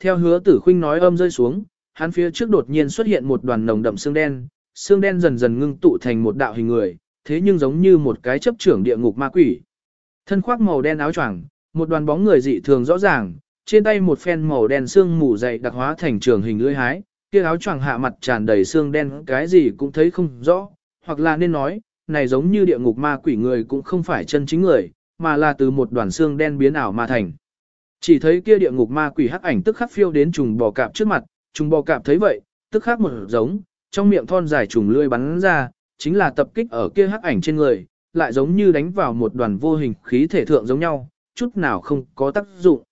Theo hứa tử khinh nói âm rơi xuống, hắn phía trước đột nhiên xuất hiện một đoàn nồng đậm xương đen, xương đen dần dần ngưng tụ thành một đạo hình người, thế nhưng giống như một cái chấp trưởng địa ngục ma quỷ. Thân khoác màu đen áo choàng, một đoàn bóng người dị thường rõ ràng, trên tay một phen màu đen xương mù dày đặc hóa thành trường hình lưỡi hái, kia áo choàng hạ mặt tràn đầy xương đen cái gì cũng thấy không rõ, hoặc là nên nói, này giống như địa ngục ma quỷ người cũng không phải chân chính người, mà là từ một đoàn xương đen biến ảo mà thành. Chỉ thấy kia địa ngục ma quỷ hắc ảnh tức khắc phiêu đến trùng bò cạp trước mặt, trùng bò cạp thấy vậy, tức khắc một giống, trong miệng thon dài trùng lưỡi bắn ra, chính là tập kích ở kia hắc ảnh trên người, lại giống như đánh vào một đoàn vô hình khí thể thượng giống nhau, chút nào không có tác dụng.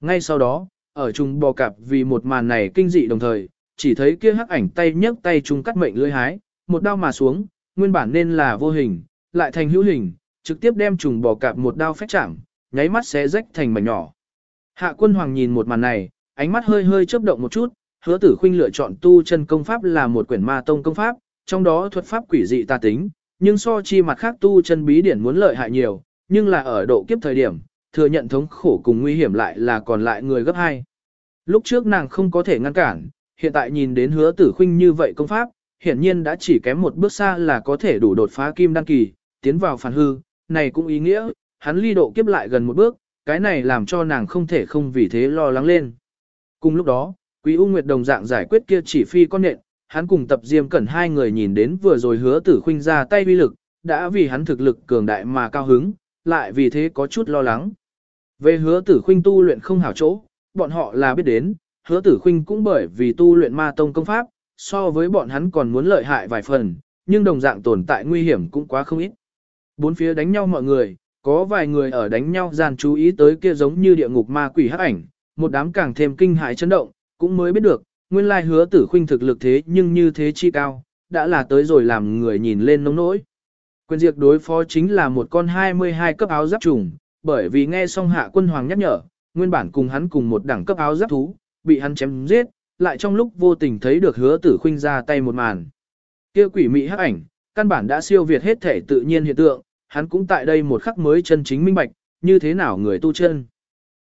Ngay sau đó, ở trùng bò cạp vì một màn này kinh dị đồng thời, chỉ thấy kia hắc ảnh tay nhấc tay trùng cắt mệnh lưỡi hái, một đao mà xuống, nguyên bản nên là vô hình, lại thành hữu hình, trực tiếp đem trùng bò cạp một đao phách chạm, nháy mắt xé rách thành mảnh nhỏ. Hạ quân hoàng nhìn một màn này, ánh mắt hơi hơi chớp động một chút, hứa tử khuynh lựa chọn tu chân công pháp là một quyển ma tông công pháp, trong đó thuật pháp quỷ dị ta tính, nhưng so chi mặt khác tu chân bí điển muốn lợi hại nhiều, nhưng là ở độ kiếp thời điểm, thừa nhận thống khổ cùng nguy hiểm lại là còn lại người gấp hai. Lúc trước nàng không có thể ngăn cản, hiện tại nhìn đến hứa tử khuynh như vậy công pháp, hiển nhiên đã chỉ kém một bước xa là có thể đủ đột phá kim đăng kỳ, tiến vào phản hư, này cũng ý nghĩa, hắn ly độ kiếp lại gần một bước, cái này làm cho nàng không thể không vì thế lo lắng lên. Cùng lúc đó, Quý U Nguyệt đồng dạng giải quyết kia chỉ phi con nện, hắn cùng tập diêm cẩn hai người nhìn đến vừa rồi hứa tử khuynh ra tay uy lực, đã vì hắn thực lực cường đại mà cao hứng, lại vì thế có chút lo lắng. Về hứa tử khuynh tu luyện không hảo chỗ, bọn họ là biết đến, hứa tử khuynh cũng bởi vì tu luyện ma tông công pháp, so với bọn hắn còn muốn lợi hại vài phần, nhưng đồng dạng tồn tại nguy hiểm cũng quá không ít. Bốn phía đánh nhau mọi người, có vài người ở đánh nhau gian chú ý tới kia giống như địa ngục ma quỷ hắc ảnh, một đám càng thêm kinh hãi chấn động, cũng mới biết được, nguyên lai hứa tử khuynh thực lực thế nhưng như thế chi cao, đã là tới rồi làm người nhìn lên nóng nỗi. Quyền diệt đối phó chính là một con 22 cấp áo giáp trùng, bởi vì nghe xong hạ quân hoàng nhắc nhở, nguyên bản cùng hắn cùng một đẳng cấp áo giáp thú, bị hắn chém giết, lại trong lúc vô tình thấy được hứa tử khuynh ra tay một màn. kia quỷ mị hắc ảnh, căn bản đã siêu việt hết thể tự nhiên hiện tượng, hắn cũng tại đây một khắc mới chân chính minh bạch, như thế nào người tu chân.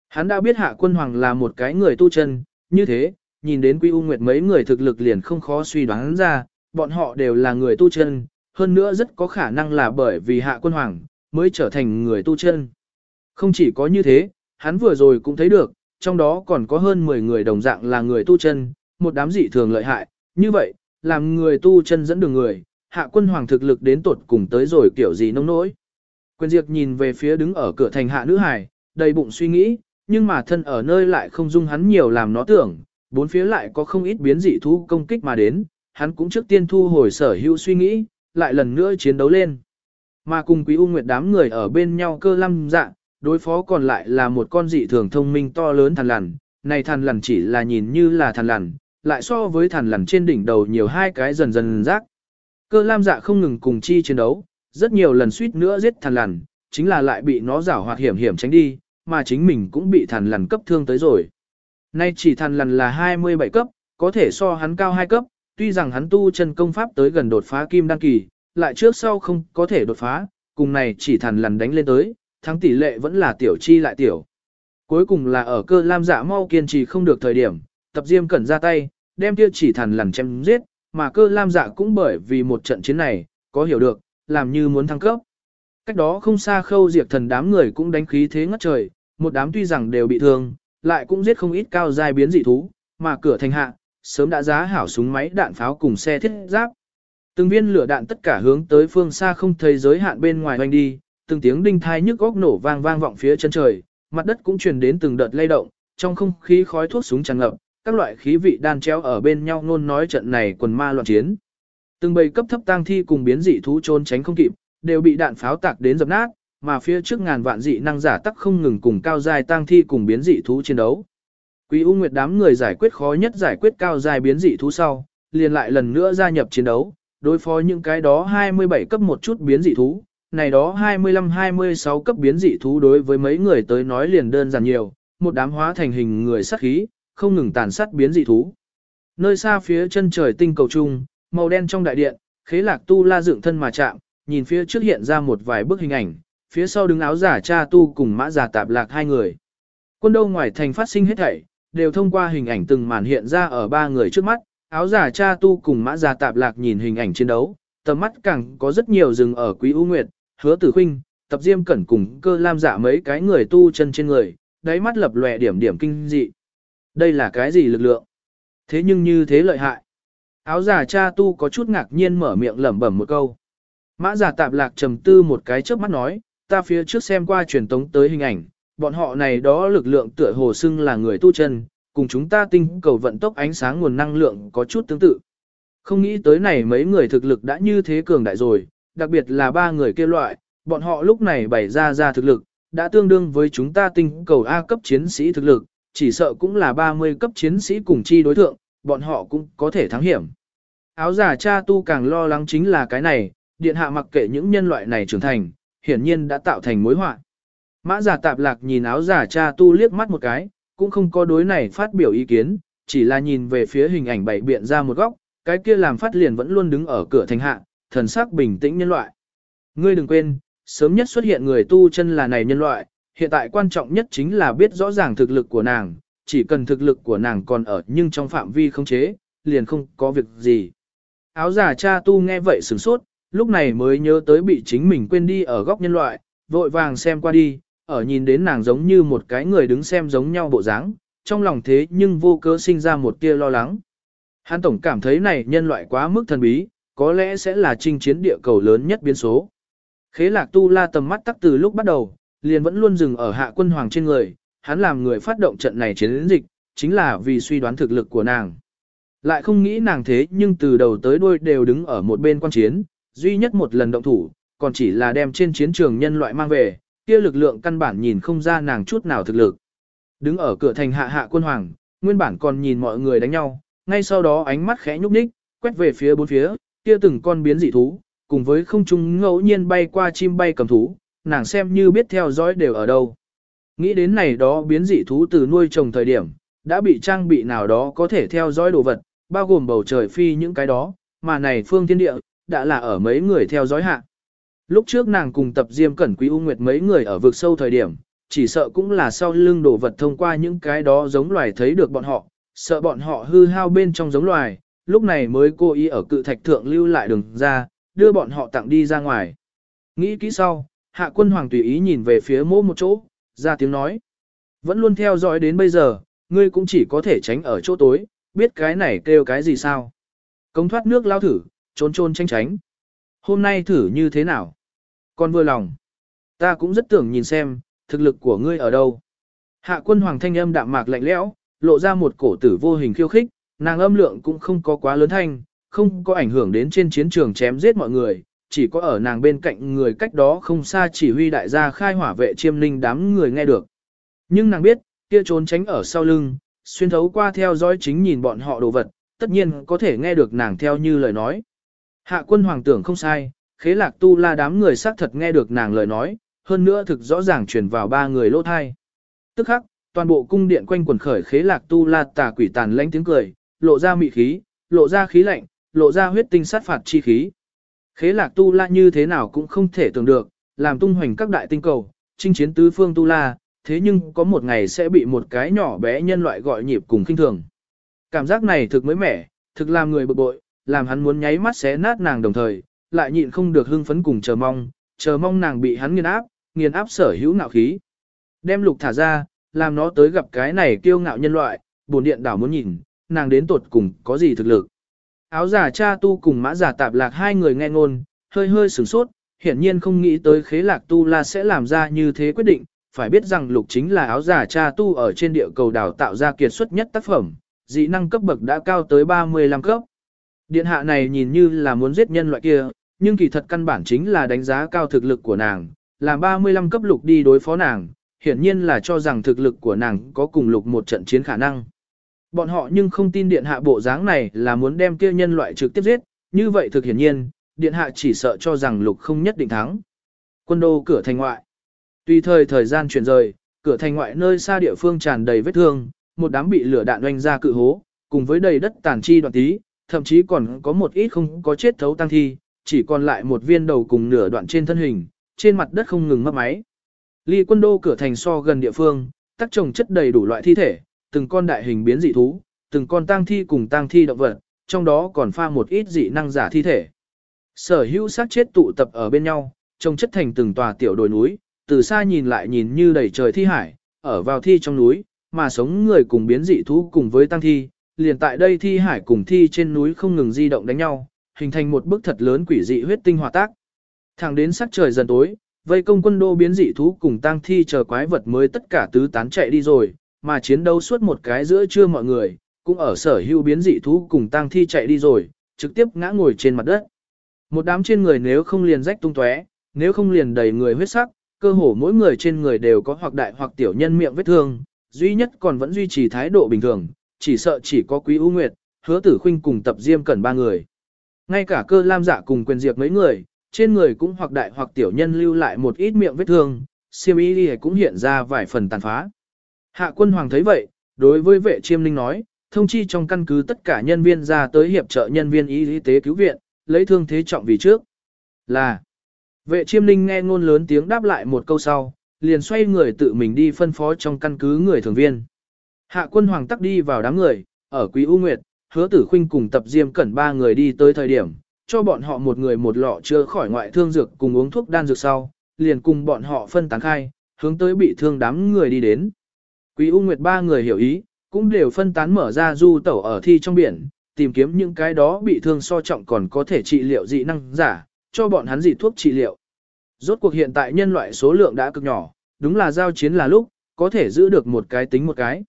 Hắn đã biết hạ quân hoàng là một cái người tu chân, như thế, nhìn đến Quy U Nguyệt mấy người thực lực liền không khó suy đoán ra, bọn họ đều là người tu chân, hơn nữa rất có khả năng là bởi vì hạ quân hoàng, mới trở thành người tu chân. Không chỉ có như thế, hắn vừa rồi cũng thấy được, trong đó còn có hơn 10 người đồng dạng là người tu chân, một đám dị thường lợi hại, như vậy, làm người tu chân dẫn đường người, hạ quân hoàng thực lực đến tột cùng tới rồi kiểu gì nông nỗi. Quyền Diệp nhìn về phía đứng ở cửa thành hạ nữ hải, đầy bụng suy nghĩ, nhưng mà thân ở nơi lại không dung hắn nhiều làm nó tưởng, bốn phía lại có không ít biến dị thú công kích mà đến, hắn cũng trước tiên thu hồi sở hữu suy nghĩ, lại lần nữa chiến đấu lên. Mà cùng Quý U Nguyệt đám người ở bên nhau cơ lâm dạ, đối phó còn lại là một con dị thường thông minh to lớn thằn lằn, này thằn lằn chỉ là nhìn như là thằn lằn, lại so với thằn lằn trên đỉnh đầu nhiều hai cái dần dần rác. Cơ lam dạ không ngừng cùng chi chiến đấu, rất nhiều lần suýt nữa giết thằn lằn, chính là lại bị nó giảo hoạt hiểm hiểm tránh đi, mà chính mình cũng bị thằn lằn cấp thương tới rồi. Nay chỉ thằn lằn là 27 cấp, có thể so hắn cao 2 cấp, tuy rằng hắn tu chân công pháp tới gần đột phá kim đăng kỳ, lại trước sau không có thể đột phá, cùng này chỉ thằn lằn đánh lên tới, thắng tỷ lệ vẫn là tiểu chi lại tiểu. Cuối cùng là ở cơ lam dạ mau kiên trì không được thời điểm, tập diêm cẩn ra tay, đem kia chỉ thằn lằn chém giết, mà cơ lam dạ cũng bởi vì một trận chiến này, có hiểu được, làm như muốn thăng cấp. Cách đó không xa khâu diệt thần đám người cũng đánh khí thế ngất trời, một đám tuy rằng đều bị thương, lại cũng giết không ít cao giai biến dị thú, mà cửa thành hạ, sớm đã giá hảo súng máy đạn pháo cùng xe thiết giáp. Từng viên lửa đạn tất cả hướng tới phương xa không thấy giới hạn bên ngoài hoành đi, từng tiếng đinh thai nhức góc nổ vang vang vọng phía chân trời, mặt đất cũng truyền đến từng đợt lay động, trong không khí khói thuốc súng tràn ngập, các loại khí vị đan chéo ở bên nhau nôn nói trận này quần ma loạn chiến. Từng bầy cấp thấp tang thi cùng biến dị thú trốn tránh không kịp, đều bị đạn pháo tạc đến dập nát, mà phía trước ngàn vạn dị năng giả tắc không ngừng cùng cao giai tang thi cùng biến dị thú chiến đấu. Quý U Nguyệt đám người giải quyết khó nhất giải quyết cao giai biến dị thú sau, liền lại lần nữa gia nhập chiến đấu, đối phó những cái đó 27 cấp một chút biến dị thú, này đó 25-26 cấp biến dị thú đối với mấy người tới nói liền đơn giản nhiều, một đám hóa thành hình người sát khí, không ngừng tàn sát biến dị thú. Nơi xa phía chân trời tinh cầu trung, màu đen trong đại điện, khế lạc tu la dựng thân mà chạm, nhìn phía trước hiện ra một vài bức hình ảnh, phía sau đứng áo giả cha tu cùng mã giả tạp lạc hai người. Quân đâu ngoài thành phát sinh hết thảy, đều thông qua hình ảnh từng màn hiện ra ở ba người trước mắt, áo giả cha tu cùng mã giả tạp lạc nhìn hình ảnh chiến đấu, tầm mắt càng có rất nhiều rừng ở quý ưu nguyệt, hứa tử huynh, tập diêm cẩn cùng cơ lam giả mấy cái người tu chân trên người, đáy mắt lập lòe điểm điểm kinh dị. Đây là cái gì lực lượng? Thế nhưng như thế lợi hại. Áo giả cha tu có chút ngạc nhiên mở miệng lẩm bẩm một câu. Mã giả tạp lạc trầm tư một cái trước mắt nói, ta phía trước xem qua truyền tống tới hình ảnh, bọn họ này đó lực lượng tựa hồ xưng là người tu chân, cùng chúng ta tinh cầu vận tốc ánh sáng nguồn năng lượng có chút tương tự. Không nghĩ tới này mấy người thực lực đã như thế cường đại rồi, đặc biệt là ba người kia loại, bọn họ lúc này bày ra ra thực lực, đã tương đương với chúng ta tinh cầu A cấp chiến sĩ thực lực, chỉ sợ cũng là 30 cấp chiến sĩ cùng chi đối thượng, bọn họ cũng có thể thắng hiểm. Áo giả cha tu càng lo lắng chính là cái này, điện hạ mặc kệ những nhân loại này trưởng thành, hiển nhiên đã tạo thành mối họa. Mã giả tạp lạc nhìn áo giả cha tu liếc mắt một cái, cũng không có đối này phát biểu ý kiến, chỉ là nhìn về phía hình ảnh bảy biện ra một góc, cái kia làm phát liền vẫn luôn đứng ở cửa thành hạ, thần sắc bình tĩnh nhân loại. Ngươi đừng quên, sớm nhất xuất hiện người tu chân là này nhân loại, hiện tại quan trọng nhất chính là biết rõ ràng thực lực của nàng, chỉ cần thực lực của nàng còn ở nhưng trong phạm vi không chế, liền không có việc gì. Áo giả cha tu nghe vậy sửng sốt, lúc này mới nhớ tới bị chính mình quên đi ở góc nhân loại, vội vàng xem qua đi, ở nhìn đến nàng giống như một cái người đứng xem giống nhau bộ dáng, trong lòng thế nhưng vô cớ sinh ra một tia lo lắng. Hắn tổng cảm thấy này nhân loại quá mức thần bí, có lẽ sẽ là chinh chiến địa cầu lớn nhất biến số. Khế lạc tu la tầm mắt tắc từ lúc bắt đầu, liền vẫn luôn dừng ở hạ quân hoàng trên người, hắn làm người phát động trận này chiến dịch, chính là vì suy đoán thực lực của nàng. Lại không nghĩ nàng thế nhưng từ đầu tới đuôi đều đứng ở một bên quan chiến, duy nhất một lần động thủ, còn chỉ là đem trên chiến trường nhân loại mang về, kia lực lượng căn bản nhìn không ra nàng chút nào thực lực. Đứng ở cửa thành hạ hạ quân hoàng, nguyên bản còn nhìn mọi người đánh nhau, ngay sau đó ánh mắt khẽ nhúc nhích, quét về phía bốn phía, kia từng con biến dị thú, cùng với không trung ngẫu nhiên bay qua chim bay cầm thú, nàng xem như biết theo dõi đều ở đâu. Nghĩ đến này đó biến dị thú từ nuôi trồng thời điểm, đã bị trang bị nào đó có thể theo dõi đồ vật, bao gồm bầu trời phi những cái đó, mà này phương thiên địa, đã là ở mấy người theo dõi hạ. Lúc trước nàng cùng tập Diêm Cẩn Quý U Nguyệt mấy người ở vực sâu thời điểm, chỉ sợ cũng là sau lưng đồ vật thông qua những cái đó giống loài thấy được bọn họ, sợ bọn họ hư hao bên trong giống loài, lúc này mới cố ý ở cự thạch thượng lưu lại đường ra, đưa bọn họ tặng đi ra ngoài. Nghĩ kỹ sau, hạ quân hoàng tùy ý nhìn về phía mỗ một chỗ, ra tiếng nói. Vẫn luôn theo dõi đến bây giờ, ngươi cũng chỉ có thể tránh ở chỗ tối, biết cái này kêu cái gì sao. Công thoát nước lao thử, trốn trôn tranh tránh. Hôm nay thử như thế nào? Con vừa lòng. Ta cũng rất tưởng nhìn xem, thực lực của ngươi ở đâu. Hạ quân hoàng thanh âm đạm mạc lạnh lẽo, lộ ra một cổ tử vô hình khiêu khích, nàng âm lượng cũng không có quá lớn thanh, không có ảnh hưởng đến trên chiến trường chém giết mọi người, chỉ có ở nàng bên cạnh người cách đó không xa chỉ huy đại gia khai hỏa vệ chiêm ninh đám người nghe được. Nhưng nàng biết, kia trốn tránh ở sau lưng, xuyên thấu qua theo dõi chính nhìn bọn họ đồ vật, tất nhiên có thể nghe được nàng theo như lời nói. Hạ quân hoàng tưởng không sai, khế lạc tu la đám người xác thật nghe được nàng lời nói, hơn nữa thực rõ ràng truyền vào ba người lỗ thai. Tức khắc, toàn bộ cung điện quanh quần khởi khế lạc tu la tà quỷ tàn lãnh tiếng cười, lộ ra mị khí, lộ ra khí lạnh, lộ ra huyết tinh sát phạt chi khí. Khế lạc tu la như thế nào cũng không thể tưởng được, làm tung hoành các đại tinh cầu, chinh chiến tứ phương tu la, thế nhưng có một ngày sẽ bị một cái nhỏ bé nhân loại gọi nhịp cùng kinh thường. Cảm giác này thực mới mẻ, thực làm người bực bội, làm hắn muốn nháy mắt xé nát nàng đồng thời, lại nhịn không được hưng phấn cùng chờ mong, chờ mong nàng bị hắn nghiền áp, nghiền áp sở hữu ngạo khí. Đem lục thả ra, làm nó tới gặp cái này kiêu ngạo nhân loại, buồn điện đảo muốn nhìn, nàng đến tột cùng có gì thực lực. Áo giả cha tu cùng mã giả tạp lạc hai người nghe ngôn, hơi hơi sửng sốt, hiển nhiên không nghĩ tới khế lạc tu la sẽ làm ra như thế quyết định, phải biết rằng lục chính là áo giả cha tu ở trên địa cầu đào tạo ra kiệt xuất nhất tác phẩm, dị năng cấp bậc đã cao tới 35 cấp. Điện hạ này nhìn như là muốn giết nhân loại kia, nhưng kỳ thật căn bản chính là đánh giá cao thực lực của nàng, làm 35 cấp lục đi đối phó nàng, hiển nhiên là cho rằng thực lực của nàng có cùng lục một trận chiến khả năng. Bọn họ nhưng không tin điện hạ bộ dáng này là muốn đem kia nhân loại trực tiếp giết, như vậy thực hiển nhiên, điện hạ chỉ sợ cho rằng lục không nhất định thắng. Quân đô cửa thành ngoại. Tùy thời thời gian chuyển rời, cửa thành ngoại nơi xa địa phương tràn đầy vết thương, một đám bị lửa đạn oanh ra cự hố, cùng với đầy đất tàn chi đoạn tí, thậm chí còn có một ít không có chết thấu tăng thi, chỉ còn lại một viên đầu cùng nửa đoạn trên thân hình, trên mặt đất không ngừng mấp máy. Ly quân đô cửa thành so gần địa phương, tác trồng chất đầy đủ loại thi thể, từng con đại hình biến dị thú, từng con tang thi cùng tang thi động vật, trong đó còn pha một ít dị năng giả thi thể. Sở hữu xác chết tụ tập ở bên nhau, trồng chất thành từng tòa tiểu đồi núi, từ xa nhìn lại nhìn như đầy trời thi hải, ở vào thi trong núi, mà sống người cùng biến dị thú cùng với tăng thi, liền tại đây thi hải cùng thi trên núi không ngừng di động đánh nhau, hình thành một bức thật lớn quỷ dị huyết tinh hòa tác. Thẳng đến sắc trời dần tối, vây công quân đô biến dị thú cùng tăng thi chờ quái vật mới tất cả tứ tán chạy đi rồi, mà chiến đấu suốt một cái giữa trưa mọi người, cũng ở sở hữu biến dị thú cùng tăng thi chạy đi rồi, trực tiếp ngã ngồi trên mặt đất. Một đám trên người nếu không liền rách tung tóe, nếu không liền đầy người huyết sắc, cơ hồ mỗi người trên người đều có hoặc đại hoặc tiểu nhân miệng vết thương, duy nhất còn vẫn duy trì thái độ bình thường, chỉ sợ chỉ có Quý U Nguyệt, Hứa Tử Khuynh cùng Tập Diêm cần ba người. Ngay cả cơ lam dạ cùng quyền diệt mấy người, trên người cũng hoặc đại hoặc tiểu nhân lưu lại một ít miệng vết thương, siêm y đi cũng hiện ra vài phần tàn phá. Hạ quân hoàng thấy vậy, đối với vệ chiêm linh nói, thông chi trong căn cứ tất cả nhân viên ra tới hiệp trợ nhân viên y tế cứu viện, lấy thương thế trọng vì trước. Là, vệ chiêm linh nghe ngôn lớn tiếng đáp lại một câu sau, liền xoay người tự mình đi phân phó trong căn cứ người thường viên. Hạ quân hoàng tắc đi vào đám người, ở Quý U Nguyệt, hứa tử Khinh cùng tập diêm cẩn ba người đi tới thời điểm, cho bọn họ một người một lọ chữa khỏi ngoại thương dược cùng uống thuốc đan dược sau, liền cùng bọn họ phân tán khai, hướng tới bị thương đám người đi đến. Quý U Nguyệt ba người hiểu ý, cũng đều phân tán mở ra du tẩu ở thi trong biển, tìm kiếm những cái đó bị thương so trọng còn có thể trị liệu dị năng giả, cho bọn hắn dị thuốc trị liệu. Rốt cuộc hiện tại nhân loại số lượng đã cực nhỏ, đúng là giao chiến là lúc, có thể giữ được một cái tính một cái.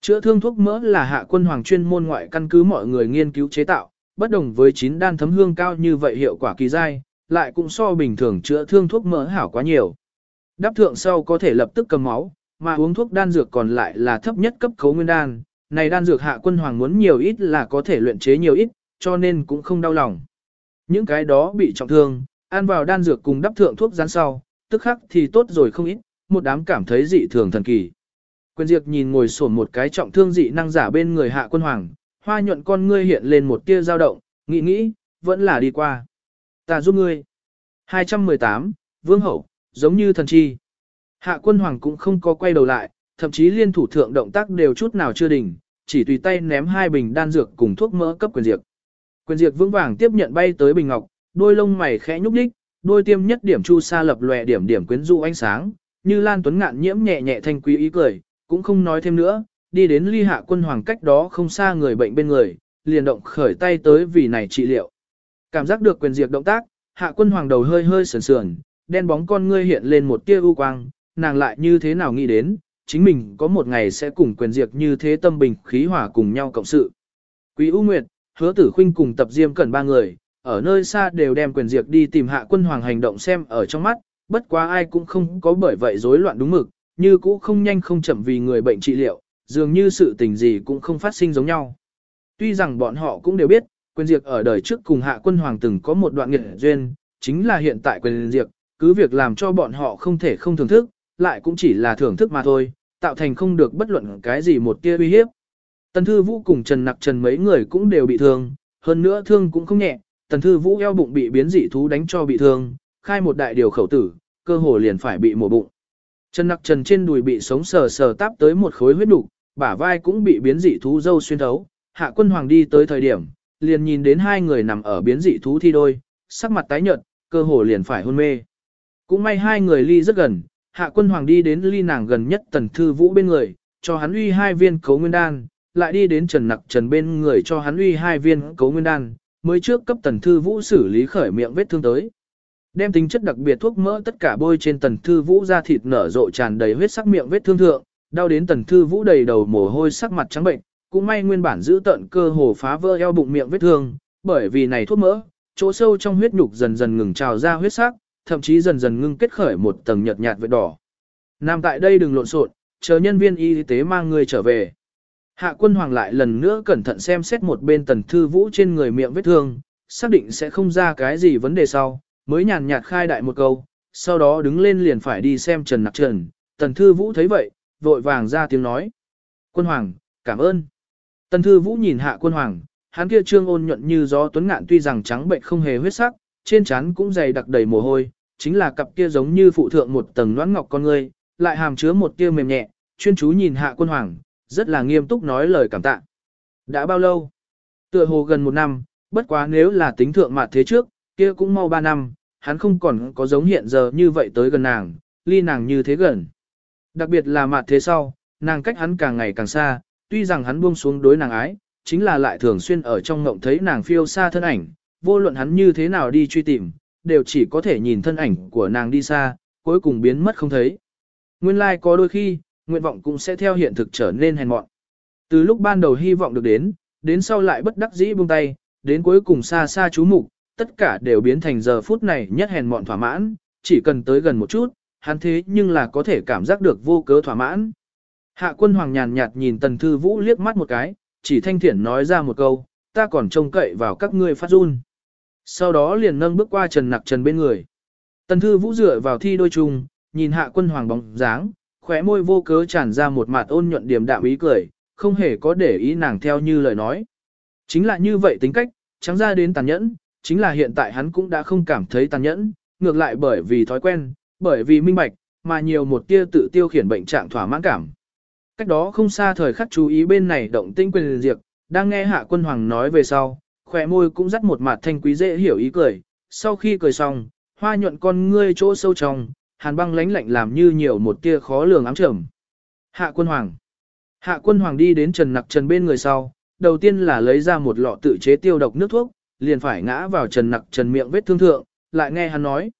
Chữa thương thuốc mỡ là hạ quân hoàng chuyên môn ngoại căn cứ mọi người nghiên cứu chế tạo, bất đồng với chín đan thấm hương cao như vậy hiệu quả kỳ dai, lại cũng so bình thường chữa thương thuốc mỡ hảo quá nhiều. Đáp thượng sau có thể lập tức cầm máu, mà uống thuốc đan dược còn lại là thấp nhất cấp cấu nguyên đan. Này đan dược hạ quân hoàng muốn nhiều ít là có thể luyện chế nhiều ít, cho nên cũng không đau lòng. Những cái đó bị trọng thương, ăn vào đan dược cùng đắp thượng thuốc rán sau, tức khắc thì tốt rồi không ít, một đám cảm thấy dị thường thần kỳ. Quyền Diệp nhìn ngồi sổn một cái trọng thương dị năng giả bên người hạ quân hoàng, hoa nhuận con ngươi hiện lên một tia dao động, nghĩ nghĩ, vẫn là đi qua. Ta giúp ngươi. 218, Vương Hậu, giống như thần chi. Hạ quân hoàng cũng không có quay đầu lại, thậm chí liên thủ thượng động tác đều chút nào chưa đỉnh, chỉ tùy tay ném hai bình đan dược cùng thuốc mỡ cấp quyền diệt. Quyền diệt vững vàng tiếp nhận bay tới bình ngọc, đôi lông mày khẽ nhúc nhích, đôi tiêm nhất điểm chu sa lập lòe điểm điểm quyến rũ ánh sáng, như Lan Tuấn ngạn nhiễm nhẹ nhẹ thanh quý ý cười, cũng không nói thêm nữa, đi đến ly hạ quân hoàng cách đó không xa người bệnh bên người, liền động khởi tay tới vì này trị liệu. Cảm giác được quyền diệt động tác, hạ quân hoàng đầu hơi hơi sườn sườn, đen bóng con ngươi hiện lên một tia u quang, nàng lại như thế nào nghĩ đến, chính mình có một ngày sẽ cùng quyền diệt như thế tâm bình khí hòa cùng nhau cộng sự. Quý U Nguyệt, hứa tử khuynh cùng tập diêm cẩn ba người, ở nơi xa đều đem quyền diệt đi tìm hạ quân hoàng hành động xem ở trong mắt, bất quá ai cũng không có bởi vậy rối loạn đúng mực, như cũ không nhanh không chậm vì người bệnh trị liệu, dường như sự tình gì cũng không phát sinh giống nhau. Tuy rằng bọn họ cũng đều biết, quyền diệt ở đời trước cùng hạ quân hoàng từng có một đoạn nghiệt duyên, chính là hiện tại quyền diệt, cứ việc làm cho bọn họ không thể không thưởng thức, lại cũng chỉ là thưởng thức mà thôi, tạo thành không được bất luận cái gì một tia uy hiếp. Tần Thư Vũ cùng Trần Nặc Trần mấy người cũng đều bị thương, hơn nữa thương cũng không nhẹ, Tần Thư Vũ eo bụng bị biến dị thú đánh cho bị thương, khai một đại điều khẩu tử, cơ hồ liền phải bị mổ bụng. Trần Nặc Trần trên đùi bị sống sờ sờ táp tới một khối huyết đủ, bả vai cũng bị biến dị thú dâu xuyên thấu. Hạ Quân Hoàng đi tới thời điểm, liền nhìn đến hai người nằm ở biến dị thú thi đôi, sắc mặt tái nhợt, cơ hồ liền phải hôn mê. Cũng may hai người ly rất gần, Hạ Quân Hoàng đi đến ly nàng gần nhất Tần Thư Vũ bên người, cho hắn uy hai viên cấu nguyên đan, lại đi đến Trần Nặc Trần bên người cho hắn uy hai viên cấu nguyên đan, mới trước cấp Tần Thư Vũ xử lý khởi miệng vết thương tới. Đem tính chất đặc biệt thuốc mỡ tất cả bôi trên tần thư vũ ra thịt nở rộ tràn đầy huyết sắc miệng vết thương thượng, đau đến tần thư vũ đầy đầu mồ hôi sắc mặt trắng bệnh, cũng may nguyên bản giữ tận cơ hồ phá vỡ eo bụng miệng vết thương, bởi vì này thuốc mỡ, chỗ sâu trong huyết nhục dần dần ngừng trào ra huyết sắc, thậm chí dần dần ngưng kết khởi một tầng nhợt nhạt vết đỏ. Nam tại đây đừng lộn xộn, chờ nhân viên y tế mang người trở về. Hạ quân hoàng lại lần nữa cẩn thận xem xét một bên tần thư vũ trên người miệng vết thương, xác định sẽ không ra cái gì vấn đề sau, mới nhàn nhạt khai đại một câu, sau đó đứng lên liền phải đi xem Trần Nặc Trần, Tần Thư Vũ thấy vậy, vội vàng ra tiếng nói. Quân Hoàng, cảm ơn. Tần Thư Vũ nhìn hạ quân Hoàng, hắn kia trương ôn nhuận như gió tuấn ngạn tuy rằng trắng bệnh không hề huyết sắc, trên trán cũng dày đặc đầy mồ hôi, chính là cặp kia giống như phụ thượng một tầng loãng ngọc con người, lại hàm chứa một tia mềm nhẹ, chuyên chú nhìn hạ quân Hoàng, rất là nghiêm túc nói lời cảm tạ. Đã bao lâu? Tựa hồ gần một năm, bất quá nếu là tính thượng mặt thế trước, kia cũng mau ba năm, hắn không còn có giống hiện giờ như vậy tới gần nàng, ly nàng như thế gần. Đặc biệt là mặt thế sau, nàng cách hắn càng ngày càng xa, tuy rằng hắn buông xuống đối nàng ái, chính là lại thường xuyên ở trong ngộng thấy nàng phiêu xa thân ảnh, vô luận hắn như thế nào đi truy tìm, đều chỉ có thể nhìn thân ảnh của nàng đi xa, cuối cùng biến mất không thấy. Nguyên lai like có đôi khi, nguyện vọng cũng sẽ theo hiện thực trở nên hèn mọn. Từ lúc ban đầu hy vọng được đến, đến sau lại bất đắc dĩ buông tay, đến cuối cùng xa xa chú mục, tất cả đều biến thành giờ phút này nhất hèn mọn thỏa mãn, chỉ cần tới gần một chút, hắn thế nhưng là có thể cảm giác được vô cớ thỏa mãn. Hạ quân hoàng nhàn nhạt nhìn tần thư vũ liếc mắt một cái, chỉ thanh thiển nói ra một câu, ta còn trông cậy vào các ngươi phát run. Sau đó liền nâng bước qua trần nặc trần bên người. Tần thư vũ dựa vào thi đôi chung, nhìn hạ quân hoàng bóng dáng, khóe môi vô cớ tràn ra một mặt ôn nhuận điểm đạm ý cười, không hề có để ý nàng theo như lời nói. Chính là như vậy tính cách, trắng ra đến tàn nhẫn, chính là hiện tại hắn cũng đã không cảm thấy tàn nhẫn, ngược lại bởi vì thói quen, bởi vì minh bạch, mà nhiều một tia tự tiêu khiển bệnh trạng thỏa mãn cảm. Cách đó không xa thời khắc chú ý bên này động tinh quyền diệt, đang nghe hạ quân hoàng nói về sau, khỏe môi cũng dắt một mặt thanh quý dễ hiểu ý cười, sau khi cười xong, hoa nhuận con ngươi chỗ sâu trong, hàn băng lánh lạnh làm như nhiều một tia khó lường ám trầm. Hạ quân hoàng. Hạ quân hoàng đi đến trần nặc trần bên người sau, đầu tiên là lấy ra một lọ tự chế tiêu độc nước thuốc, liền phải ngã vào trần nặc trần miệng vết thương thượng, lại nghe hắn nói.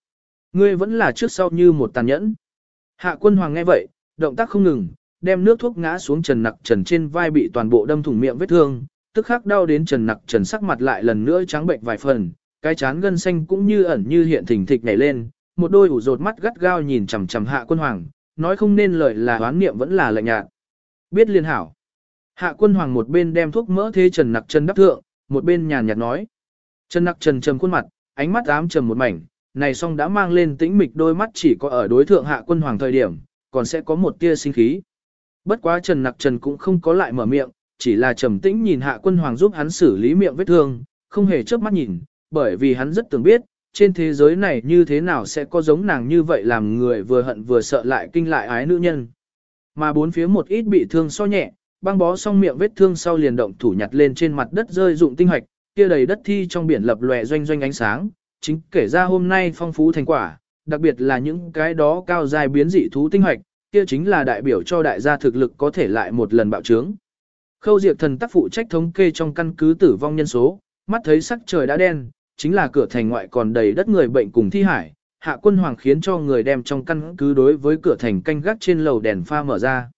Ngươi vẫn là trước sau như một tàn nhẫn. Hạ quân hoàng nghe vậy, động tác không ngừng, đem nước thuốc ngã xuống trần nặc trần trên vai bị toàn bộ đâm thủng miệng vết thương, tức khắc đau đến trần nặc trần sắc mặt lại lần nữa trắng bệnh vài phần, cái chán gân xanh cũng như ẩn như hiện thỉnh thịch nhảy lên, một đôi ủ rột mắt gắt gao nhìn chằm chằm hạ quân hoàng, nói không nên lời là oán niệm vẫn là lạnh nhạt. Biết liên hảo. Hạ quân hoàng một bên đem thuốc mỡ thế trần nặc trần đắp thượng, một bên nhàn nhạt nói. Trần nặc trần trầm khuôn mặt, ánh mắt ám trầm một mảnh, này song đã mang lên tĩnh mịch đôi mắt chỉ có ở đối thượng hạ quân hoàng thời điểm, còn sẽ có một tia sinh khí. Bất quá Trần Nặc Trần cũng không có lại mở miệng, chỉ là trầm tĩnh nhìn hạ quân hoàng giúp hắn xử lý miệng vết thương, không hề chớp mắt nhìn, bởi vì hắn rất tưởng biết, trên thế giới này như thế nào sẽ có giống nàng như vậy làm người vừa hận vừa sợ lại kinh lại ái nữ nhân. Mà bốn phía một ít bị thương so nhẹ, băng bó xong miệng vết thương sau liền động thủ nhặt lên trên mặt đất rơi dụng tinh hoạch, kia đầy đất thi trong biển lập lòe doanh doanh ánh sáng, chính kể ra hôm nay phong phú thành quả, đặc biệt là những cái đó cao dài biến dị thú tinh hoạch, kia chính là đại biểu cho đại gia thực lực có thể lại một lần bạo trướng. Khâu Diệp thần tác phụ trách thống kê trong căn cứ tử vong nhân số, mắt thấy sắc trời đã đen, chính là cửa thành ngoại còn đầy đất người bệnh cùng thi hải, hạ quân hoàng khiến cho người đem trong căn cứ đối với cửa thành canh gác trên lầu đèn pha mở ra.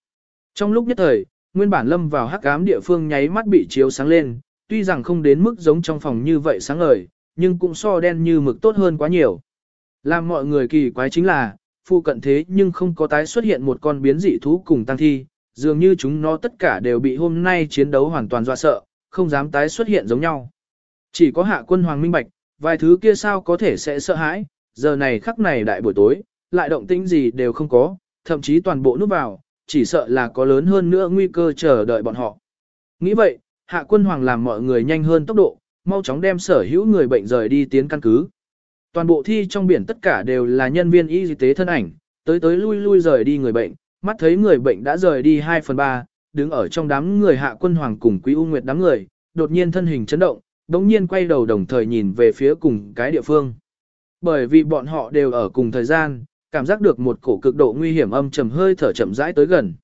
Trong lúc nhất thời, nguyên bản lâm vào hắc ám địa phương nháy mắt bị chiếu sáng lên, tuy rằng không đến mức giống trong phòng như vậy sáng ngời, nhưng cũng so đen như mực tốt hơn quá nhiều. Làm mọi người kỳ quái chính là, phụ cận thế nhưng không có tái xuất hiện một con biến dị thú cùng tăng thi, dường như chúng nó tất cả đều bị hôm nay chiến đấu hoàn toàn dọa sợ, không dám tái xuất hiện giống nhau. Chỉ có hạ quân hoàng minh bạch, vài thứ kia sao có thể sẽ sợ hãi, giờ này khắc này đại buổi tối, lại động tĩnh gì đều không có, thậm chí toàn bộ núp vào, chỉ sợ là có lớn hơn nữa nguy cơ chờ đợi bọn họ. Nghĩ vậy, hạ quân hoàng làm mọi người nhanh hơn tốc độ, mau chóng đem sở hữu người bệnh rời đi tiến căn cứ. Toàn bộ thi trong biển tất cả đều là nhân viên y tế thân ảnh, tới tới lui lui rời đi người bệnh, mắt thấy người bệnh đã rời đi 2 phần 3, đứng ở trong đám người hạ quân hoàng cùng quý u nguyệt đám người, đột nhiên thân hình chấn động, đống nhiên quay đầu đồng thời nhìn về phía cùng cái địa phương. Bởi vì bọn họ đều ở cùng thời gian, cảm giác được một cổ cực độ nguy hiểm âm trầm hơi thở chậm rãi tới gần.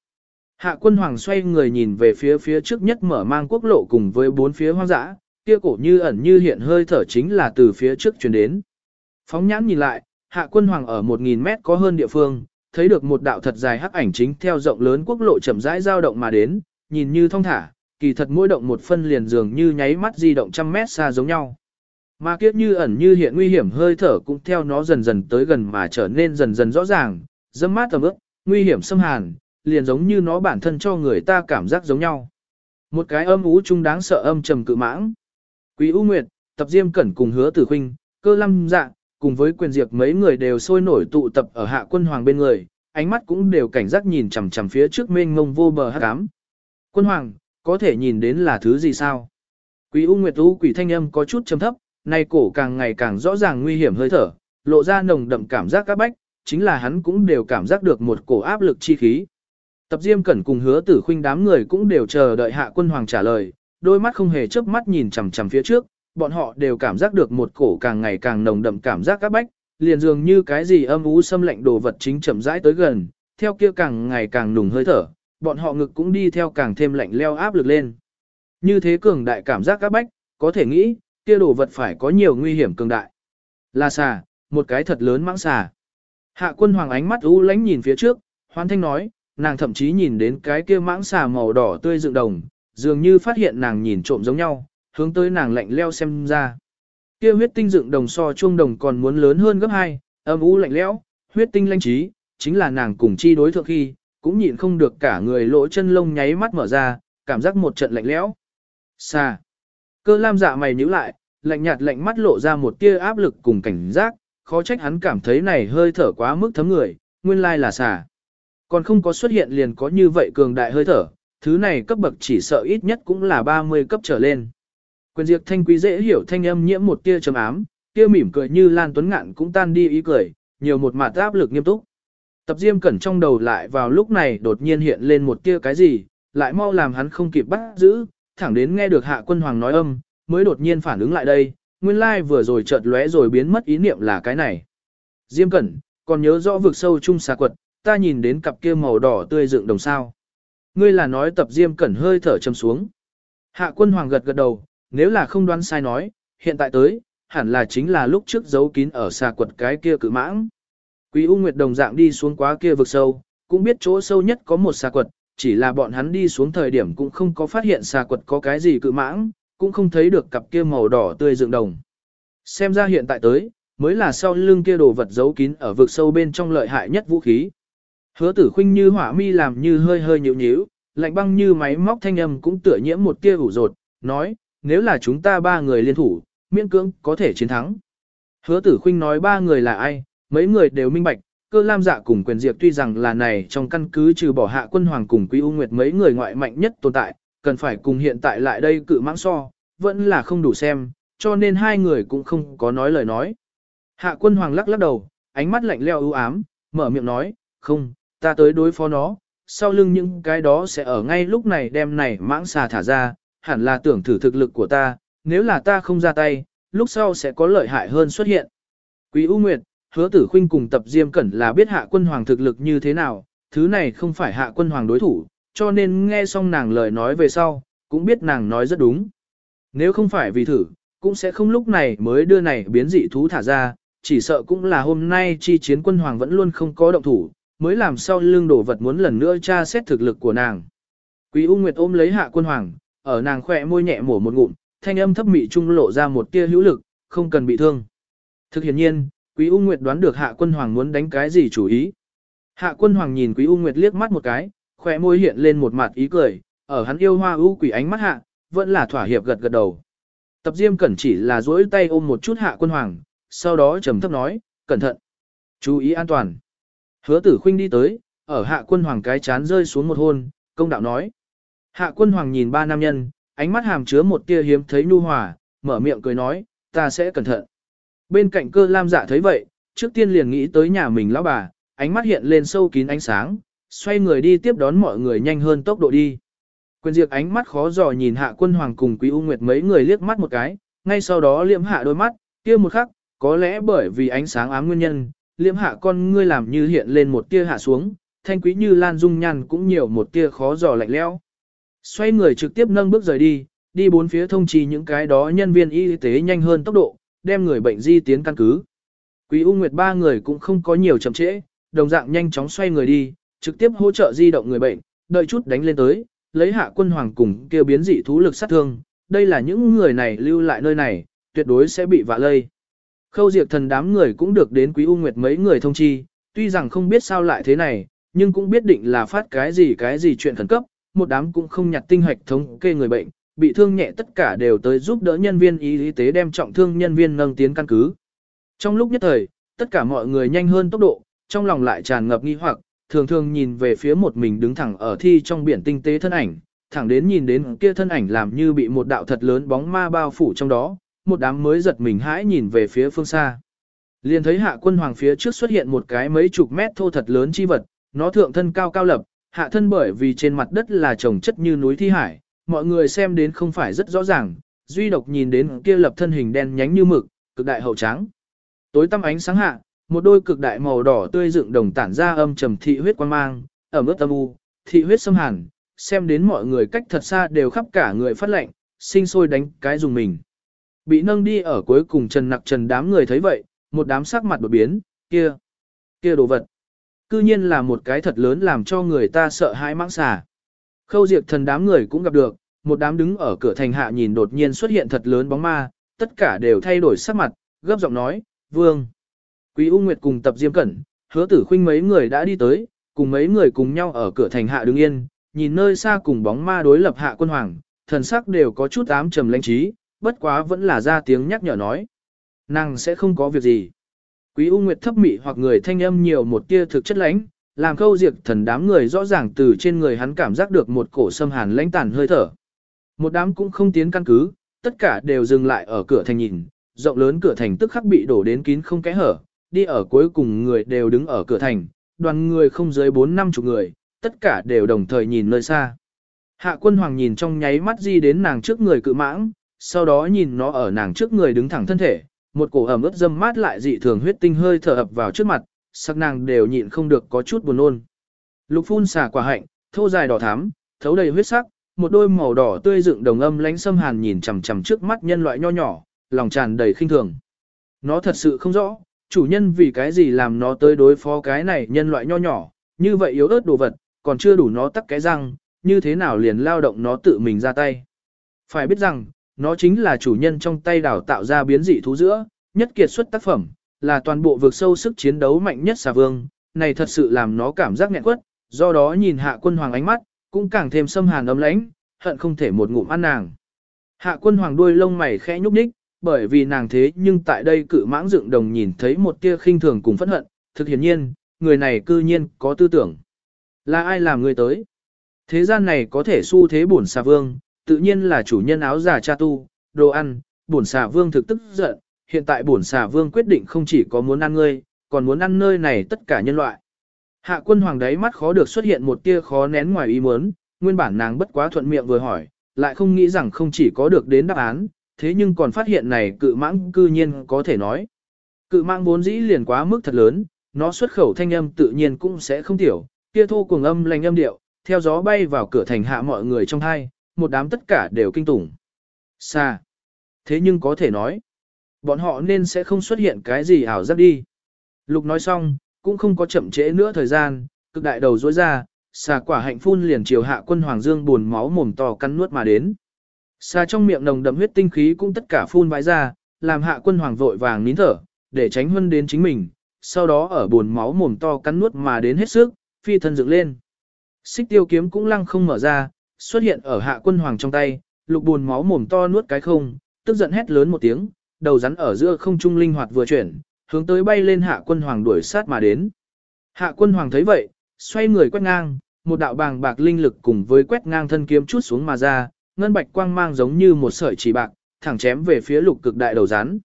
Hạ quân hoàng xoay người nhìn về phía phía trước nhất mở mang quốc lộ cùng với bốn phía hoang dã, kia cổ như ẩn như hiện hơi thở chính là từ phía trước truyền đến. Phóng nhãn nhìn lại, hạ quân hoàng ở 1.000 mét có hơn địa phương, thấy được một đạo thật dài hắc ảnh chính theo rộng lớn quốc lộ chậm rãi dao động mà đến, nhìn như thong thả, kỳ thật mỗi động một phân liền dường như nháy mắt di động trăm mét xa giống nhau. Mà kiếp như ẩn như hiện nguy hiểm hơi thở cũng theo nó dần dần tới gần mà trở nên dần dần rõ ràng, dâm mát tầm ước, nguy hiểm xâm hàn, liền giống như nó bản thân cho người ta cảm giác giống nhau. Một cái âm ú chung đáng sợ âm trầm cự mãng. Quý U Nguyệt, Tập Diêm Cẩn cùng hứa tử huynh, cơ lâm dạ, cùng với quyền diệt mấy người đều sôi nổi tụ tập ở hạ quân hoàng bên người, ánh mắt cũng đều cảnh giác nhìn chằm chằm phía trước mênh mông vô bờ hắc ám. Quân hoàng, có thể nhìn đến là thứ gì sao? Quý U Nguyệt U quỷ thanh âm có chút trầm thấp, nay cổ càng ngày càng rõ ràng nguy hiểm hơi thở, lộ ra nồng đậm cảm giác các bách, chính là hắn cũng đều cảm giác được một cổ áp lực chi khí. Tập Diêm Cẩn cùng hứa tử khuynh đám người cũng đều chờ đợi hạ quân hoàng trả lời, đôi mắt không hề chớp mắt nhìn chằm chằm phía trước, bọn họ đều cảm giác được một cổ càng ngày càng nồng đậm cảm giác các bách, liền dường như cái gì âm u xâm lạnh đồ vật chính chậm rãi tới gần, theo kia càng ngày càng nùng hơi thở, bọn họ ngực cũng đi theo càng thêm lạnh leo áp lực lên. Như thế cường đại cảm giác các bách, có thể nghĩ, kia đồ vật phải có nhiều nguy hiểm cường đại. Là xà, một cái thật lớn mãng xà. Hạ quân hoàng ánh mắt u lánh nhìn phía trước, hoan thanh nói, nàng thậm chí nhìn đến cái kia mãng xà màu đỏ tươi dựng đồng, dường như phát hiện nàng nhìn trộm giống nhau, hướng tới nàng lạnh leo xem ra. Kia huyết tinh dựng đồng so chuông đồng còn muốn lớn hơn gấp hai, âm u lạnh lẽo, huyết tinh lanh trí, chính là nàng cùng chi đối thượng khi, cũng nhịn không được cả người lỗ chân lông nháy mắt mở ra, cảm giác một trận lạnh lẽo. Xa. Cơ lam dạ mày nhíu lại, lạnh nhạt lạnh mắt lộ ra một tia áp lực cùng cảnh giác, khó trách hắn cảm thấy này hơi thở quá mức thấm người, nguyên lai là xà. Còn không có xuất hiện liền có như vậy cường đại hơi thở, thứ này cấp bậc chỉ sợ ít nhất cũng là 30 cấp trở lên. Quyền diệt thanh quý dễ hiểu thanh âm nhiễm một tia trầm ám, tia mỉm cười như Lan Tuấn Ngạn cũng tan đi ý cười, nhiều một mặt áp lực nghiêm túc. Tập diêm cẩn trong đầu lại vào lúc này đột nhiên hiện lên một tia cái gì, lại mau làm hắn không kịp bắt giữ, thẳng đến nghe được hạ quân hoàng nói âm, mới đột nhiên phản ứng lại đây, nguyên lai like vừa rồi chợt lóe rồi biến mất ý niệm là cái này. Diêm cẩn, còn nhớ rõ vực sâu chung xà quật, ta nhìn đến cặp kia màu đỏ tươi dựng đồng sao. Ngươi là nói tập diêm cẩn hơi thở châm xuống. Hạ quân hoàng gật gật đầu, nếu là không đoán sai nói, hiện tại tới, hẳn là chính là lúc trước giấu kín ở xà quật cái kia cự mãng. Quý U Nguyệt đồng dạng đi xuống quá kia vực sâu, cũng biết chỗ sâu nhất có một xà quật, chỉ là bọn hắn đi xuống thời điểm cũng không có phát hiện xà quật có cái gì cự mãng, cũng không thấy được cặp kia màu đỏ tươi dựng đồng. Xem ra hiện tại tới, mới là sau lưng kia đồ vật giấu kín ở vực sâu bên trong lợi hại nhất vũ khí. Hứa tử khinh như hỏa mi làm như hơi hơi nhíu nhíu, lạnh băng như máy móc thanh âm cũng tựa nhiễm một tia ủ rột, nói, nếu là chúng ta ba người liên thủ, miễn cưỡng có thể chiến thắng. Hứa tử khinh nói ba người là ai, mấy người đều minh bạch, cơ lam dạ cùng quyền diệt tuy rằng là này trong căn cứ trừ bỏ hạ quân hoàng cùng quý u nguyệt mấy người ngoại mạnh nhất tồn tại, cần phải cùng hiện tại lại đây cự mãng so, vẫn là không đủ xem, cho nên hai người cũng không có nói lời nói. Hạ quân hoàng lắc lắc đầu, ánh mắt lạnh leo ưu ám, mở miệng nói, không, ta tới đối phó nó, sau lưng những cái đó sẽ ở ngay lúc này đem này mãng xà thả ra, hẳn là tưởng thử thực lực của ta, nếu là ta không ra tay, lúc sau sẽ có lợi hại hơn xuất hiện. Quý U Nguyệt, hứa tử khuynh cùng tập diêm cẩn là biết hạ quân hoàng thực lực như thế nào, thứ này không phải hạ quân hoàng đối thủ, cho nên nghe xong nàng lời nói về sau, cũng biết nàng nói rất đúng. Nếu không phải vì thử, cũng sẽ không lúc này mới đưa này biến dị thú thả ra, chỉ sợ cũng là hôm nay chi chiến quân hoàng vẫn luôn không có động thủ, mới làm sao lương đổ vật muốn lần nữa tra xét thực lực của nàng. Quý U Nguyệt ôm lấy hạ quân hoàng, ở nàng khỏe môi nhẹ mổ một ngụm, thanh âm thấp mị trung lộ ra một tia hữu lực, không cần bị thương. Thực hiện nhiên, Quý U Nguyệt đoán được Hạ Quân Hoàng muốn đánh cái gì chủ ý. Hạ Quân Hoàng nhìn Quý U Nguyệt liếc mắt một cái, khỏe môi hiện lên một mặt ý cười, ở hắn yêu hoa ưu quỷ ánh mắt hạ, vẫn là thỏa hiệp gật gật đầu. Tập Diêm Cẩn chỉ là duỗi tay ôm một chút Hạ Quân Hoàng, sau đó trầm thấp nói, cẩn thận, chú ý an toàn. Hứa Tử Khuynh đi tới, ở Hạ Quân Hoàng cái chán rơi xuống một hôn, công đạo nói. Hạ Quân Hoàng nhìn ba nam nhân, ánh mắt hàm chứa một tia hiếm thấy nhu hòa, mở miệng cười nói, ta sẽ cẩn thận. Bên cạnh cơ lam dạ thấy vậy, trước tiên liền nghĩ tới nhà mình lão bà, ánh mắt hiện lên sâu kín ánh sáng, xoay người đi tiếp đón mọi người nhanh hơn tốc độ đi. Quyền diệt ánh mắt khó dò nhìn hạ quân hoàng cùng quý u nguyệt mấy người liếc mắt một cái, ngay sau đó liễm hạ đôi mắt, kia một khắc, có lẽ bởi vì ánh sáng ám nguyên nhân, liễm hạ con ngươi làm như hiện lên một tia hạ xuống, thanh quý như lan dung nhăn cũng nhiều một tia khó dò lạnh lẽo. Xoay người trực tiếp nâng bước rời đi, đi bốn phía thông trì những cái đó nhân viên y tế nhanh hơn tốc độ, đem người bệnh di tiến căn cứ. Quý U Nguyệt ba người cũng không có nhiều chậm trễ, đồng dạng nhanh chóng xoay người đi, trực tiếp hỗ trợ di động người bệnh, đợi chút đánh lên tới, lấy hạ quân hoàng cùng kêu biến dị thú lực sát thương, đây là những người này lưu lại nơi này, tuyệt đối sẽ bị vạ lây. Khâu diệt thần đám người cũng được đến Quý U Nguyệt mấy người thông chi, tuy rằng không biết sao lại thế này, nhưng cũng biết định là phát cái gì cái gì chuyện khẩn cấp, một đám cũng không nhặt tinh hoạch thống kê người bệnh, bị thương nhẹ tất cả đều tới giúp đỡ nhân viên y tế đem trọng thương nhân viên nâng tiến căn cứ. Trong lúc nhất thời, tất cả mọi người nhanh hơn tốc độ, trong lòng lại tràn ngập nghi hoặc, thường thường nhìn về phía một mình đứng thẳng ở thi trong biển tinh tế thân ảnh, thẳng đến nhìn đến kia thân ảnh làm như bị một đạo thật lớn bóng ma bao phủ trong đó, một đám mới giật mình hãi nhìn về phía phương xa. Liền thấy hạ quân hoàng phía trước xuất hiện một cái mấy chục mét thô thật lớn chi vật, nó thượng thân cao cao lập, Hạ thân bởi vì trên mặt đất là trồng chất như núi thi hải, mọi người xem đến không phải rất rõ ràng, duy độc nhìn đến kia lập thân hình đen nhánh như mực, cực đại hậu trắng. Tối tăm ánh sáng hạ, một đôi cực đại màu đỏ tươi dựng đồng tản ra âm trầm thị huyết quang mang, ở mức âm u, thị huyết xâm hàn, xem đến mọi người cách thật xa đều khắp cả người phát lệnh, sinh sôi đánh cái dùng mình. Bị nâng đi ở cuối cùng trần nặc trần đám người thấy vậy, một đám sắc mặt đột biến, kia, kia đồ vật. Cư nhiên là một cái thật lớn làm cho người ta sợ hãi mãng xà. Khâu diệt thần đám người cũng gặp được, một đám đứng ở cửa thành hạ nhìn đột nhiên xuất hiện thật lớn bóng ma, tất cả đều thay đổi sắc mặt, gấp giọng nói, vương. Quý U Nguyệt cùng tập Diêm Cẩn, hứa tử khuynh mấy người đã đi tới, cùng mấy người cùng nhau ở cửa thành hạ đứng yên, nhìn nơi xa cùng bóng ma đối lập hạ quân hoàng, thần sắc đều có chút ám trầm lãnh trí, bất quá vẫn là ra tiếng nhắc nhở nói. Nàng sẽ không có việc gì. Quý U Nguyệt thấp mị hoặc người thanh âm nhiều một tia thực chất lãnh, làm khâu diệt thần đám người rõ ràng từ trên người hắn cảm giác được một cổ xâm hàn lãnh tàn hơi thở. Một đám cũng không tiến căn cứ, tất cả đều dừng lại ở cửa thành nhìn, rộng lớn cửa thành tức khắc bị đổ đến kín không kẽ hở, đi ở cuối cùng người đều đứng ở cửa thành, đoàn người không dưới 4 năm chục người, tất cả đều đồng thời nhìn nơi xa. Hạ quân hoàng nhìn trong nháy mắt di đến nàng trước người cự mãng, sau đó nhìn nó ở nàng trước người đứng thẳng thân thể, một cổ ẩm ướt dâm mát lại dị thường huyết tinh hơi thở ập vào trước mặt, sắc nàng đều nhịn không được có chút buồn nôn. Lục phun xả quả hạnh, thô dài đỏ thắm, thấu đầy huyết sắc, một đôi màu đỏ tươi dựng đồng âm lánh xâm hàn nhìn chằm chằm trước mắt nhân loại nho nhỏ, lòng tràn đầy khinh thường. Nó thật sự không rõ, chủ nhân vì cái gì làm nó tới đối phó cái này nhân loại nho nhỏ, như vậy yếu ớt đồ vật, còn chưa đủ nó tắc cái răng, như thế nào liền lao động nó tự mình ra tay. Phải biết rằng, nó chính là chủ nhân trong tay đào tạo ra biến dị thú giữa, nhất kiệt xuất tác phẩm, là toàn bộ vực sâu sức chiến đấu mạnh nhất xà vương, này thật sự làm nó cảm giác nghẹn quất, do đó nhìn hạ quân hoàng ánh mắt, cũng càng thêm xâm hàn ấm lãnh, hận không thể một ngụm ăn nàng. Hạ quân hoàng đuôi lông mày khẽ nhúc nhích, bởi vì nàng thế nhưng tại đây cự mãng dựng đồng nhìn thấy một tia khinh thường cùng phẫn hận, thực hiển nhiên, người này cư nhiên có tư tưởng. Là ai làm người tới? Thế gian này có thể su thế bổn xà vương, tự nhiên là chủ nhân áo giả cha tu, đồ ăn, bổn xà vương thực tức giận, hiện tại bổn xà vương quyết định không chỉ có muốn ăn ngươi, còn muốn ăn nơi này tất cả nhân loại. Hạ quân hoàng đáy mắt khó được xuất hiện một tia khó nén ngoài ý muốn, nguyên bản nàng bất quá thuận miệng vừa hỏi, lại không nghĩ rằng không chỉ có được đến đáp án, thế nhưng còn phát hiện này cự mãng cư nhiên có thể nói. Cự mãng vốn dĩ liền quá mức thật lớn, nó xuất khẩu thanh âm tự nhiên cũng sẽ không tiểu, kia thô cuồng âm lành âm điệu, theo gió bay vào cửa thành hạ mọi người trong hai, một đám tất cả đều kinh tủng. Xa. Thế nhưng có thể nói, bọn họ nên sẽ không xuất hiện cái gì ảo giác đi. Lục nói xong, cũng không có chậm trễ nữa thời gian, cực đại đầu rối ra, xà quả hạnh phun liền chiều hạ quân hoàng dương buồn máu mồm to cắn nuốt mà đến. Xà trong miệng nồng đậm huyết tinh khí cũng tất cả phun vãi ra, làm hạ quân hoàng vội vàng nín thở, để tránh huân đến chính mình, sau đó ở buồn máu mồm to cắn nuốt mà đến hết sức, phi thân dựng lên. Xích tiêu kiếm cũng lăng không mở ra, xuất hiện ở hạ quân hoàng trong tay, lục buồn máu mồm to nuốt cái không, tức giận hét lớn một tiếng, đầu rắn ở giữa không trung linh hoạt vừa chuyển, hướng tới bay lên hạ quân hoàng đuổi sát mà đến. Hạ quân hoàng thấy vậy, xoay người quét ngang, một đạo bàng bạc linh lực cùng với quét ngang thân kiếm chút xuống mà ra, ngân bạch quang mang giống như một sợi chỉ bạc, thẳng chém về phía lục cực đại đầu rắn.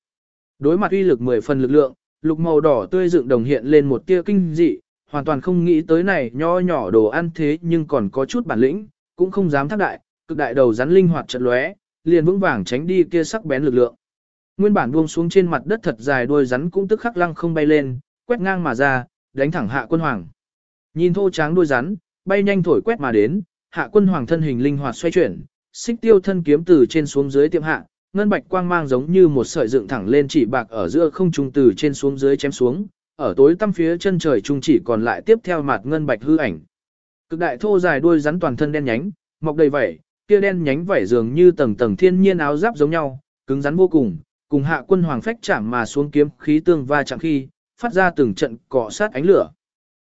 Đối mặt uy lực 10 phần lực lượng, lục màu đỏ tươi dựng đồng hiện lên một tia kinh dị, hoàn toàn không nghĩ tới này nho nhỏ đồ ăn thế nhưng còn có chút bản lĩnh, cũng không dám thác đại, cực đại đầu rắn linh hoạt trận lóe, liền vững vàng tránh đi kia sắc bén lực lượng. Nguyên bản buông xuống trên mặt đất thật dài đuôi rắn cũng tức khắc lăng không bay lên, quét ngang mà ra, đánh thẳng hạ quân hoàng. Nhìn thô tráng đuôi rắn, bay nhanh thổi quét mà đến, hạ quân hoàng thân hình linh hoạt xoay chuyển, xích tiêu thân kiếm từ trên xuống dưới tiệm hạ, ngân bạch quang mang giống như một sợi dựng thẳng lên chỉ bạc ở giữa không trung từ trên xuống dưới chém xuống, ở tối tăm phía chân trời trung chỉ còn lại tiếp theo mặt ngân bạch hư ảnh. Cực đại thô dài đuôi rắn toàn thân đen nhánh, mọc đầy vảy, kia đen nhánh vảy dường như tầng tầng thiên nhiên áo giáp giống nhau, cứng rắn vô cùng, cùng hạ quân hoàng phách chạm mà xuống kiếm khí tương va chạm khi, phát ra từng trận cọ sát ánh lửa.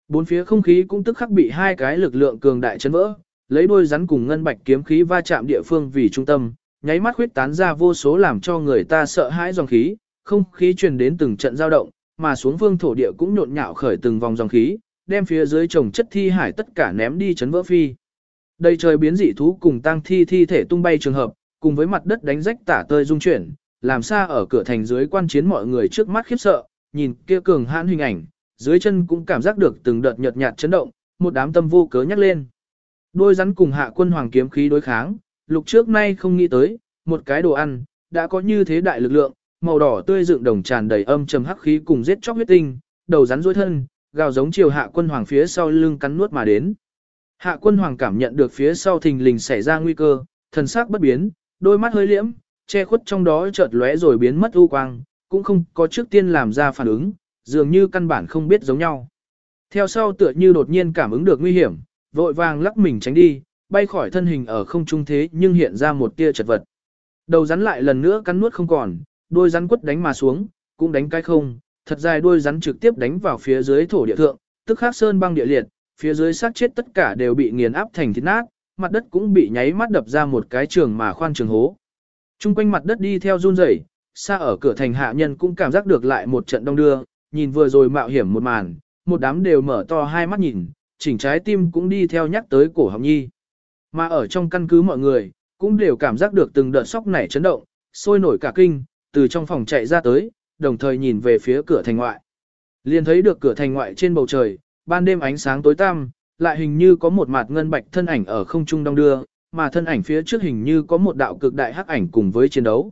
Bốn phía không khí cũng tức khắc bị hai cái lực lượng cường đại chấn vỡ, lấy đuôi rắn cùng ngân bạch kiếm khí va chạm địa phương vì trung tâm, nháy mắt huyết tán ra vô số làm cho người ta sợ hãi dòng khí, không khí truyền đến từng trận dao động, mà xuống vương thổ địa cũng nhộn nhạo khởi từng vòng dòng khí, đem phía dưới trồng chất thi hải tất cả ném đi chấn vỡ phi. Đây trời biến dị thú cùng tăng thi thi thể tung bay trường hợp, cùng với mặt đất đánh rách tả tơi dung chuyển, làm xa ở cửa thành dưới quan chiến mọi người trước mắt khiếp sợ, nhìn kia cường hãn hình ảnh, dưới chân cũng cảm giác được từng đợt nhợt nhạt chấn động, một đám tâm vô cớ nhắc lên. Đôi rắn cùng hạ quân hoàng kiếm khí đối kháng, lục trước nay không nghĩ tới, một cái đồ ăn, đã có như thế đại lực lượng, màu đỏ tươi dựng đồng tràn đầy âm trầm hắc khí cùng giết chóc huyết tinh, đầu rắn dối thân, gào giống chiều hạ quân hoàng phía sau lưng cắn nuốt mà đến. Hạ quân hoàng cảm nhận được phía sau thình lình xảy ra nguy cơ, thần sắc bất biến, đôi mắt hơi liễm, che khuất trong đó chợt lóe rồi biến mất u quang, cũng không có trước tiên làm ra phản ứng, dường như căn bản không biết giống nhau. Theo sau tựa như đột nhiên cảm ứng được nguy hiểm, vội vàng lắc mình tránh đi, bay khỏi thân hình ở không trung thế nhưng hiện ra một tia chật vật. Đầu rắn lại lần nữa cắn nuốt không còn, đôi rắn quất đánh mà xuống, cũng đánh cái không, thật dài đuôi rắn trực tiếp đánh vào phía dưới thổ địa thượng, tức khắc sơn băng địa liệt, phía dưới xác chết tất cả đều bị nghiền áp thành thịt nát, mặt đất cũng bị nháy mắt đập ra một cái trường mà khoan trường hố. Trung quanh mặt đất đi theo run rẩy, xa ở cửa thành hạ nhân cũng cảm giác được lại một trận đông đưa, nhìn vừa rồi mạo hiểm một màn, một đám đều mở to hai mắt nhìn, chỉnh trái tim cũng đi theo nhắc tới cổ họng nhi. Mà ở trong căn cứ mọi người, cũng đều cảm giác được từng đợt sóc nảy chấn động, sôi nổi cả kinh, từ trong phòng chạy ra tới, đồng thời nhìn về phía cửa thành ngoại. Liền thấy được cửa thành ngoại trên bầu trời, ban đêm ánh sáng tối tăm, lại hình như có một mặt ngân bạch thân ảnh ở không trung đông đưa, mà thân ảnh phía trước hình như có một đạo cực đại hắc ảnh cùng với chiến đấu.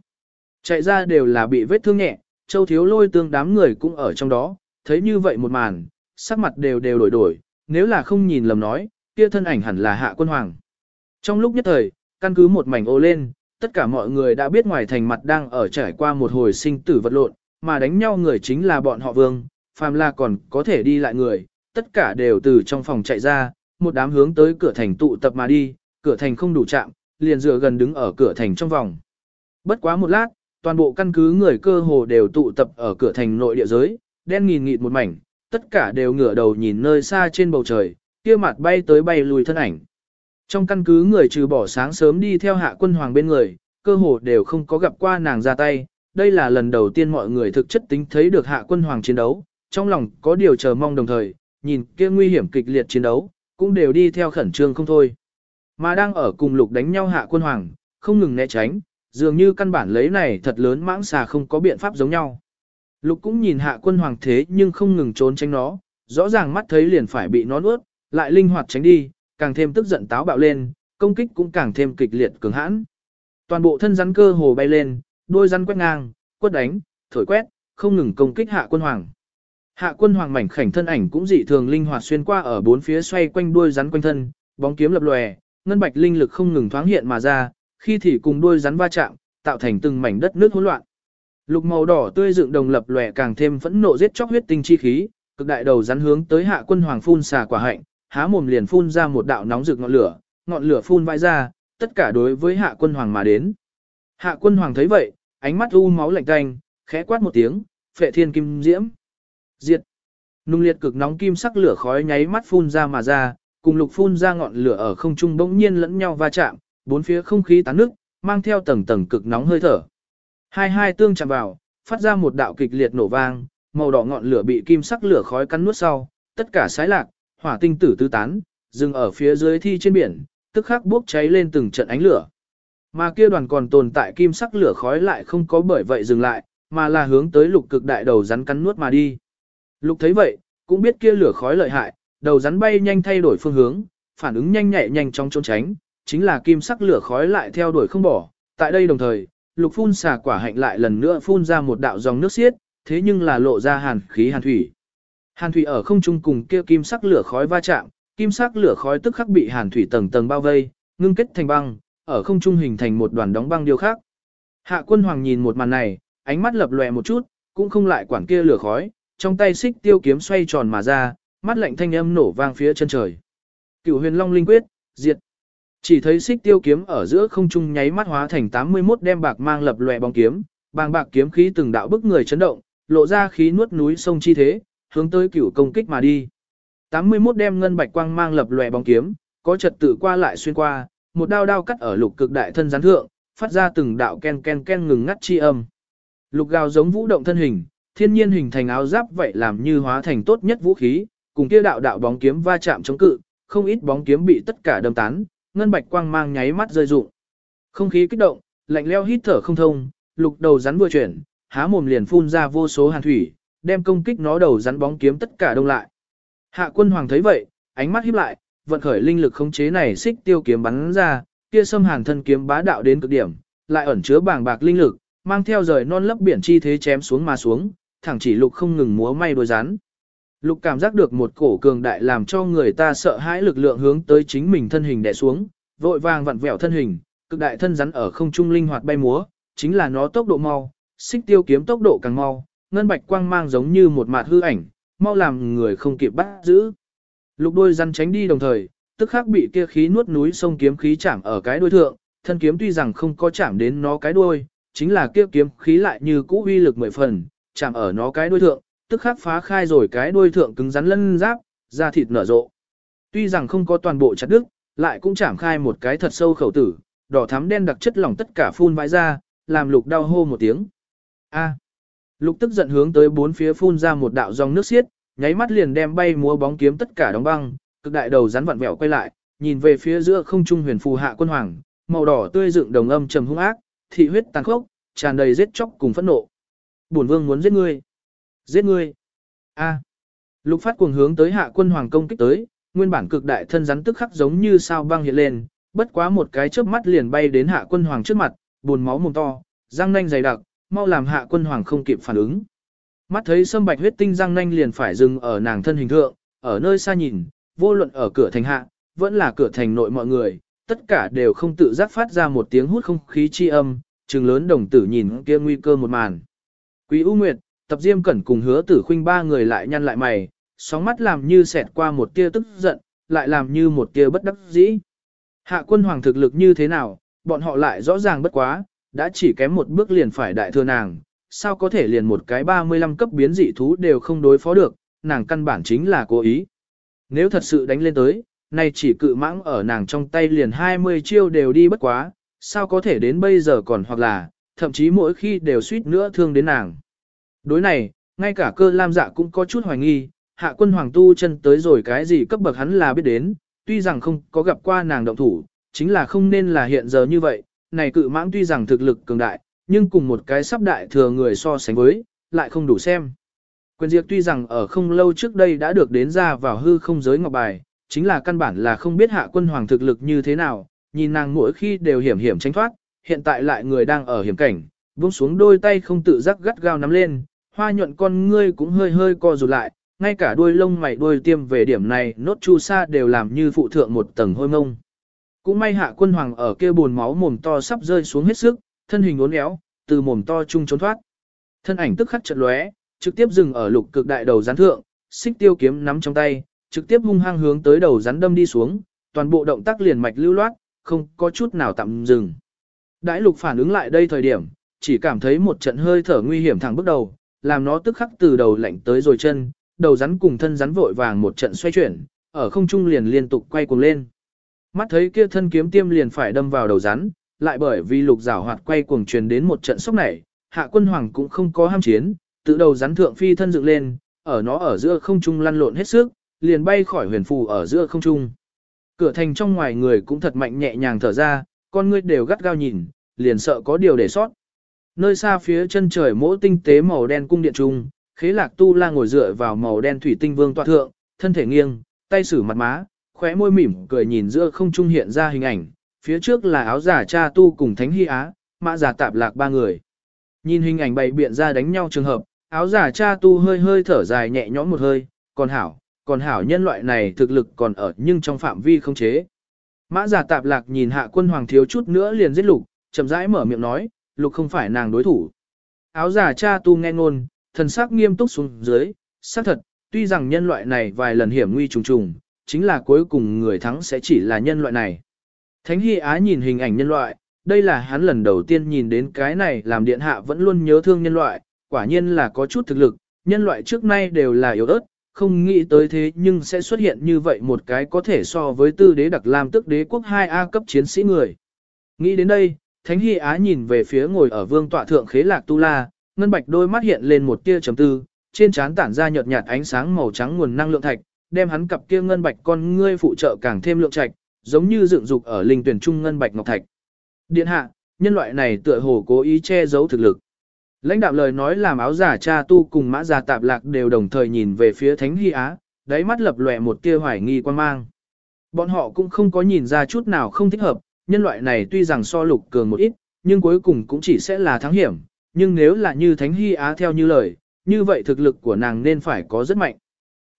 Chạy ra đều là bị vết thương nhẹ, châu thiếu lôi tương đám người cũng ở trong đó, thấy như vậy một màn, sắc mặt đều đều đổi đổi, nếu là không nhìn lầm nói, kia thân ảnh hẳn là hạ quân hoàng. Trong lúc nhất thời, căn cứ một mảnh ô lên, tất cả mọi người đã biết ngoài thành mặt đang ở trải qua một hồi sinh tử vật lộn, mà đánh nhau người chính là bọn họ vương, phàm là còn có thể đi lại người, tất cả đều từ trong phòng chạy ra, một đám hướng tới cửa thành tụ tập mà đi, cửa thành không đủ chạm, liền dựa gần đứng ở cửa thành trong vòng. Bất quá một lát, toàn bộ căn cứ người cơ hồ đều tụ tập ở cửa thành nội địa giới, đen nghìn nghịt một mảnh, tất cả đều ngửa đầu nhìn nơi xa trên bầu trời, kia mặt bay tới bay lùi thân ảnh. Trong căn cứ người trừ bỏ sáng sớm đi theo hạ quân hoàng bên người, cơ hồ đều không có gặp qua nàng ra tay, đây là lần đầu tiên mọi người thực chất tính thấy được hạ quân hoàng chiến đấu, trong lòng có điều chờ mong đồng thời, nhìn kia nguy hiểm kịch liệt chiến đấu, cũng đều đi theo khẩn trương không thôi. Mà đang ở cùng lục đánh nhau hạ quân hoàng, không ngừng né tránh, dường như căn bản lấy này thật lớn mãng xà không có biện pháp giống nhau. Lục cũng nhìn hạ quân hoàng thế nhưng không ngừng trốn tránh nó, rõ ràng mắt thấy liền phải bị nó nuốt, lại linh hoạt tránh đi, càng thêm tức giận táo bạo lên, công kích cũng càng thêm kịch liệt cường hãn. Toàn bộ thân rắn cơ hồ bay lên, đôi rắn quét ngang, quất đánh, thổi quét, không ngừng công kích hạ quân hoàng. Hạ quân hoàng mảnh khảnh thân ảnh cũng dị thường linh hoạt xuyên qua ở bốn phía xoay quanh đuôi rắn quanh thân, bóng kiếm lập lòe, ngân bạch linh lực không ngừng thoáng hiện mà ra, khi thì cùng đuôi rắn va chạm, tạo thành từng mảnh đất nước hỗn loạn. Lục màu đỏ tươi dựng đồng lập lòe càng thêm phẫn nộ giết chóc huyết tinh chi khí, cực đại đầu rắn hướng tới hạ quân hoàng phun xà quả hạnh, há mồm liền phun ra một đạo nóng rực ngọn lửa, ngọn lửa phun vãi ra, tất cả đối với hạ quân hoàng mà đến. Hạ quân hoàng thấy vậy, ánh mắt u máu lạnh tanh, khẽ quát một tiếng, phệ thiên kim diễm. Diệt. Nung liệt cực nóng kim sắc lửa khói nháy mắt phun ra mà ra, cùng lục phun ra ngọn lửa ở không trung bỗng nhiên lẫn nhau va chạm, bốn phía không khí tán nước, mang theo tầng tầng cực nóng hơi thở. Hai hai tương chạm vào, phát ra một đạo kịch liệt nổ vang, màu đỏ ngọn lửa bị kim sắc lửa khói cắn nuốt sau, tất cả sái lạc, hỏa tinh tử tứ tán, dừng ở phía dưới thi trên biển, tức khắc bốc cháy lên từng trận ánh lửa. Mà kia đoàn còn tồn tại kim sắc lửa khói lại không có bởi vậy dừng lại, mà là hướng tới lục cực đại đầu rắn cắn nuốt mà đi. Lục thấy vậy, cũng biết kia lửa khói lợi hại, đầu rắn bay nhanh thay đổi phương hướng, phản ứng nhanh nhẹ nhanh trong trốn tránh, chính là kim sắc lửa khói lại theo đuổi không bỏ. Tại đây đồng thời, lục phun xà quả hạnh lại lần nữa phun ra một đạo dòng nước xiết, thế nhưng là lộ ra hàn khí hàn thủy. Hàn thủy ở không trung cùng kia kim sắc lửa khói va chạm, kim sắc lửa khói tức khắc bị hàn thủy tầng tầng bao vây, ngưng kết thành băng, ở không trung hình thành một đoàn đóng băng điêu khác. Hạ quân hoàng nhìn một màn này, ánh mắt lập lòe một chút, cũng không lại quản kia lửa khói, trong tay xích tiêu kiếm xoay tròn mà ra, mắt lạnh thanh âm nổ vang phía chân trời. Cửu huyền long linh quyết, diệt. Chỉ thấy xích tiêu kiếm ở giữa không trung nháy mắt hóa thành 81 đem bạc mang lập lòe bóng kiếm, bàng bạc kiếm khí từng đạo bức người chấn động, lộ ra khí nuốt núi sông chi thế, hướng tới cửu công kích mà đi. 81 đem ngân bạch quang mang lập lòe bóng kiếm, có trật tự qua lại xuyên qua, một đao đao cắt ở lục cực đại thân gián thượng, phát ra từng đạo ken ken ken ngừng ngắt chi âm. Lục gào giống vũ động thân hình, thiên nhiên hình thành áo giáp vậy làm như hóa thành tốt nhất vũ khí, cùng kia đạo đạo bóng kiếm va chạm chống cự, không ít bóng kiếm bị tất cả đâm tán, ngân bạch quang mang nháy mắt rơi rụng. Không khí kích động, lạnh leo hít thở không thông, lục đầu rắn vừa chuyển, há mồm liền phun ra vô số hàn thủy, đem công kích nó đầu rắn bóng kiếm tất cả đông lại. Hạ quân hoàng thấy vậy, ánh mắt híp lại, vận khởi linh lực khống chế này xích tiêu kiếm bắn ra, kia xâm hàn thân kiếm bá đạo đến cực điểm, lại ẩn chứa bàng bạc linh lực, mang theo rời non lấp biển chi thế chém xuống mà xuống, thẳng chỉ lục không ngừng múa may đôi rắn. Lục cảm giác được một cổ cường đại làm cho người ta sợ hãi lực lượng hướng tới chính mình thân hình đè xuống, vội vàng vặn vẹo thân hình, cực đại thân rắn ở không trung linh hoạt bay múa, chính là nó tốc độ mau, xích tiêu kiếm tốc độ càng mau, ngân bạch quang mang giống như một mạt hư ảnh, mau làm người không kịp bắt giữ. Lục đôi rắn tránh đi đồng thời, tức khắc bị kia khí nuốt núi sông kiếm khí chạm ở cái đuôi thượng, thân kiếm tuy rằng không có chạm đến nó cái đuôi, chính là kia kiếm khí lại như cũ uy lực mười phần, chạm ở nó cái đuôi thượng, tức khắc phá khai rồi cái đuôi thượng cứng rắn lân giáp, da thịt nở rộ. Tuy rằng không có toàn bộ chặt đứt, lại cũng chạm khai một cái thật sâu khẩu tử, đỏ thắm đen đặc chất lỏng tất cả phun vãi ra, làm lục đau hô một tiếng. A. Lục tức giận hướng tới bốn phía phun ra một đạo dòng nước xiết, nháy mắt liền đem bay múa bóng kiếm tất cả đóng băng, cực đại đầu rắn vặn vẹo quay lại, nhìn về phía giữa không trung huyền phù hạ quân hoàng, màu đỏ tươi dựng đồng âm trầm hung ác, thị huyết tàn khốc, tràn đầy giết chóc cùng phẫn nộ. Bổn vương muốn giết ngươi. Giết ngươi. A. Lục phát cuồng hướng tới hạ quân hoàng công kích tới, nguyên bản cực đại thân rắn tức khắc giống như sao băng hiện lên, bất quá một cái chớp mắt liền bay đến hạ quân hoàng trước mặt, buồn máu mồm to, răng nanh dày đặc, mau làm hạ quân hoàng không kịp phản ứng. Mắt thấy sâm bạch huyết tinh răng nanh liền phải dừng ở nàng thân hình thượng, ở nơi xa nhìn, vô luận ở cửa thành hạ, vẫn là cửa thành nội mọi người, tất cả đều không tự giác phát ra một tiếng hút không khí chi âm, trừng lớn đồng tử nhìn kia nguy cơ một màn. Quý U Nguyệt, tập diêm cẩn cùng hứa tử khuynh ba người lại nhăn lại mày, sóng mắt làm như xẹt qua một tia tức giận, lại làm như một tia bất đắc dĩ. Hạ quân hoàng thực lực như thế nào, bọn họ lại rõ ràng bất quá, đã chỉ kém một bước liền phải đại thừa nàng, sao có thể liền một cái 35 cấp biến dị thú đều không đối phó được, nàng căn bản chính là cố ý. Nếu thật sự đánh lên tới, nay chỉ cự mãng ở nàng trong tay liền 20 chiêu đều đi bất quá, sao có thể đến bây giờ còn hoặc là, thậm chí mỗi khi đều suýt nữa thương đến nàng. Đối này, ngay cả cơ lam dạ cũng có chút hoài nghi, hạ quân hoàng tu chân tới rồi cái gì cấp bậc hắn là biết đến, tuy rằng không có gặp qua nàng động thủ, chính là không nên là hiện giờ như vậy, này cự mãng tuy rằng thực lực cường đại, nhưng cùng một cái sắp đại thừa người so sánh với, lại không đủ xem. Quyền diệt tuy rằng ở không lâu trước đây đã được đến ra vào hư không giới ngọc bài, chính là căn bản là không biết hạ quân hoàng thực lực như thế nào, nhìn nàng mỗi khi đều hiểm hiểm tránh thoát, hiện tại lại người đang ở hiểm cảnh, buông xuống đôi tay không tự giác gắt gao nắm lên, hoa nhuận con ngươi cũng hơi hơi co rụt lại, ngay cả đuôi lông mày đuôi tiêm về điểm này nốt chu sa đều làm như phụ thượng một tầng hôi mông. Cũng may hạ quân hoàng ở kia buồn máu mồm to sắp rơi xuống hết sức, thân hình uốn éo, từ mồm to chung trốn thoát. Thân ảnh tức khắc chợt lóe, trực tiếp dừng ở lục cực đại đầu rắn thượng, xích tiêu kiếm nắm trong tay, trực tiếp hung hăng hướng tới đầu rắn đâm đi xuống, toàn bộ động tác liền mạch lưu loát, không có chút nào tạm dừng. Đãi lục phản ứng lại đây thời điểm, chỉ cảm thấy một trận hơi thở nguy hiểm thẳng bước đầu, làm nó tức khắc từ đầu lạnh tới rồi chân, đầu rắn cùng thân rắn vội vàng một trận xoay chuyển, ở không trung liền liên tục quay cuồng lên. Mắt thấy kia thân kiếm tiêm liền phải đâm vào đầu rắn, lại bởi vì lục giảo hoạt quay cuồng truyền đến một trận sốc này, hạ quân hoàng cũng không có ham chiến, tự đầu rắn thượng phi thân dựng lên, ở nó ở giữa không trung lăn lộn hết sức, liền bay khỏi huyền phù ở giữa không trung. Cửa thành trong ngoài người cũng thật mạnh nhẹ nhàng thở ra, con ngươi đều gắt gao nhìn, liền sợ có điều để sót. Nơi xa phía chân trời mỗ tinh tế màu đen cung điện trung, khế lạc tu la ngồi dựa vào màu đen thủy tinh vương tọa thượng, thân thể nghiêng, tay sử mặt má, khóe môi mỉm cười nhìn giữa không trung hiện ra hình ảnh, phía trước là áo giả cha tu cùng thánh hy á, mã giả tạp lạc ba người. Nhìn hình ảnh bày biện ra đánh nhau trường hợp, áo giả cha tu hơi hơi thở dài nhẹ nhõm một hơi, còn hảo, còn hảo nhân loại này thực lực còn ở nhưng trong phạm vi không chế. Mã giả tạp lạc nhìn hạ quân hoàng thiếu chút nữa liền giết lục, chậm rãi mở miệng nói, lục không phải nàng đối thủ. Áo giả cha tu nghe ngôn, thần sắc nghiêm túc xuống dưới, xác thật, tuy rằng nhân loại này vài lần hiểm nguy trùng trùng, chính là cuối cùng người thắng sẽ chỉ là nhân loại này. Thánh Hy Á nhìn hình ảnh nhân loại, đây là hắn lần đầu tiên nhìn đến cái này làm điện hạ vẫn luôn nhớ thương nhân loại, quả nhiên là có chút thực lực, nhân loại trước nay đều là yếu ớt, không nghĩ tới thế nhưng sẽ xuất hiện như vậy một cái có thể so với tư đế đặc lam tức đế quốc 2A cấp chiến sĩ người. Nghĩ đến đây, Thánh Hy Á nhìn về phía ngồi ở vương tọa thượng khế lạc tu la, ngân bạch đôi mắt hiện lên một tia trầm tư, trên trán tản ra nhợt nhạt ánh sáng màu trắng nguồn năng lượng thạch, đem hắn cặp kia ngân bạch con ngươi phụ trợ càng thêm lượng trạch, giống như dựng dục ở linh tuyển trung ngân bạch ngọc thạch. Điện hạ, nhân loại này tựa hồ cố ý che giấu thực lực. Lãnh đạo lời nói làm áo giả cha tu cùng mã giả tạp lạc đều đồng thời nhìn về phía Thánh Hy Á, đáy mắt lập lòe một tia hoài nghi quan mang. Bọn họ cũng không có nhìn ra chút nào không thích hợp, nhân loại này tuy rằng so lục cường một ít, nhưng cuối cùng cũng chỉ sẽ là thắng hiểm, nhưng nếu là như Thánh Hy Á theo như lời, như vậy thực lực của nàng nên phải có rất mạnh.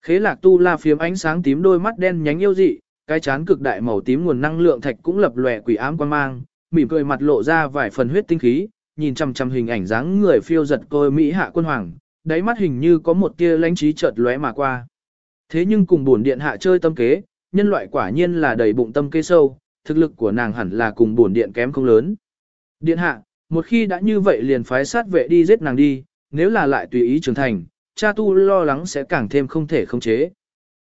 Khế lạc tu la phiếm ánh sáng tím đôi mắt đen nhánh yêu dị, cái chán cực đại màu tím nguồn năng lượng thạch cũng lập lòe quỷ ám quan mang, mỉm cười mặt lộ ra vài phần huyết tinh khí, nhìn chằm chằm hình ảnh dáng người phiêu giật côi mỹ hạ quân hoàng, đáy mắt hình như có một tia lãnh trí chợt lóe mà qua. Thế nhưng cùng buồn điện hạ chơi tâm kế, nhân loại quả nhiên là đầy bụng tâm kế sâu, thực lực của nàng hẳn là cùng bổn điện kém không lớn. Điện hạ, một khi đã như vậy liền phái sát vệ đi giết nàng đi, nếu là lại tùy ý trưởng thành, cha tu lo lắng sẽ càng thêm không thể khống chế.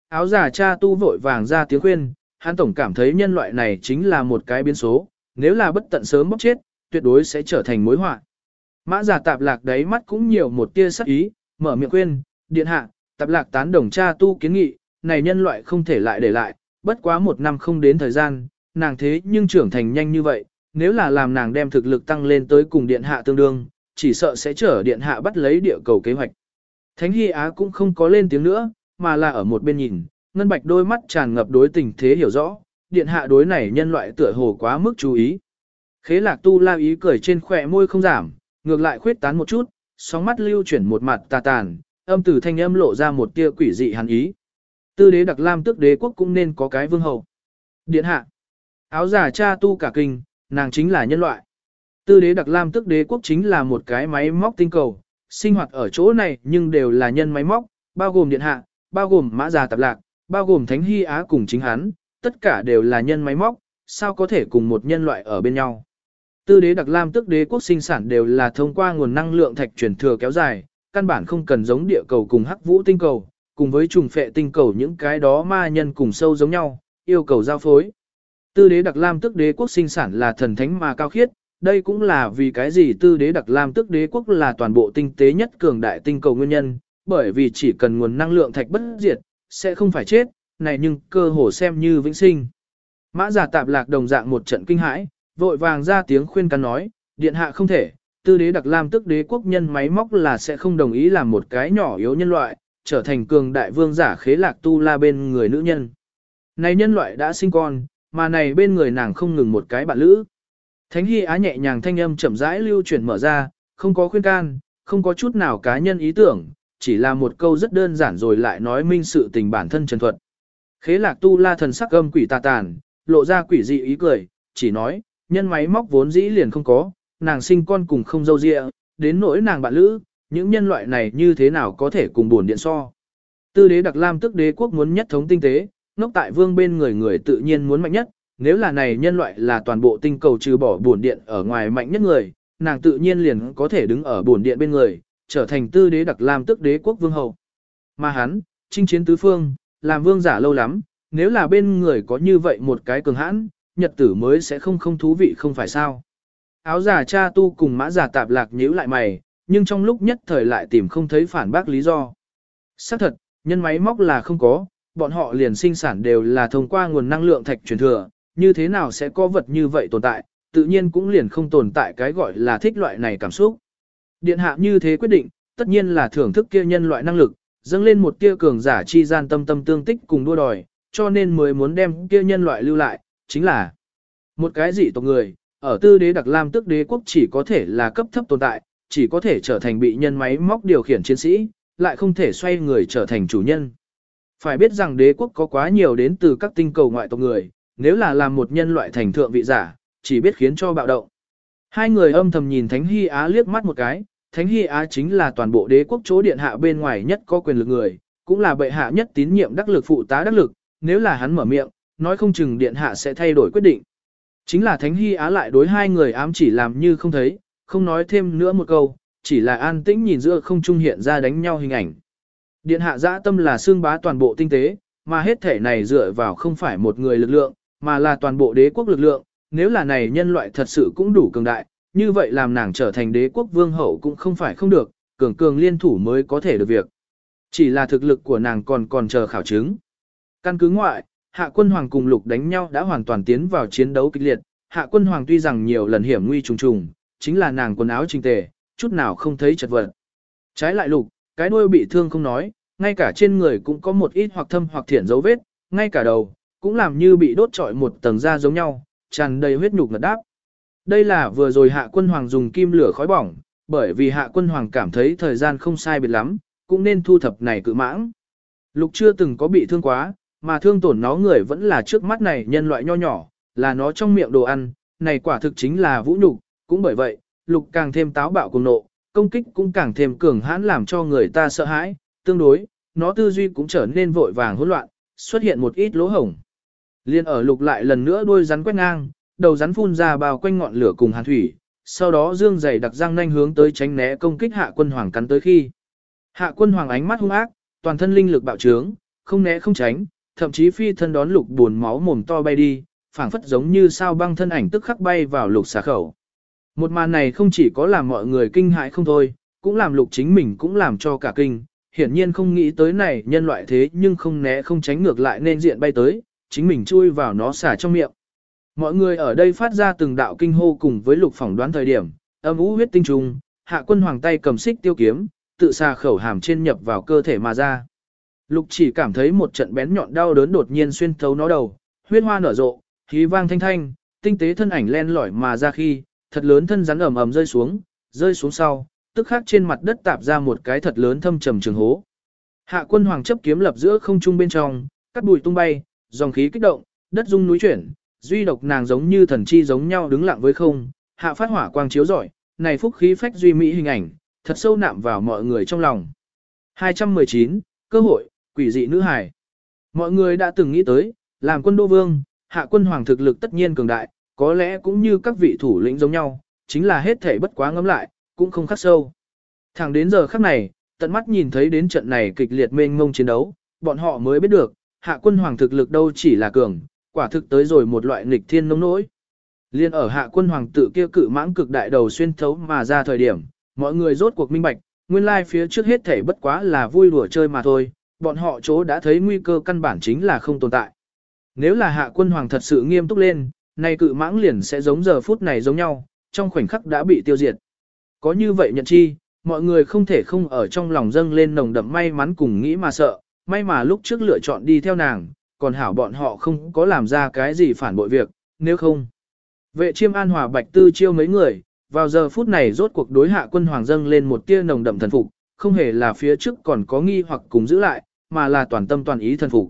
Áo giả cha tu vội vàng ra tiếng khuyên, hắn tổng cảm thấy nhân loại này chính là một cái biến số, nếu là bất tận sớm bốc chết, tuyệt đối sẽ trở thành mối họa. Mã giả tạp lạc đáy mắt cũng nhiều một tia sắc ý, mở miệng khuyên, điện hạ, tạp lạc tán đồng cha tu kiến nghị, này nhân loại không thể lại để lại, bất quá một năm không đến thời gian, nàng thế nhưng trưởng thành nhanh như vậy, nếu là làm nàng đem thực lực tăng lên tới cùng điện hạ tương đương, chỉ sợ sẽ trở điện hạ bắt lấy địa cầu kế hoạch. Thánh Hy Á cũng không có lên tiếng nữa, mà là ở một bên nhìn, ngân bạch đôi mắt tràn ngập đối tình thế hiểu rõ, điện hạ đối này nhân loại tựa hồ quá mức chú ý. Khế lạc tu la ý cười trên khỏe môi không giảm, ngược lại khuyết tán một chút, sóng mắt lưu chuyển một mặt tà tàn, âm tử thanh âm lộ ra một tia quỷ dị hàn ý. Tư đế đặc lam tức đế quốc cũng nên có cái vương hầu Điện hạ. Áo giả cha tu cả kinh, nàng chính là nhân loại. Tư đế đặc lam tức đế quốc chính là một cái máy móc tinh cầu, sinh hoạt ở chỗ này nhưng đều là nhân máy móc, bao gồm điện hạ, bao gồm mã già tạp lạc, bao gồm thánh hy á cùng chính hắn, tất cả đều là nhân máy móc, sao có thể cùng một nhân loại ở bên nhau. Tư đế đặc lam tức đế quốc sinh sản đều là thông qua nguồn năng lượng thạch chuyển thừa kéo dài, căn bản không cần giống địa cầu cùng hắc vũ tinh cầu, cùng với trùng phệ tinh cầu những cái đó ma nhân cùng sâu giống nhau, yêu cầu giao phối. Tư đế đặc lam tức đế quốc sinh sản là thần thánh mà cao khiết, đây cũng là vì cái gì tư đế đặc lam tức đế quốc là toàn bộ tinh tế nhất cường đại tinh cầu nguyên nhân, bởi vì chỉ cần nguồn năng lượng thạch bất diệt, sẽ không phải chết, này nhưng cơ hồ xem như vĩnh sinh. Mã giả tạp lạc đồng dạng một trận kinh hãi, vội vàng ra tiếng khuyên can nói, điện hạ không thể, tư đế đặc lam tức đế quốc nhân máy móc là sẽ không đồng ý làm một cái nhỏ yếu nhân loại, trở thành cường đại vương giả khế lạc tu la bên người nữ nhân. Này nhân loại đã sinh con, mà này bên người nàng không ngừng một cái bạn lữ. Thánh Hy Á nhẹ nhàng thanh âm chậm rãi lưu chuyển mở ra, không có khuyên can, không có chút nào cá nhân ý tưởng, chỉ là một câu rất đơn giản rồi lại nói minh sự tình bản thân trần thuật. Khế lạc tu la thần sắc âm quỷ tà tàn, lộ ra quỷ dị ý cười, chỉ nói, nhân máy móc vốn dĩ liền không có, nàng sinh con cùng không dâu dịa, đến nỗi nàng bạn lữ, những nhân loại này như thế nào có thể cùng buồn điện so. Tư đế đặc lam tức đế quốc muốn nhất thống tinh tế, ngốc tại vương bên người người tự nhiên muốn mạnh nhất, nếu là này nhân loại là toàn bộ tinh cầu trừ bỏ buồn điện ở ngoài mạnh nhất người, nàng tự nhiên liền có thể đứng ở buồn điện bên người, trở thành tư đế đặc lam tức đế quốc vương hậu. Mà hắn, chinh chiến tứ phương, làm vương giả lâu lắm, nếu là bên người có như vậy một cái cường hãn, nhật tử mới sẽ không không thú vị không phải sao. Áo giả cha tu cùng mã giả tạp lạc nhíu lại mày, nhưng trong lúc nhất thời lại tìm không thấy phản bác lý do. Xác thật, nhân máy móc là không có, bọn họ liền sinh sản đều là thông qua nguồn năng lượng thạch truyền thừa, như thế nào sẽ có vật như vậy tồn tại, tự nhiên cũng liền không tồn tại cái gọi là thích loại này cảm xúc. Điện hạ như thế quyết định, tất nhiên là thưởng thức kia nhân loại năng lực, dâng lên một tia cường giả chi gian tâm tâm tương tích cùng đua đòi, cho nên mới muốn đem kia nhân loại lưu lại, chính là một cái dị tộc người, ở tư đế đặc lam tức đế quốc chỉ có thể là cấp thấp tồn tại, chỉ có thể trở thành bị nhân máy móc điều khiển chiến sĩ, lại không thể xoay người trở thành chủ nhân. Phải biết rằng đế quốc có quá nhiều đến từ các tinh cầu ngoại tộc người, nếu là làm một nhân loại thành thượng vị giả, chỉ biết khiến cho bạo động. Hai người âm thầm nhìn Thánh Hy Á liếc mắt một cái, Thánh Hy Á chính là toàn bộ đế quốc chỗ điện hạ bên ngoài nhất có quyền lực người, cũng là bệ hạ nhất tín nhiệm đắc lực phụ tá đắc lực, nếu là hắn mở miệng, nói không chừng điện hạ sẽ thay đổi quyết định. Chính là Thánh Hy Á lại đối hai người ám chỉ làm như không thấy, không nói thêm nữa một câu, chỉ là an tĩnh nhìn giữa không trung hiện ra đánh nhau hình ảnh. Điện hạ dã tâm là xương bá toàn bộ tinh tế, mà hết thể này dựa vào không phải một người lực lượng, mà là toàn bộ đế quốc lực lượng, nếu là này nhân loại thật sự cũng đủ cường đại, như vậy làm nàng trở thành đế quốc vương hậu cũng không phải không được, cường cường liên thủ mới có thể được việc. Chỉ là thực lực của nàng còn còn chờ khảo chứng. Căn cứ ngoại, hạ quân hoàng cùng lục đánh nhau đã hoàn toàn tiến vào chiến đấu kịch liệt, hạ quân hoàng tuy rằng nhiều lần hiểm nguy trùng trùng, chính là nàng quần áo trình tề, chút nào không thấy chật vật. Trái lại lục, cái đuôi bị thương không nói, ngay cả trên người cũng có một ít hoặc thâm hoặc thiện dấu vết, ngay cả đầu, cũng làm như bị đốt trọi một tầng da giống nhau, tràn đầy huyết nhục ngật đáp. Đây là vừa rồi hạ quân hoàng dùng kim lửa khói bỏng, bởi vì hạ quân hoàng cảm thấy thời gian không sai biệt lắm, cũng nên thu thập này cự mãng. Lục chưa từng có bị thương quá, mà thương tổn nó người vẫn là trước mắt này nhân loại nho nhỏ, là nó trong miệng đồ ăn, này quả thực chính là vũ nhục, cũng bởi vậy, lục càng thêm táo bạo cùng nộ, công kích cũng càng thêm cường hãn làm cho người ta sợ hãi, tương đối, nó tư duy cũng trở nên vội vàng hỗn loạn, xuất hiện một ít lỗ hổng. Liên ở lục lại lần nữa đuôi rắn quét ngang, đầu rắn phun ra bao quanh ngọn lửa cùng hàn thủy, sau đó dương dày đặc răng nanh hướng tới tránh né công kích hạ quân hoàng cắn tới khi. Hạ quân hoàng ánh mắt hung ác, toàn thân linh lực bạo trướng, không né không tránh, thậm chí phi thân đón lục buồn máu mồm to bay đi, phảng phất giống như sao băng thân ảnh tức khắc bay vào lục xà khẩu. Một màn này không chỉ có làm mọi người kinh hãi không thôi, cũng làm lục chính mình cũng làm cho cả kinh, hiển nhiên không nghĩ tới này nhân loại thế nhưng không né không tránh ngược lại nên diện bay tới, chính mình chui vào nó xả trong miệng. Mọi người ở đây phát ra từng đạo kinh hô cùng với lục phỏng đoán thời điểm, âm ú huyết tinh trùng, hạ quân hoàng tay cầm xích tiêu kiếm, tự xà khẩu hàm trên nhập vào cơ thể mà ra. Lục chỉ cảm thấy một trận bén nhọn đau đớn đột nhiên xuyên thấu nó đầu, huyết hoa nở rộ, khí vang thanh thanh, tinh tế thân ảnh len lỏi mà ra khi, thật lớn thân rắn ẩm ẩm rơi xuống, rơi xuống sau, tức khắc trên mặt đất tạp ra một cái thật lớn thâm trầm trường hố. Hạ quân hoàng chấp kiếm lập giữa không trung bên trong, cắt bụi tung bay, dòng khí kích động, đất rung núi chuyển, duy độc nàng giống như thần chi giống nhau đứng lặng với không, hạ phát hỏa quang chiếu rọi, này phúc khí phách duy mỹ hình ảnh, thật sâu nạm vào mọi người trong lòng. 219, cơ hội, quỷ dị nữ hải. Mọi người đã từng nghĩ tới, làm quân đô vương, hạ quân hoàng thực lực tất nhiên cường đại, có lẽ cũng như các vị thủ lĩnh giống nhau, chính là hết thể bất quá ngấm lại, cũng không khắc sâu. Thẳng đến giờ khắc này, tận mắt nhìn thấy đến trận này kịch liệt mênh mông chiến đấu, bọn họ mới biết được, hạ quân hoàng thực lực đâu chỉ là cường, quả thực tới rồi một loại nghịch thiên nông nỗi. Liên ở hạ quân hoàng tự kia cự mãng cực đại đầu xuyên thấu mà ra thời điểm, mọi người rốt cuộc minh bạch, nguyên lai phía trước hết thể bất quá là vui đùa chơi mà thôi, bọn họ chỗ đã thấy nguy cơ căn bản chính là không tồn tại. Nếu là hạ quân hoàng thật sự nghiêm túc lên, nay cự mãng liền sẽ giống giờ phút này giống nhau, trong khoảnh khắc đã bị tiêu diệt. Có như vậy nhận chi, mọi người không thể không ở trong lòng dâng lên nồng đậm may mắn cùng nghĩ mà sợ, may mà lúc trước lựa chọn đi theo nàng, còn hảo bọn họ không có làm ra cái gì phản bội việc, nếu không. Vệ chiêm an hòa bạch tư chiêu mấy người, vào giờ phút này rốt cuộc đối hạ quân hoàng dâng lên một tia nồng đậm thần phục, không hề là phía trước còn có nghi hoặc cùng giữ lại, mà là toàn tâm toàn ý thần phục.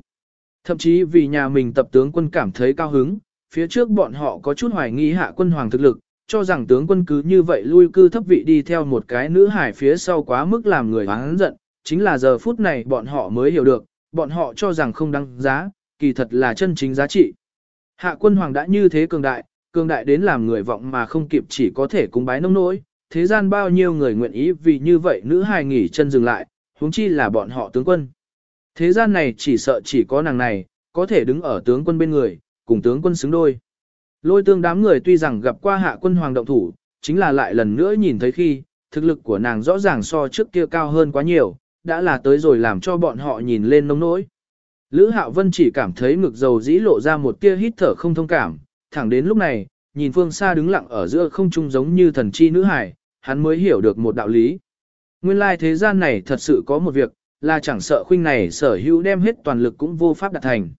Thậm chí vì nhà mình tập tướng quân cảm thấy cao hứng, phía trước bọn họ có chút hoài nghi hạ quân hoàng thực lực, cho rằng tướng quân cứ như vậy lui cư thấp vị đi theo một cái nữ hải phía sau quá mức làm người hoáng giận, chính là giờ phút này bọn họ mới hiểu được, bọn họ cho rằng không đăng giá, kỳ thật là chân chính giá trị. Hạ quân hoàng đã như thế cường đại, cường đại đến làm người vọng mà không kịp chỉ có thể cúng bái nông nỗi, thế gian bao nhiêu người nguyện ý vì như vậy nữ hài nghỉ chân dừng lại, huống chi là bọn họ tướng quân. Thế gian này chỉ sợ chỉ có nàng này, có thể đứng ở tướng quân bên người, cùng tướng quân xứng đôi. Lôi tương đám người tuy rằng gặp qua hạ quân hoàng động thủ, chính là lại lần nữa nhìn thấy khi, thực lực của nàng rõ ràng so trước kia cao hơn quá nhiều, đã là tới rồi làm cho bọn họ nhìn lên nông nỗi. Lữ Hạo Vân chỉ cảm thấy ngực dầu dĩ lộ ra một tia hít thở không thông cảm, thẳng đến lúc này, nhìn phương xa đứng lặng ở giữa không trung giống như thần chi nữ hải, hắn mới hiểu được một đạo lý. Nguyên lai thế gian này thật sự có một việc, là chẳng sợ khuynh này sở hữu đem hết toàn lực cũng vô pháp đạt thành.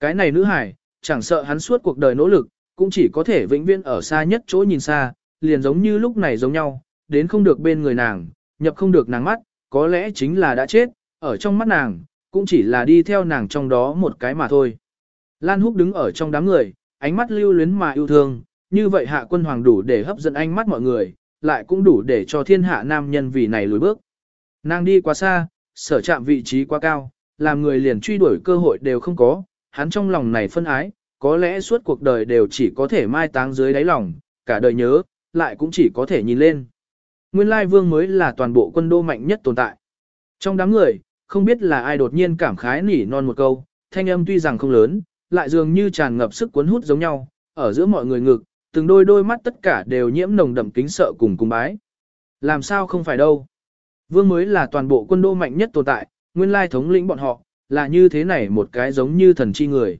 Cái này nữ hải, chẳng sợ hắn suốt cuộc đời nỗ lực, cũng chỉ có thể vĩnh viễn ở xa nhất chỗ nhìn xa, liền giống như lúc này giống nhau, đến không được bên người nàng, nhập không được nàng mắt, có lẽ chính là đã chết, ở trong mắt nàng, cũng chỉ là đi theo nàng trong đó một cái mà thôi. Lan Húc đứng ở trong đám người, ánh mắt lưu luyến mà yêu thương, như vậy hạ quân hoàng đủ để hấp dẫn ánh mắt mọi người, lại cũng đủ để cho thiên hạ nam nhân vì này lùi bước. Nàng đi quá xa, sở chạm vị trí quá cao, làm người liền truy đuổi cơ hội đều không có, hắn trong lòng này phân ái, có lẽ suốt cuộc đời đều chỉ có thể mai táng dưới đáy lòng, cả đời nhớ, lại cũng chỉ có thể nhìn lên. Nguyên lai vương mới là toàn bộ quân đô mạnh nhất tồn tại. Trong đám người, không biết là ai đột nhiên cảm khái nỉ non một câu, thanh âm tuy rằng không lớn, lại dường như tràn ngập sức cuốn hút giống nhau, ở giữa mọi người ngực, từng đôi đôi mắt tất cả đều nhiễm nồng đậm kính sợ cùng cung bái. Làm sao không phải đâu. Vương mới là toàn bộ quân đô mạnh nhất tồn tại, nguyên lai thống lĩnh bọn họ, là như thế này một cái giống như thần chi người.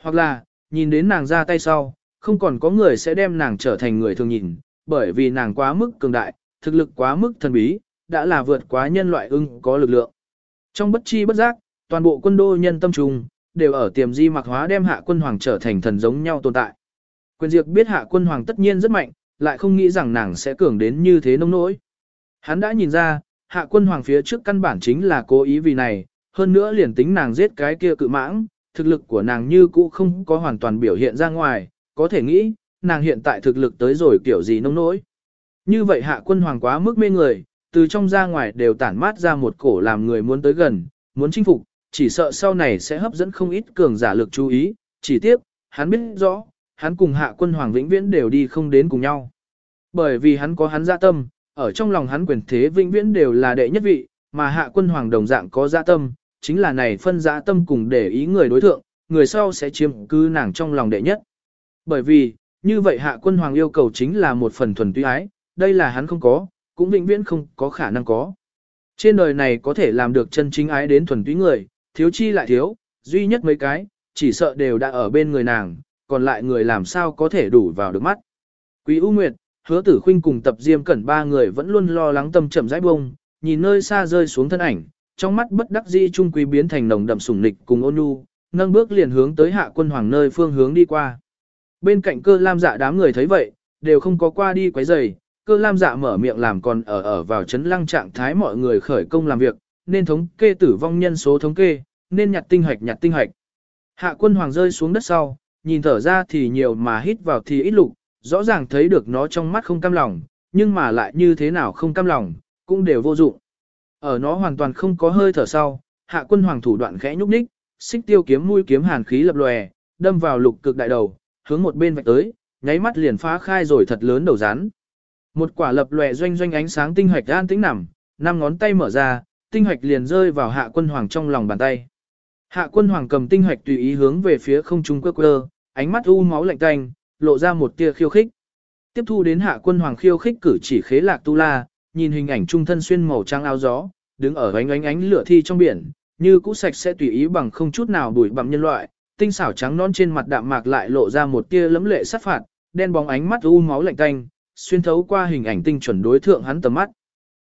Hoặc là, nhìn đến nàng ra tay sau, không còn có người sẽ đem nàng trở thành người thường nhìn, bởi vì nàng quá mức cường đại, thực lực quá mức thần bí, đã là vượt quá nhân loại ưng có lực lượng. Trong bất chi bất giác, toàn bộ quân đô nhân tâm trùng, đều ở tiềm di mặc hóa đem hạ quân hoàng trở thành thần giống nhau tồn tại. Quyền diệt biết hạ quân hoàng tất nhiên rất mạnh, lại không nghĩ rằng nàng sẽ cường đến như thế nông nỗi. Hắn đã nhìn ra, hạ quân hoàng phía trước căn bản chính là cố ý vì này, hơn nữa liền tính nàng giết cái kia cự mãng, thực lực của nàng như cũ không có hoàn toàn biểu hiện ra ngoài, có thể nghĩ, nàng hiện tại thực lực tới rồi kiểu gì nông nỗi. Như vậy hạ quân hoàng quá mức mê người, từ trong ra ngoài đều tản mát ra một cổ làm người muốn tới gần, muốn chinh phục, chỉ sợ sau này sẽ hấp dẫn không ít cường giả lực chú ý, chỉ tiếp, hắn biết rõ, hắn cùng hạ quân hoàng vĩnh viễn đều đi không đến cùng nhau. Bởi vì hắn có hắn dạ tâm, ở trong lòng hắn quyền thế vĩnh viễn đều là đệ nhất vị, mà hạ quân hoàng đồng dạng có dạ tâm, chính là này phân dạ tâm cùng để ý người đối thượng, người sau sẽ chiếm cứ nàng trong lòng đệ nhất. Bởi vì, như vậy hạ quân hoàng yêu cầu chính là một phần thuần túy ái, đây là hắn không có, cũng vĩnh viễn không có khả năng có. Trên đời này có thể làm được chân chính ái đến thuần túy người, thiếu chi lại thiếu, duy nhất mấy cái, chỉ sợ đều đã ở bên người nàng, còn lại người làm sao có thể đủ vào được mắt. Quý U Nguyệt, hứa tử khuynh cùng tập diêm cẩn ba người vẫn luôn lo lắng tâm chậm rãi bông, nhìn nơi xa rơi xuống thân ảnh, trong mắt bất đắc dĩ trung quý biến thành nồng đậm sủng nịch cùng ôn nhu, nâng bước liền hướng tới hạ quân hoàng nơi phương hướng đi qua. Bên cạnh cơ lam dạ đám người thấy vậy, đều không có qua đi quấy rầy, cơ lam dạ mở miệng làm còn ở ở vào chấn lăng trạng thái mọi người khởi công làm việc, nên thống kê tử vong nhân số thống kê, nên nhặt tinh hoạch nhặt tinh hoạch. Hạ quân hoàng rơi xuống đất sau, nhìn thở ra thì nhiều mà hít vào thì ít lục, rõ ràng thấy được nó trong mắt không cam lòng, nhưng mà lại như thế nào không cam lòng, cũng đều vô dụng. Ở nó hoàn toàn không có hơi thở sau, hạ quân hoàng thủ đoạn khẽ nhúc nhích, xích tiêu kiếm mũi kiếm hàn khí lập lòe, đâm vào lục cực đại đầu, hướng một bên vạch tới, nháy mắt liền phá khai rồi thật lớn đầu rắn. Một quả lập lòe doanh doanh ánh sáng tinh hoạch an tĩnh nằm, năm ngón tay mở ra, tinh hoạch liền rơi vào hạ quân hoàng trong lòng bàn tay. Hạ quân hoàng cầm tinh hoạch tùy ý hướng về phía không trung quơ quơ, ánh mắt u máu lạnh tanh, lộ ra một tia khiêu khích. Tiếp thu đến hạ quân hoàng khiêu khích cử chỉ khế lạc tu la, nhìn hình ảnh trung thân xuyên màu trắng áo gió, đứng ở ánh ánh ánh lửa thi trong biển, như cũ sạch sẽ tùy ý bằng không chút nào bụi bặm nhân loại, tinh xảo trắng non trên mặt đạm mạc lại lộ ra một tia lấm lệ sát phạt, đen bóng ánh mắt u máu lạnh tanh, xuyên thấu qua hình ảnh tinh chuẩn đối thượng hắn tầm mắt.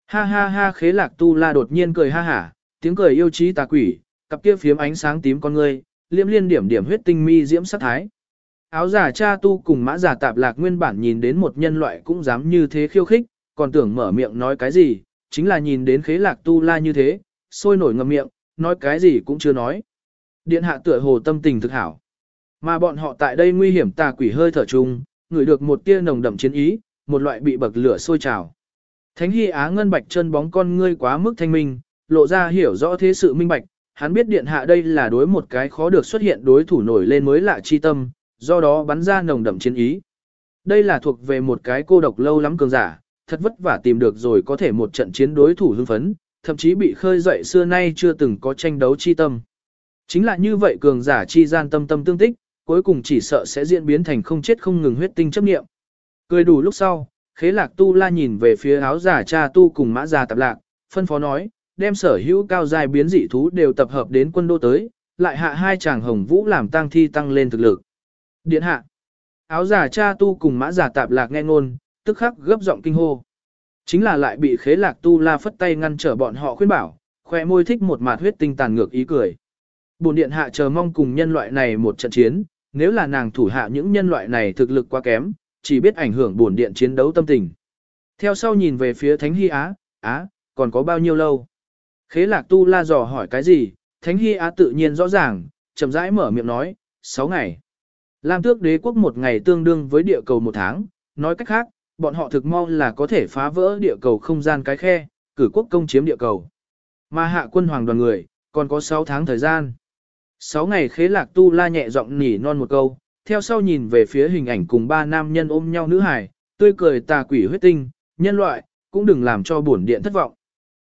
Ha ha ha khế lạc tu la đột nhiên cười ha hả, tiếng cười yêu trí tà quỷ, cặp kia phiếm ánh sáng tím con ngươi, liễm liên điểm điểm huyết tinh mi diễm sát thái. Áo giả cha tu cùng mã giả tạp lạc nguyên bản nhìn đến một nhân loại cũng dám như thế khiêu khích, còn tưởng mở miệng nói cái gì, chính là nhìn đến khế lạc tu la như thế, sôi nổi ngậm miệng, nói cái gì cũng chưa nói. Điện hạ tựa hồ tâm tình thực hảo. Mà bọn họ tại đây nguy hiểm tà quỷ hơi thở chung, ngửi được một tia nồng đậm chiến ý, một loại bị bậc lửa sôi trào. Thánh Hy Á ngân bạch chân bóng con ngươi quá mức thanh minh, lộ ra hiểu rõ thế sự minh bạch, hắn biết điện hạ đây là đối một cái khó được xuất hiện đối thủ nổi lên mới lạ chi tâm, do đó bắn ra nồng đậm chiến ý. Đây là thuộc về một cái cô độc lâu lắm cường giả, thật vất vả tìm được rồi có thể một trận chiến đối thủ hưng phấn, thậm chí bị khơi dậy xưa nay chưa từng có tranh đấu chi tâm. Chính là như vậy cường giả chi gian tâm tâm tương tích, cuối cùng chỉ sợ sẽ diễn biến thành không chết không ngừng huyết tinh chấp nghiệm. Cười đủ lúc sau, khế lạc tu la nhìn về phía áo giả cha tu cùng mã già tạp lạc, phân phó nói, đem sở hữu cao dài biến dị thú đều tập hợp đến quân đô tới, lại hạ hai chàng hồng vũ làm tăng thi tăng lên thực lực. Điện hạ. Áo giả cha tu cùng mã giả tạp lạc nghe ngôn, tức khắc gấp giọng kinh hô. Chính là lại bị khế lạc tu la phất tay ngăn trở bọn họ khuyên bảo, khoe môi thích một mạt huyết tinh tàn ngược ý cười. Bồn điện hạ chờ mong cùng nhân loại này một trận chiến, nếu là nàng thủ hạ những nhân loại này thực lực quá kém, chỉ biết ảnh hưởng bổn điện chiến đấu tâm tình. Theo sau nhìn về phía Thánh Hy Á, Á, còn có bao nhiêu lâu? Khế lạc tu la dò hỏi cái gì, Thánh Hy Á tự nhiên rõ ràng, chậm rãi mở miệng nói, 6 ngày. Lam tước đế quốc một ngày tương đương với địa cầu một tháng, nói cách khác, bọn họ thực mong là có thể phá vỡ địa cầu không gian cái khe, cử quốc công chiếm địa cầu. Mà hạ quân hoàng đoàn người, còn có 6 tháng thời gian. 6 ngày khế lạc tu la nhẹ giọng nỉ non một câu, theo sau nhìn về phía hình ảnh cùng ba nam nhân ôm nhau nữ hài, tươi cười tà quỷ huyết tinh, nhân loại, cũng đừng làm cho bổn điện thất vọng.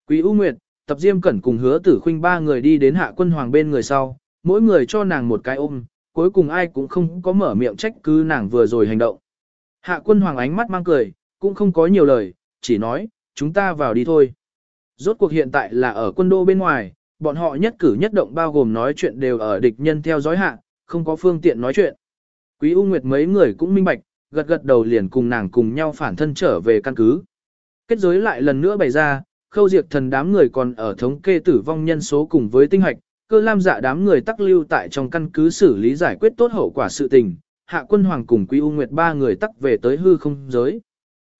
Quý U Nguyệt, tập diêm cẩn cùng hứa tử khuynh ba người đi đến hạ quân hoàng bên người sau, mỗi người cho nàng một cái ôm, cuối cùng ai cũng không có mở miệng trách cứ nàng vừa rồi hành động. Hạ quân hoàng ánh mắt mang cười, cũng không có nhiều lời, chỉ nói, chúng ta vào đi thôi. Rốt cuộc hiện tại là ở quân đô bên ngoài, bọn họ nhất cử nhất động bao gồm nói chuyện đều ở địch nhân theo dõi hạ, không có phương tiện nói chuyện. Quý U Nguyệt mấy người cũng minh bạch, gật gật đầu liền cùng nàng cùng nhau phản thân trở về căn cứ. Kết giới lại lần nữa bày ra, khâu diệt thần đám người còn ở thống kê tử vong nhân số cùng với tinh hoạch, cơ lam dạ đám người tắc lưu tại trong căn cứ xử lý giải quyết tốt hậu quả sự tình, hạ quân hoàng cùng quý u nguyệt ba người tắc về tới hư không giới.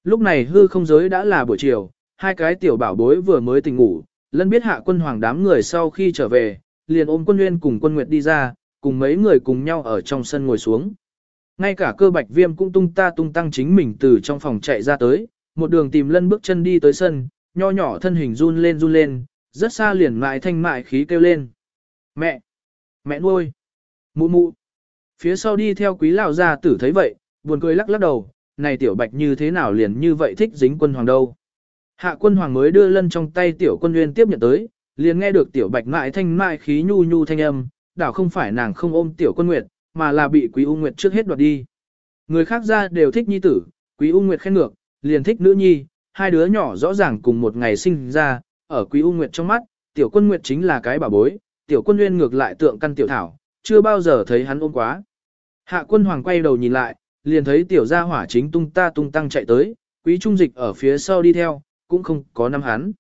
Lúc này hư không giới đã là buổi chiều, hai cái tiểu bảo bối vừa mới tỉnh ngủ, lân biết hạ quân hoàng đám người sau khi trở về, liền ôm quân nguyên cùng quân nguyệt đi ra, cùng mấy người cùng nhau ở trong sân ngồi xuống. Ngay cả cơ bạch viêm cũng tung ta tung tăng chính mình từ trong phòng chạy ra tới, một đường tìm lân bước chân đi tới sân, nho nhỏ thân hình run lên run lên, rất xa liền mại thanh mại khí kêu lên. Mẹ! Mẹ nuôi! Mụ mụ! Phía sau đi theo quý lão gia tử thấy vậy, buồn cười lắc lắc đầu, này tiểu bạch như thế nào liền như vậy thích dính quân hoàng đâu. Hạ quân hoàng mới đưa lân trong tay tiểu quân nguyên tiếp nhận tới, liền nghe được tiểu bạch mại thanh mại khí nhu nhu thanh âm, đảo không phải nàng không ôm tiểu quân nguyệt, mà là bị quý u nguyệt trước hết đoạt đi. Người khác ra đều thích nhi tử, quý u nguyệt khen ngược, liền thích nữ nhi, hai đứa nhỏ rõ ràng cùng một ngày sinh ra, ở quý u nguyệt trong mắt, tiểu quân nguyệt chính là cái bà bối, tiểu quân nguyên ngược lại tượng căn tiểu thảo, chưa bao giờ thấy hắn ôm quá. Hạ quân hoàng quay đầu nhìn lại, liền thấy tiểu gia hỏa chính tung ta tung tăng chạy tới, quý trung dịch ở phía sau đi theo, cũng không có năm hắn.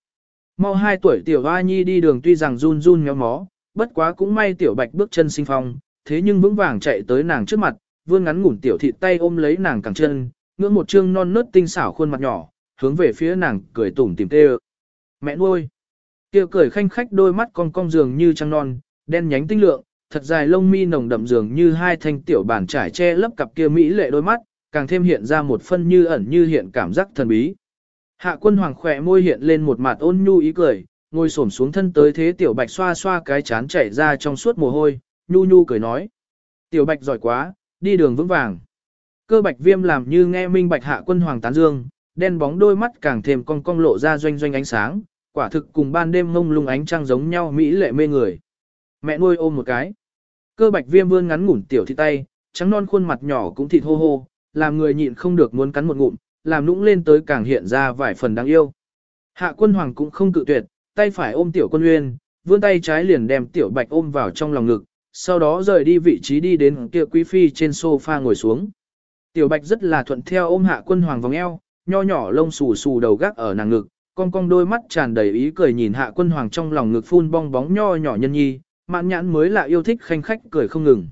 Mau hai tuổi tiểu hoa nhi đi đường tuy rằng run run méo mó, bất quá cũng may tiểu bạch bước chân sinh phong, thế nhưng vững vàng chạy tới nàng trước mặt, vươn ngắn ngủn tiểu thịt tay ôm lấy nàng cẳng chân, ngưỡng một trương non nớt tinh xảo khuôn mặt nhỏ, hướng về phía nàng cười tủm tìm tê Mẹ nuôi! Kia cười khanh khách đôi mắt cong cong dường như trăng non, đen nhánh tinh lượng, thật dài lông mi nồng đậm dường như hai thanh tiểu bản trải che lấp cặp kia mỹ lệ đôi mắt, càng thêm hiện ra một phân như ẩn như hiện cảm giác thần bí. Hạ quân hoàng khỏe môi hiện lên một mặt ôn nhu ý cười, ngồi xổm xuống thân tới thế tiểu bạch xoa xoa cái chán chảy ra trong suốt mồ hôi, nhu nhu cười nói. Tiểu bạch giỏi quá, đi đường vững vàng. Cơ bạch viêm làm như nghe minh bạch hạ quân hoàng tán dương, đen bóng đôi mắt càng thêm cong cong lộ ra doanh doanh ánh sáng, quả thực cùng ban đêm ngông lung ánh trăng giống nhau mỹ lệ mê người. Mẹ nuôi ôm một cái. Cơ bạch viêm vươn ngắn ngủn tiểu thịt tay, trắng non khuôn mặt nhỏ cũng thịt hô hô, làm người nhịn không được muốn cắn một ngụm, làm nũng lên tới càng hiện ra vài phần đáng yêu. Hạ quân hoàng cũng không cự tuyệt, tay phải ôm tiểu quân uyên, vươn tay trái liền đem tiểu bạch ôm vào trong lòng ngực, sau đó rời đi vị trí đi đến kia quý phi trên sofa ngồi xuống. Tiểu bạch rất là thuận theo ôm hạ quân hoàng vòng eo, nho nhỏ lông xù xù đầu gác ở nàng ngực, con cong đôi mắt tràn đầy ý cười nhìn hạ quân hoàng trong lòng ngực phun bong bóng nho nhỏ nhân nhi, mạn nhãn mới là yêu thích khanh khách cười không ngừng.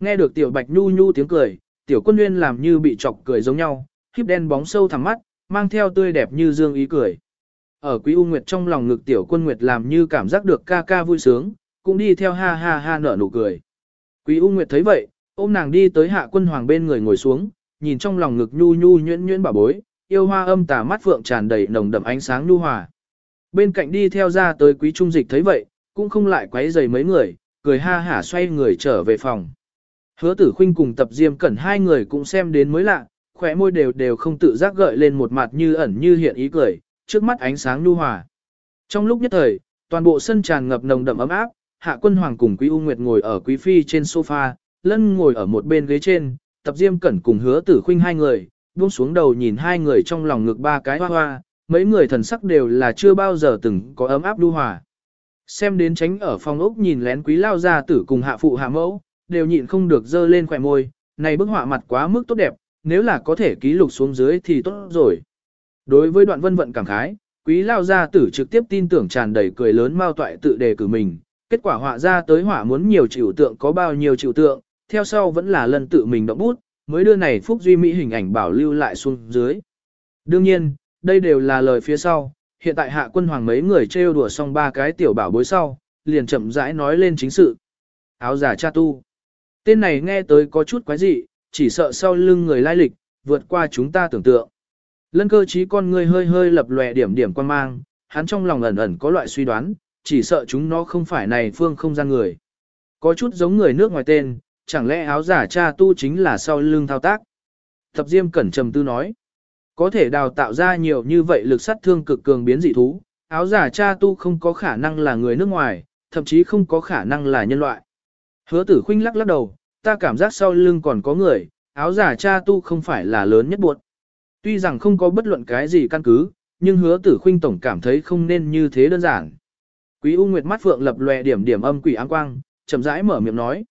Nghe được tiểu bạch nhu nhu tiếng cười, tiểu quân nguyên làm như bị chọc cười giống nhau, khiếp đen bóng sâu thẳm mắt, mang theo tươi đẹp như dương ý cười. Ở quý u nguyệt trong lòng ngực tiểu quân nguyệt làm như cảm giác được ca ca vui sướng, cũng đi theo ha ha ha nở nụ cười. Quý u nguyệt thấy vậy, ôm nàng đi tới hạ quân hoàng bên người ngồi xuống, nhìn trong lòng ngực nhu nhu nhuyễn nhuyễn bà bối, yêu hoa âm tà mắt phượng tràn đầy nồng đậm ánh sáng nhu hòa. Bên cạnh đi theo ra tới quý trung dịch thấy vậy, cũng không lại quấy rầy mấy người, cười ha hả xoay người trở về phòng. Hứa tử Khinh cùng tập diêm cẩn hai người cũng xem đến mới lạ, khỏe môi đều đều không tự giác gợi lên một mặt như ẩn như hiện ý cười, trước mắt ánh sáng nhu hòa. Trong lúc nhất thời, toàn bộ sân tràn ngập nồng đậm ấm áp, Hạ Quân Hoàng cùng Quý U Nguyệt ngồi ở quý phi trên sofa, Lân ngồi ở một bên ghế trên, Tập Diêm Cẩn cùng Hứa Tử Khinh hai người, buông xuống đầu nhìn hai người trong lòng ngực ba cái hoa hoa, mấy người thần sắc đều là chưa bao giờ từng có ấm áp nhu hòa. Xem đến tránh ở phòng ốc nhìn lén Quý lao gia tử cùng hạ phụ hạ mẫu, đều nhịn không được dơ lên khỏe môi, này bức họa mặt quá mức tốt đẹp, nếu là có thể ký lục xuống dưới thì tốt rồi. Đối với đoạn vân vận cảm khái, quý lao gia tử trực tiếp tin tưởng tràn đầy cười lớn mao toại tự đề cử mình, kết quả họa ra tới họa muốn nhiều chịu tượng có bao nhiêu chịu tượng, theo sau vẫn là lần tự mình động bút, mới đưa này phúc duy mỹ hình ảnh bảo lưu lại xuống dưới. Đương nhiên, đây đều là lời phía sau, hiện tại hạ quân hoàng mấy người trêu đùa xong ba cái tiểu bảo bối sau, liền chậm rãi nói lên chính sự. Áo giả cha tu. Tên này nghe tới có chút quái dị, chỉ sợ sau lưng người lai lịch, vượt qua chúng ta tưởng tượng. Lân cơ trí con người hơi hơi lập lòe điểm điểm quan mang, hắn trong lòng ẩn ẩn có loại suy đoán, chỉ sợ chúng nó không phải này phương không gian người. Có chút giống người nước ngoài tên, chẳng lẽ áo giả cha tu chính là sau lưng thao tác. Thập Diêm Cẩn trầm tư nói, có thể đào tạo ra nhiều như vậy lực sát thương cực cường biến dị thú, áo giả cha tu không có khả năng là người nước ngoài, thậm chí không có khả năng là nhân loại. Hứa tử khinh lắc lắc đầu, ta cảm giác sau lưng còn có người, áo giả cha tu không phải là lớn nhất buộc. Tuy rằng không có bất luận cái gì căn cứ, nhưng hứa tử khinh tổng cảm thấy không nên như thế đơn giản. Quý U Nguyệt mắt phượng lập lòe điểm điểm âm quỷ áng quang, chậm rãi mở miệng nói.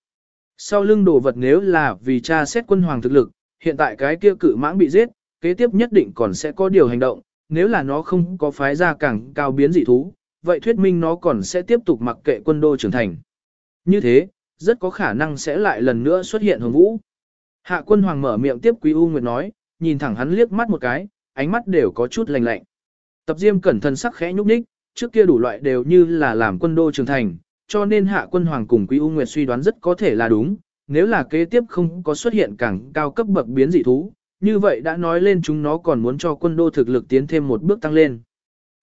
Sau lưng đồ vật nếu là vì cha xét quân hoàng thực lực, hiện tại cái kia cự mãng bị giết, kế tiếp nhất định còn sẽ có điều hành động, nếu là nó không có phái ra càng cao biến dị thú, vậy thuyết minh nó còn sẽ tiếp tục mặc kệ quân đô trưởng thành. Như thế, rất có khả năng sẽ lại lần nữa xuất hiện hồng vũ. Hạ quân hoàng mở miệng tiếp Quý U Nguyệt nói, nhìn thẳng hắn liếc mắt một cái, ánh mắt đều có chút lạnh lạnh. Tập diêm cẩn thận sắc khẽ nhúc nhích, trước kia đủ loại đều như là làm quân đô trưởng thành, cho nên hạ quân hoàng cùng Quý U Nguyệt suy đoán rất có thể là đúng, nếu là kế tiếp không có xuất hiện càng cao cấp bậc biến dị thú, như vậy đã nói lên chúng nó còn muốn cho quân đô thực lực tiến thêm một bước tăng lên.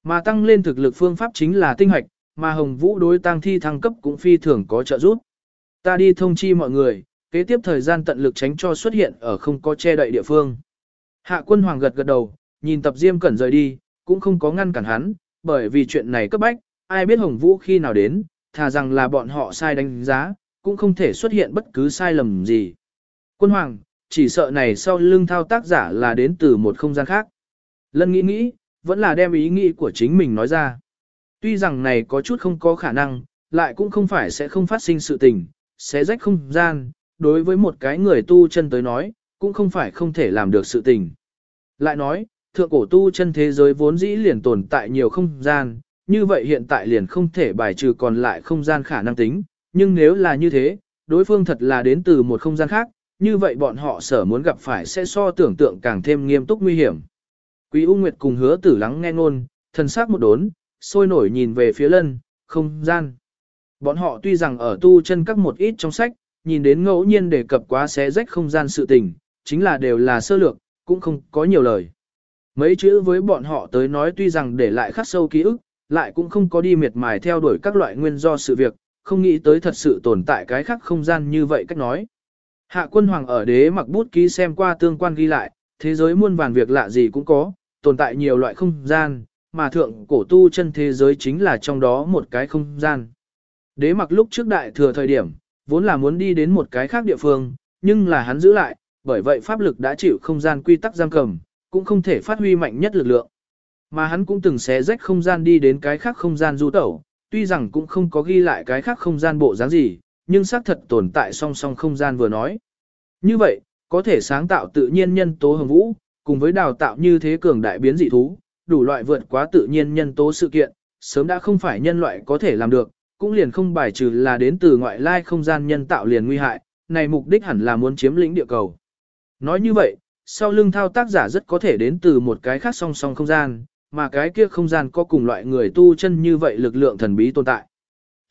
Mà tăng lên thực lực phương pháp chính là tinh hoạch, mà Hồng Vũ đối tăng thi thăng cấp cũng phi thường có trợ giúp. Ta đi thông chi mọi người, kế tiếp thời gian tận lực tránh cho xuất hiện ở không có che đậy địa phương. Hạ quân hoàng gật gật đầu, nhìn tập diêm cẩn rời đi, cũng không có ngăn cản hắn, bởi vì chuyện này cấp bách, ai biết Hồng Vũ khi nào đến, thà rằng là bọn họ sai đánh giá, cũng không thể xuất hiện bất cứ sai lầm gì. Quân hoàng, chỉ sợ này sau lưng thao tác giả là đến từ một không gian khác. Lân nghĩ nghĩ, vẫn là đem ý nghĩ của chính mình nói ra. Tuy rằng này có chút không có khả năng, lại cũng không phải sẽ không phát sinh sự tình, sẽ rách không gian, đối với một cái người tu chân tới nói, cũng không phải không thể làm được sự tình. Lại nói, thượng cổ tu chân thế giới vốn dĩ liền tồn tại nhiều không gian, như vậy hiện tại liền không thể bài trừ còn lại không gian khả năng tính, nhưng nếu là như thế, đối phương thật là đến từ một không gian khác, như vậy bọn họ sở muốn gặp phải sẽ so tưởng tượng càng thêm nghiêm túc nguy hiểm. Quý U Nguyệt cùng hứa tử lắng nghe ngôn, thần sắc một đốn, sôi nổi nhìn về phía lân, không gian. Bọn họ tuy rằng ở tu chân các một ít trong sách, nhìn đến ngẫu nhiên đề cập quá xé rách không gian sự tình, chính là đều là sơ lược, cũng không có nhiều lời. Mấy chữ với bọn họ tới nói tuy rằng để lại khắc sâu ký ức, lại cũng không có đi miệt mài theo đuổi các loại nguyên do sự việc, không nghĩ tới thật sự tồn tại cái khác không gian như vậy cách nói. Hạ quân hoàng ở đế mặc bút ký xem qua tương quan ghi lại, thế giới muôn vàn việc lạ gì cũng có, tồn tại nhiều loại không gian, mà thượng cổ tu chân thế giới chính là trong đó một cái không gian. Đế mặc lúc trước đại thừa thời điểm, vốn là muốn đi đến một cái khác địa phương, nhưng là hắn giữ lại, bởi vậy pháp lực đã chịu không gian quy tắc giam cầm, cũng không thể phát huy mạnh nhất lực lượng. Mà hắn cũng từng xé rách không gian đi đến cái khác không gian du tẩu, tuy rằng cũng không có ghi lại cái khác không gian bộ dáng gì, nhưng xác thật tồn tại song song không gian vừa nói. Như vậy, có thể sáng tạo tự nhiên nhân tố hồng vũ, cùng với đào tạo như thế cường đại biến dị thú, đủ loại vượt quá tự nhiên nhân tố sự kiện, sớm đã không phải nhân loại có thể làm được, cũng liền không bài trừ là đến từ ngoại lai không gian nhân tạo liền nguy hại, này mục đích hẳn là muốn chiếm lĩnh địa cầu. Nói như vậy, sau lưng thao tác giả rất có thể đến từ một cái khác song song không gian, mà cái kia không gian có cùng loại người tu chân như vậy lực lượng thần bí tồn tại.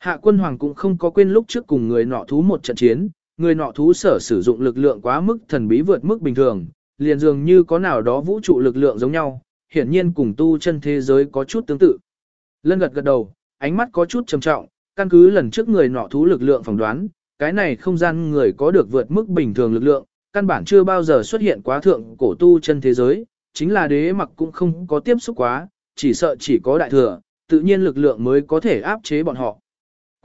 Hạ quân hoàng cũng không có quên lúc trước cùng người nọ thú một trận chiến, người nọ thú sở sử dụng lực lượng quá mức thần bí vượt mức bình thường, liền dường như có nào đó vũ trụ lực lượng giống nhau, hiển nhiên cùng tu chân thế giới có chút tương tự. Lân gật gật đầu, ánh mắt có chút trầm trọng, căn cứ lần trước người nọ thú lực lượng phỏng đoán, cái này không gian người có được vượt mức bình thường lực lượng, căn bản chưa bao giờ xuất hiện quá thượng cổ tu chân thế giới, chính là đế mặc cũng không có tiếp xúc quá, chỉ sợ chỉ có đại thừa, tự nhiên lực lượng mới có thể áp chế bọn họ.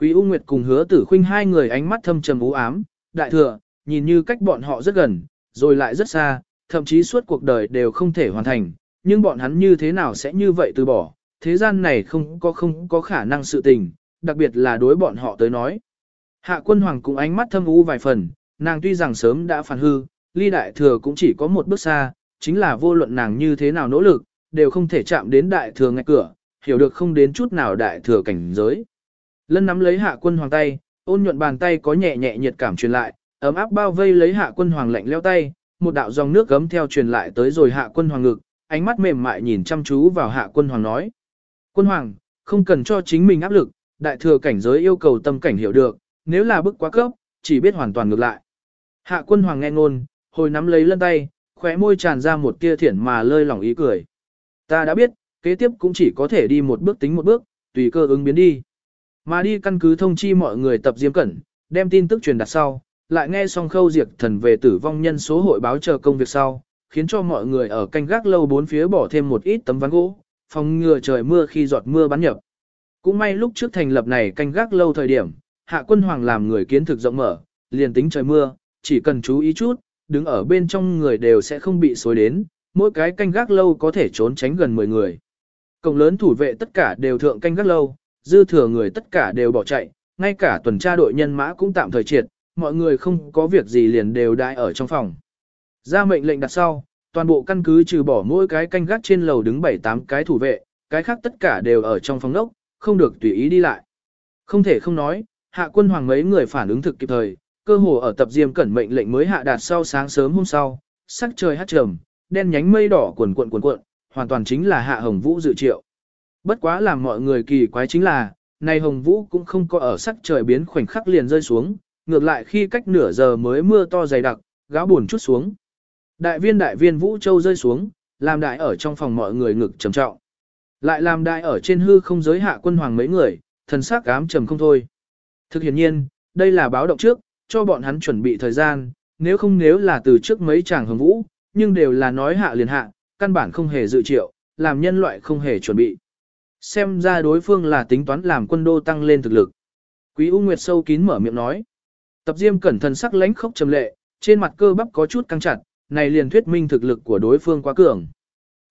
Quý U Nguyệt cùng hứa tử Khinh hai người ánh mắt thâm trầm u ám, đại thừa, nhìn như cách bọn họ rất gần, rồi lại rất xa, thậm chí suốt cuộc đời đều không thể hoàn thành, nhưng bọn hắn như thế nào sẽ như vậy từ bỏ, thế gian này không có không có khả năng sự tình, đặc biệt là đối bọn họ tới nói. Hạ quân hoàng cũng ánh mắt thâm u vài phần, nàng tuy rằng sớm đã phản hư, ly đại thừa cũng chỉ có một bước xa, chính là vô luận nàng như thế nào nỗ lực, đều không thể chạm đến đại thừa ngay cửa, hiểu được không đến chút nào đại thừa cảnh giới. Lân nắm lấy hạ quân hoàng tay, ôn nhuận bàn tay có nhẹ nhẹ nhiệt cảm truyền lại, ấm áp bao vây lấy hạ quân hoàng lạnh leo tay, một đạo dòng nước gấm theo truyền lại tới rồi hạ quân hoàng ngực, ánh mắt mềm mại nhìn chăm chú vào hạ quân hoàng nói. Quân hoàng, không cần cho chính mình áp lực, đại thừa cảnh giới yêu cầu tâm cảnh hiểu được, nếu là bức quá cấp, chỉ biết hoàn toàn ngược lại. Hạ quân hoàng nghe ngôn, hồi nắm lấy lân tay, khóe môi tràn ra một tia thiển mà lơi lỏng ý cười. Ta đã biết, kế tiếp cũng chỉ có thể đi một bước tính một bước, tùy cơ ứng biến đi. Mà đi căn cứ thông chi mọi người tập diêm cẩn, đem tin tức truyền đặt sau, lại nghe xong khâu diệt thần về tử vong nhân số hội báo chờ công việc sau, khiến cho mọi người ở canh gác lâu bốn phía bỏ thêm một ít tấm ván gỗ, phòng ngừa trời mưa khi giọt mưa bắn nhập. Cũng may lúc trước thành lập này canh gác lâu thời điểm, hạ quân hoàng làm người kiến thực rộng mở, liền tính trời mưa, chỉ cần chú ý chút, đứng ở bên trong người đều sẽ không bị xối đến, mỗi cái canh gác lâu có thể trốn tránh gần 10 người. Cổng lớn thủ vệ tất cả đều thượng canh gác lâu, dư thừa người tất cả đều bỏ chạy, ngay cả tuần tra đội nhân mã cũng tạm thời triệt, mọi người không có việc gì liền đều đại ở trong phòng. Ra mệnh lệnh đặt sau, Toàn bộ căn cứ trừ bỏ mỗi cái canh gác trên lầu đứng 7-8 cái thủ vệ, cái khác tất cả đều ở trong phòng đốc, không được tùy ý đi lại. Không thể không nói, hạ quân hoàng mấy người phản ứng thực kịp thời, cơ hồ ở tập diêm cẩn mệnh lệnh mới hạ đạt sau sáng sớm hôm sau, sắc trời hát trầm, đen nhánh mây đỏ cuộn cuộn cuộn cuộn, hoàn toàn chính là hạ hồng vũ dự triệu. Bất quá làm mọi người kỳ quái chính là, này hồng vũ cũng không có ở sắc trời biến khoảnh khắc liền rơi xuống, ngược lại khi cách nửa giờ mới mưa to dày đặc, gáo buồn chút xuống. Đại viên đại viên Vũ Châu rơi xuống, làm đại ở trong phòng mọi người ngực trầm trọng. Lại làm đại ở trên hư không giới hạ quân hoàng mấy người, thần sắc ám trầm không thôi. Thực hiện nhiên, đây là báo động trước, cho bọn hắn chuẩn bị thời gian, nếu không nếu là từ trước mấy chàng hồng vũ, nhưng đều là nói hạ liền hạ, căn bản không hề dự triệu, làm nhân loại không hề chuẩn bị. Xem ra đối phương là tính toán làm quân đô tăng lên thực lực. Quý U Nguyệt sâu kín mở miệng nói. Tập Diêm cẩn thận sắc lãnh khốc trầm lệ, trên mặt cơ bắp có chút căng chặt, này liền thuyết minh thực lực của đối phương quá cường.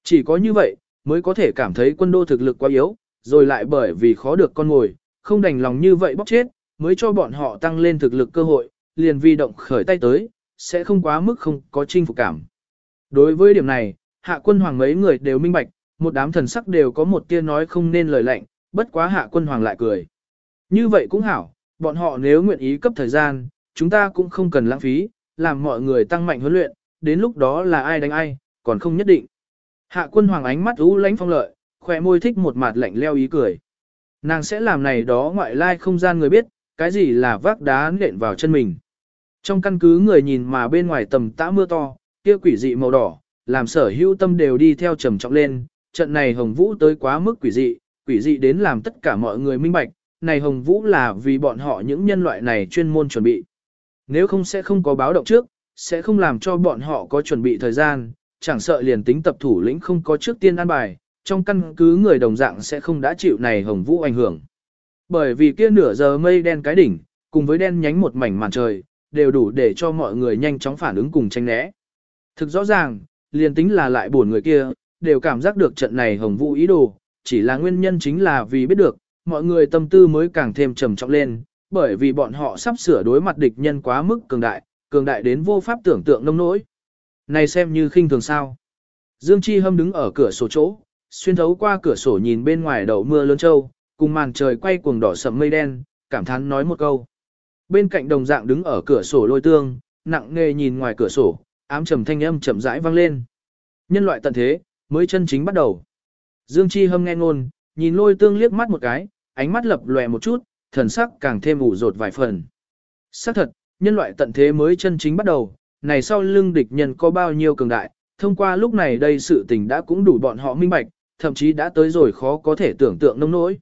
Chỉ có như vậy, mới có thể cảm thấy quân đô thực lực quá yếu, rồi lại bởi vì khó được con ngồi, không đành lòng như vậy bóc chết, mới cho bọn họ tăng lên thực lực cơ hội, liền vi động khởi tay tới, sẽ không quá mức không có chinh phục cảm. Đối với điểm này, hạ quân hoàng mấy người đều minh bạch, một đám thần sắc đều có một tia nói không nên lời lạnh, bất quá hạ quân hoàng lại cười. Như vậy cũng hảo, bọn họ nếu nguyện ý cấp thời gian, chúng ta cũng không cần lãng phí, làm mọi người tăng mạnh huấn luyện, đến lúc đó là ai đánh ai, còn không nhất định. Hạ quân hoàng ánh mắt u lánh phong lợi, khỏe môi thích một mặt lạnh leo ý cười. Nàng sẽ làm này đó ngoại lai không gian người biết, cái gì là vác đá nện vào chân mình. Trong căn cứ người nhìn mà bên ngoài tầm tã mưa to, kia quỷ dị màu đỏ, làm sở hữu tâm đều đi theo trầm trọng lên, trận này hồng vũ tới quá mức quỷ dị, quỷ dị đến làm tất cả mọi người minh bạch, này hồng vũ là vì bọn họ những nhân loại này chuyên môn chuẩn bị. Nếu không sẽ không có báo động trước, sẽ không làm cho bọn họ có chuẩn bị thời gian, chẳng sợ liền tính tập thủ lĩnh không có trước tiên an bài, trong căn cứ người đồng dạng sẽ không đã chịu này hồng vũ ảnh hưởng. Bởi vì kia nửa giờ mây đen cái đỉnh, cùng với đen nhánh một mảnh màn trời, đều đủ để cho mọi người nhanh chóng phản ứng cùng tranh né. Thực rõ ràng, liền tính là lại buồn người kia, đều cảm giác được trận này hồng vũ ý đồ, chỉ là nguyên nhân chính là vì biết được, mọi người tâm tư mới càng thêm trầm trọng lên, bởi vì bọn họ sắp sửa đối mặt địch nhân quá mức cường đại, cường đại đến vô pháp tưởng tượng nông nỗi. Này xem như khinh thường sao. Dương Chi Hâm đứng ở cửa sổ chỗ, xuyên thấu qua cửa sổ nhìn bên ngoài đậu mưa lớn châu, cùng màn trời quay cuồng đỏ sậm mây đen, cảm thán nói một câu. Bên cạnh đồng dạng đứng ở cửa sổ lôi tương, nặng nề nhìn ngoài cửa sổ, ám trầm thanh âm chậm rãi vang lên. Nhân loại tận thế, mới chân chính bắt đầu. Dương Chi Hâm nghe ngôn, nhìn lôi tương liếc mắt một cái, ánh mắt lập lòe một chút, thần sắc càng thêm ủ rột vài phần. Xác thật, nhân loại tận thế mới chân chính bắt đầu, này sau lưng địch nhân có bao nhiêu cường đại, thông qua lúc này đây sự tình đã cũng đủ bọn họ minh bạch, thậm chí đã tới rồi khó có thể tưởng tượng nông nỗi.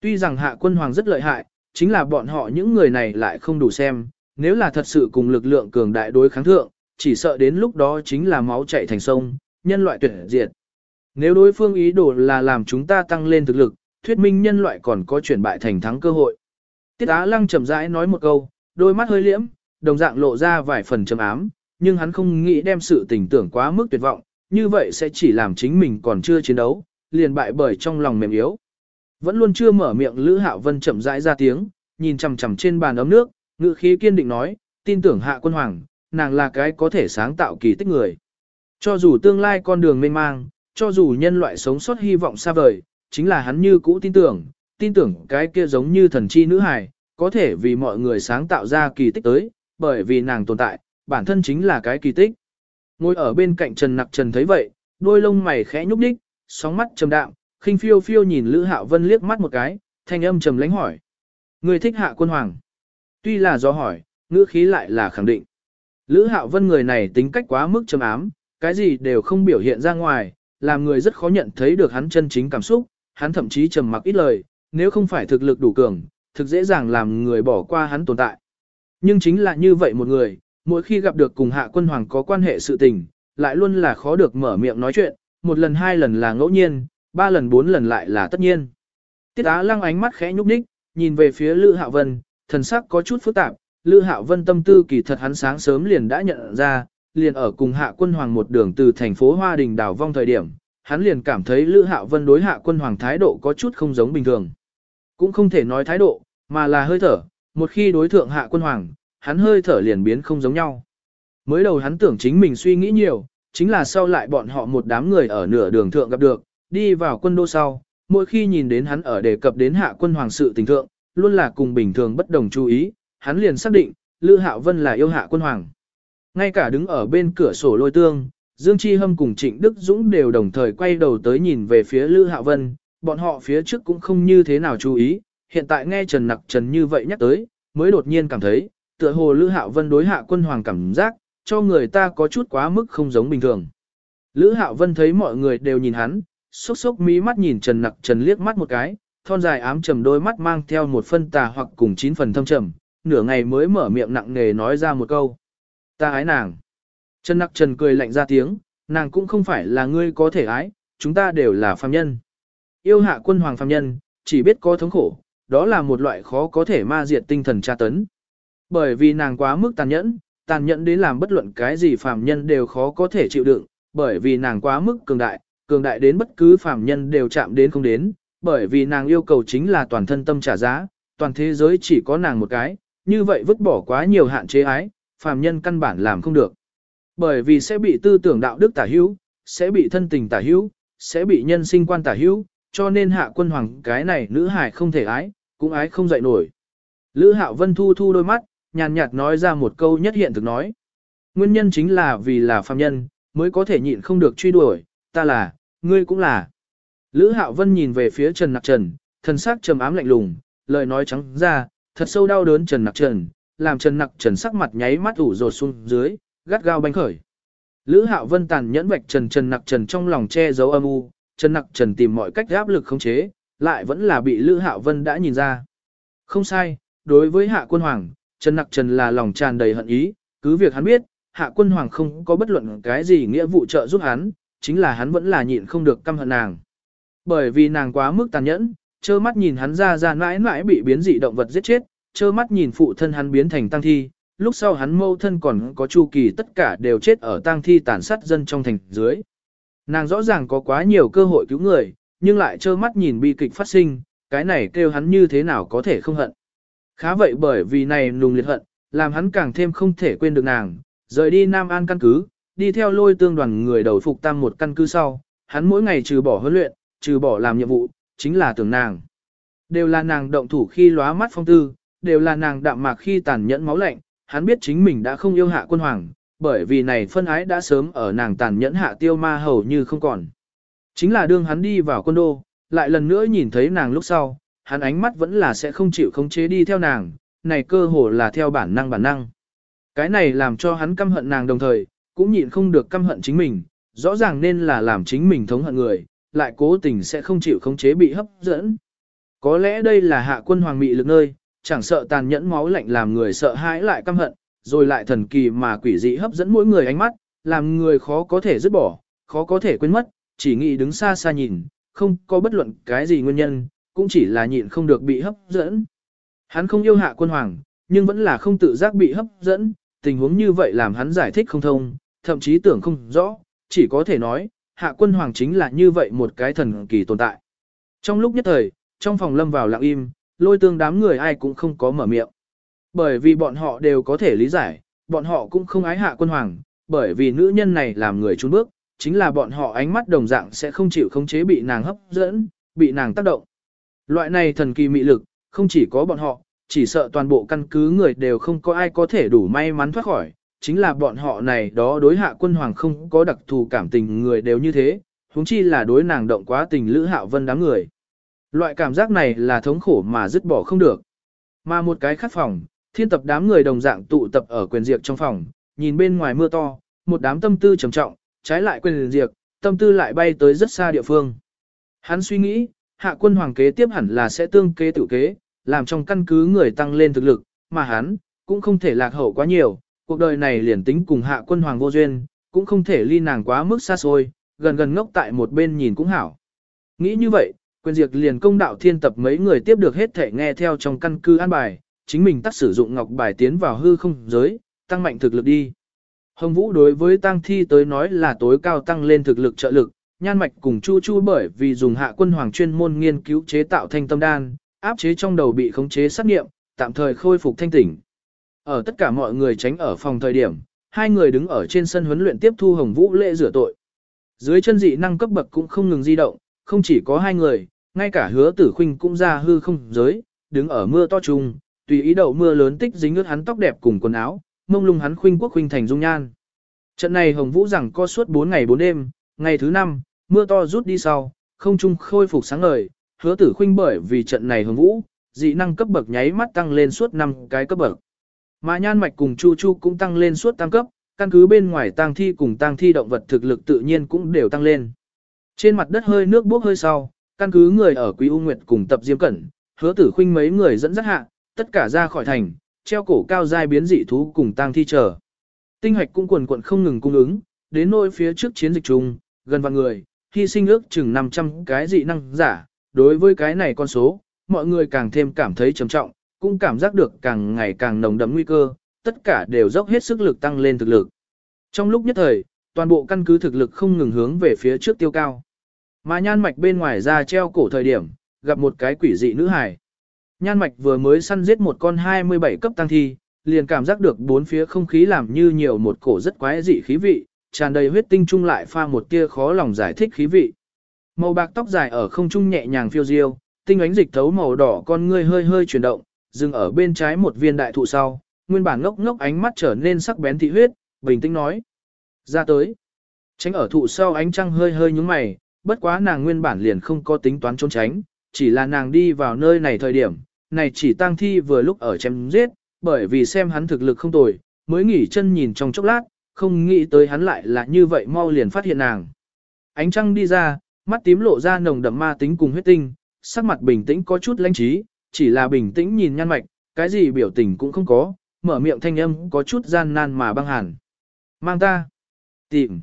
Tuy rằng hạ quân hoàng rất lợi hại, chính là bọn họ những người này lại không đủ xem, nếu là thật sự cùng lực lượng cường đại đối kháng thượng, chỉ sợ đến lúc đó chính là máu chạy thành sông, nhân loại tuyệt diệt. Nếu đối phương ý đồ là làm chúng ta tăng lên thực lực, thuyết minh nhân loại còn có chuyển bại thành thắng cơ hội. Tiết Á Lăng chậm rãi nói một câu, đôi mắt hơi liễm, đồng dạng lộ ra vài phần trầm ám, nhưng hắn không nghĩ đem sự tình tưởng quá mức tuyệt vọng, như vậy sẽ chỉ làm chính mình còn chưa chiến đấu, liền bại bởi trong lòng mềm yếu. Vẫn luôn chưa mở miệng Lữ Hạo Vân chậm rãi ra tiếng, nhìn chằm chằm trên bàn ấm nước, ngữ khí kiên định nói, tin tưởng Hạ Quân Hoàng, nàng là cái có thể sáng tạo kỳ tích người. Cho dù tương lai con đường mênh mang, cho dù nhân loại sống sót hy vọng xa vời, chính là hắn như cũ tin tưởng, tin tưởng cái kia giống như thần chi nữ hài, có thể vì mọi người sáng tạo ra kỳ tích tới, bởi vì nàng tồn tại, bản thân chính là cái kỳ tích. Ngồi ở bên cạnh Trần Nặc Trần thấy vậy, đôi lông mày khẽ nhúc nhích, sóng mắt trầm đạm, khinh phiêu phiêu nhìn Lữ Hạo Vân liếc mắt một cái, thanh âm trầm lánh hỏi. Người thích hạ quân hoàng. Tuy là do hỏi, ngữ khí lại là khẳng định. Lữ Hạo Vân người này tính cách quá mức trầm ám, cái gì đều không biểu hiện ra ngoài, làm người rất khó nhận thấy được hắn chân chính cảm xúc, hắn thậm chí trầm mặc ít lời, nếu không phải thực lực đủ cường, thực dễ dàng làm người bỏ qua hắn tồn tại. Nhưng chính là như vậy một người, mỗi khi gặp được cùng hạ quân hoàng có quan hệ sự tình, lại luôn là khó được mở miệng nói chuyện, một lần hai lần là ngẫu nhiên, ba lần bốn lần lại là tất nhiên. Tiết Á lăng ánh mắt khẽ nhúc nhích, nhìn về phía Lữ Hạo Vân, thần sắc có chút phức tạp, Lữ Hạo Vân tâm tư kỳ thật hắn sáng sớm liền đã nhận ra, liền ở cùng hạ quân hoàng một đường từ thành phố Hoa Đình đảo vong thời điểm, hắn liền cảm thấy Lữ Hạo Vân đối hạ quân hoàng thái độ có chút không giống bình thường. Cũng không thể nói thái độ, mà là hơi thở, một khi đối thượng hạ quân hoàng, hắn hơi thở liền biến không giống nhau. Mới đầu hắn tưởng chính mình suy nghĩ nhiều, chính là sau lại bọn họ một đám người ở nửa đường thượng gặp được, đi vào quân đô sau, mỗi khi nhìn đến hắn ở đề cập đến hạ quân hoàng sự tình thượng, luôn là cùng bình thường bất đồng chú ý, hắn liền xác định, Lữ Hạo Vân là yêu hạ quân hoàng. Ngay cả đứng ở bên cửa sổ lôi tương, Dương Chi Hâm cùng Trịnh Đức Dũng đều đồng thời quay đầu tới nhìn về phía Lữ Hạo Vân, bọn họ phía trước cũng không như thế nào chú ý, hiện tại nghe Trần Nặc Trần như vậy nhắc tới, mới đột nhiên cảm thấy, tựa hồ Lữ Hạo Vân đối hạ quân hoàng cảm giác, cho người ta có chút quá mức không giống bình thường. Lữ Hạo Vân thấy mọi người đều nhìn hắn, sốc sốc mí mắt nhìn Trần Nặc Trần liếc mắt một cái, thon dài ám trầm đôi mắt mang theo một phân tà hoặc cùng chín phần thâm trầm, nửa ngày mới mở miệng nặng nề nói ra một câu. Ta ái nàng. Trần Nặc Trần cười lạnh ra tiếng, nàng cũng không phải là ngươi có thể ái, chúng ta đều là phàm nhân. Yêu hạ quân hoàng phàm nhân, chỉ biết có thống khổ, đó là một loại khó có thể ma diệt tinh thần tra tấn. Bởi vì nàng quá mức tàn nhẫn, tàn nhẫn đến làm bất luận cái gì phàm nhân đều khó có thể chịu đựng, bởi vì nàng quá mức cường đại, cường đại đến bất cứ phàm nhân đều chạm đến không đến, bởi vì nàng yêu cầu chính là toàn thân tâm trả giá, toàn thế giới chỉ có nàng một cái, như vậy vứt bỏ quá nhiều hạn chế ái, phàm nhân căn bản làm không được. Bởi vì sẽ bị tư tưởng đạo đức tả hữu, sẽ bị thân tình tả hữu, sẽ bị nhân sinh quan tả hữu, cho nên hạ quân hoàng cái này nữ hải không thể ái, cũng ái không dậy nổi. Lữ hạo vân thu thu đôi mắt, nhàn nhạt nói ra một câu nhất hiện thực nói. Nguyên nhân chính là vì là phàm nhân, mới có thể nhịn không được truy đuổi, ta là, ngươi cũng là. Lữ hạo vân nhìn về phía Trần Nặc Trần, thân sắc trầm ám lạnh lùng, lời nói trắng ra, thật sâu đau đớn Trần Nặc Trần, làm Trần Nặc Trần sắc mặt nháy mắt ủ rột xuống dưới, gắt gao bánh khởi. Lữ Hạo Vân tàn nhẫn vạch Trần Trần Nặc Trần trong lòng che giấu âm u, Trần Nặc Trần tìm mọi cách áp lực khống chế, lại vẫn là bị Lữ Hạo Vân đã nhìn ra. Không sai, đối với Hạ Quân Hoàng, Trần Nặc Trần là lòng tràn đầy hận ý, cứ việc hắn biết, Hạ Quân Hoàng không có bất luận cái gì nghĩa vụ trợ giúp hắn, chính là hắn vẫn là nhịn không được căm hận nàng. Bởi vì nàng quá mức tàn nhẫn, trơ mắt nhìn hắn ra ra mãi mãi bị biến dị động vật giết chết, trơ mắt nhìn phụ thân hắn biến thành tang thi, lúc sau hắn mâu thân còn có chu kỳ tất cả đều chết ở tang thi tàn sát dân trong thành dưới. Nàng rõ ràng có quá nhiều cơ hội cứu người, nhưng lại trơ mắt nhìn bi kịch phát sinh, cái này kêu hắn như thế nào có thể không hận. Khá vậy bởi vì này nùng liệt hận, làm hắn càng thêm không thể quên được nàng, rời đi Nam An căn cứ, đi theo lôi tương đoàn người đầu phục tam một căn cứ sau, hắn mỗi ngày trừ bỏ huấn luyện, trừ bỏ làm nhiệm vụ, chính là tưởng nàng. Đều là nàng động thủ khi lóa mắt phong tư, đều là nàng đạm mạc khi tàn nhẫn máu lạnh, hắn biết chính mình đã không yêu hạ quân hoàng, bởi vì này phân ái đã sớm ở nàng tàn nhẫn hạ tiêu ma hầu như không còn. Chính là đương hắn đi vào quân đô, lại lần nữa nhìn thấy nàng lúc sau, hắn ánh mắt vẫn là sẽ không chịu khống chế đi theo nàng, này cơ hồ là theo bản năng bản năng. Cái này làm cho hắn căm hận nàng đồng thời, cũng nhịn không được căm hận chính mình, rõ ràng nên là làm chính mình thống hận người, lại cố tình sẽ không chịu khống chế bị hấp dẫn. Có lẽ đây là hạ quân hoàng mị lực nơi, chẳng sợ tàn nhẫn máu lạnh làm người sợ hãi lại căm hận, rồi lại thần kỳ mà quỷ dị hấp dẫn mỗi người ánh mắt, làm người khó có thể dứt bỏ, khó có thể quên mất, chỉ nghĩ đứng xa xa nhìn, không có bất luận cái gì nguyên nhân, cũng chỉ là nhịn không được bị hấp dẫn. Hắn không yêu hạ quân hoàng, nhưng vẫn là không tự giác bị hấp dẫn, tình huống như vậy làm hắn giải thích không thông, thậm chí tưởng không rõ, chỉ có thể nói, hạ quân hoàng chính là như vậy một cái thần kỳ tồn tại. Trong lúc nhất thời, trong phòng lâm vào lặng im, lôi tương đám người ai cũng không có mở miệng. Bởi vì bọn họ đều có thể lý giải, bọn họ cũng không ái hạ quân hoàng, bởi vì nữ nhân này làm người trốn bước, chính là bọn họ ánh mắt đồng dạng sẽ không chịu khống chế bị nàng hấp dẫn, bị nàng tác động. Loại này thần kỳ mị lực, không chỉ có bọn họ, chỉ sợ toàn bộ căn cứ người đều không có ai có thể đủ may mắn thoát khỏi, chính là bọn họ này đó đối hạ quân hoàng không có đặc thù cảm tình người đều như thế, huống chi là đối nàng động quá tình lữ hạo vân đám người. Loại cảm giác này là thống khổ mà dứt bỏ không được. Mà một cái khác phòng, thiên tập đám người đồng dạng tụ tập ở quyền diệt trong phòng, nhìn bên ngoài mưa to, một đám tâm tư trầm trọng, trái lại quyền diệt, tâm tư lại bay tới rất xa địa phương. Hắn suy nghĩ, hạ quân hoàng kế tiếp hẳn là sẽ tương kế tự kế, làm trong căn cứ người tăng lên thực lực, mà hắn, cũng không thể lạc hậu quá nhiều, cuộc đời này liền tính cùng hạ quân hoàng vô duyên, cũng không thể ly nàng quá mức xa xôi, gần gần ngốc tại một bên nhìn cũng hảo. Nghĩ như vậy, quyền diệt liền công đạo thiên tập mấy người tiếp được hết thể nghe theo trong căn cứ an bài, chính mình tắt sử dụng ngọc bài tiến vào hư không giới, tăng mạnh thực lực đi. Hồng Vũ đối với tăng thi tới nói là tối cao tăng lên thực lực trợ lực, nhan mạch cùng chu chu bởi vì dùng hạ quân hoàng chuyên môn nghiên cứu chế tạo thanh tâm đan, áp chế trong đầu bị khống chế sát nghiệm, tạm thời khôi phục thanh tỉnh. Ở tất cả mọi người tránh ở phòng thời điểm, hai người đứng ở trên sân huấn luyện tiếp thu Hồng Vũ lễ rửa tội. Dưới chân dị năng cấp bậc cũng không ngừng di động, không chỉ có hai người, ngay cả hứa tử khinh cũng ra hư không giới, đứng ở mưa to trùng, tùy ý đậu mưa lớn tích dính ướt hắn tóc đẹp cùng quần áo, mông lung hắn khuynh quốc khuynh thành dung nhan. Trận này Hồng Vũ rằng co suốt 4 ngày 4 đêm, ngày thứ 5, mưa to rút đi sau, không trung khôi phục sáng ngời, hứa tử khuynh bởi vì trận này Hồng Vũ, dị năng cấp bậc nháy mắt tăng lên suốt 5 cái cấp bậc. Mà nhan mạch cùng Chu Chu cũng tăng lên suốt tam cấp, căn cứ bên ngoài tang thi cùng tang thi động vật thực lực tự nhiên cũng đều tăng lên. Trên mặt đất hơi nước bốc hơi sau, căn cứ người ở Quý U Nguyệt cùng tập Diêm Cẩn, hứa tử khuynh mấy người dẫn dắt hạ, tất cả ra khỏi thành, treo cổ cao giai biến dị thú cùng tang thi chờ. Tinh hoạch cũng quần quận không ngừng cung ứng, đến nỗi phía trước chiến dịch chung, gần vạn người, hy sinh ước chừng 500 cái dị năng giả, đối với cái này con số, mọi người càng thêm cảm thấy trầm trọng, cũng cảm giác được càng ngày càng nồng đậm nguy cơ, tất cả đều dốc hết sức lực tăng lên thực lực. Trong lúc nhất thời, toàn bộ căn cứ thực lực không ngừng hướng về phía trước tiêu cao. Mà nhan mạch bên ngoài ra treo cổ thời điểm, gặp một cái quỷ dị nữ hài. Nhan mạch vừa mới săn giết một con 27 cấp tăng thi, liền cảm giác được bốn phía không khí làm như nhiều một cổ rất quái dị khí vị, tràn đầy huyết tinh trung lại pha một tia khó lòng giải thích khí vị. Màu bạc tóc dài ở không trung nhẹ nhàng phiêu diêu, tinh ánh dịch thấu màu đỏ con ngươi hơi hơi chuyển động, dừng ở bên trái một viên đại thụ sau, nguyên bản ngốc ngốc ánh mắt trở nên sắc bén thị huyết, bình tĩnh nói. Ra tới. Tránh ở thụ sau ánh trăng hơi hơi nhúng mày, bất quá nàng nguyên bản liền không có tính toán trốn tránh, chỉ là nàng đi vào nơi này thời điểm, này chỉ tang thi vừa lúc ở chém giết, bởi vì xem hắn thực lực không tồi, mới nghỉ chân nhìn trong chốc lát, không nghĩ tới hắn lại là như vậy mau liền phát hiện nàng. Ánh trăng đi ra, mắt tím lộ ra nồng đậm ma tính cùng huyết tinh, sắc mặt bình tĩnh có chút lãnh trí, chỉ là bình tĩnh nhìn nhăn mạch, cái gì biểu tình cũng không có, mở miệng thanh âm có chút gian nan mà băng hàn. Mang ta, tìm,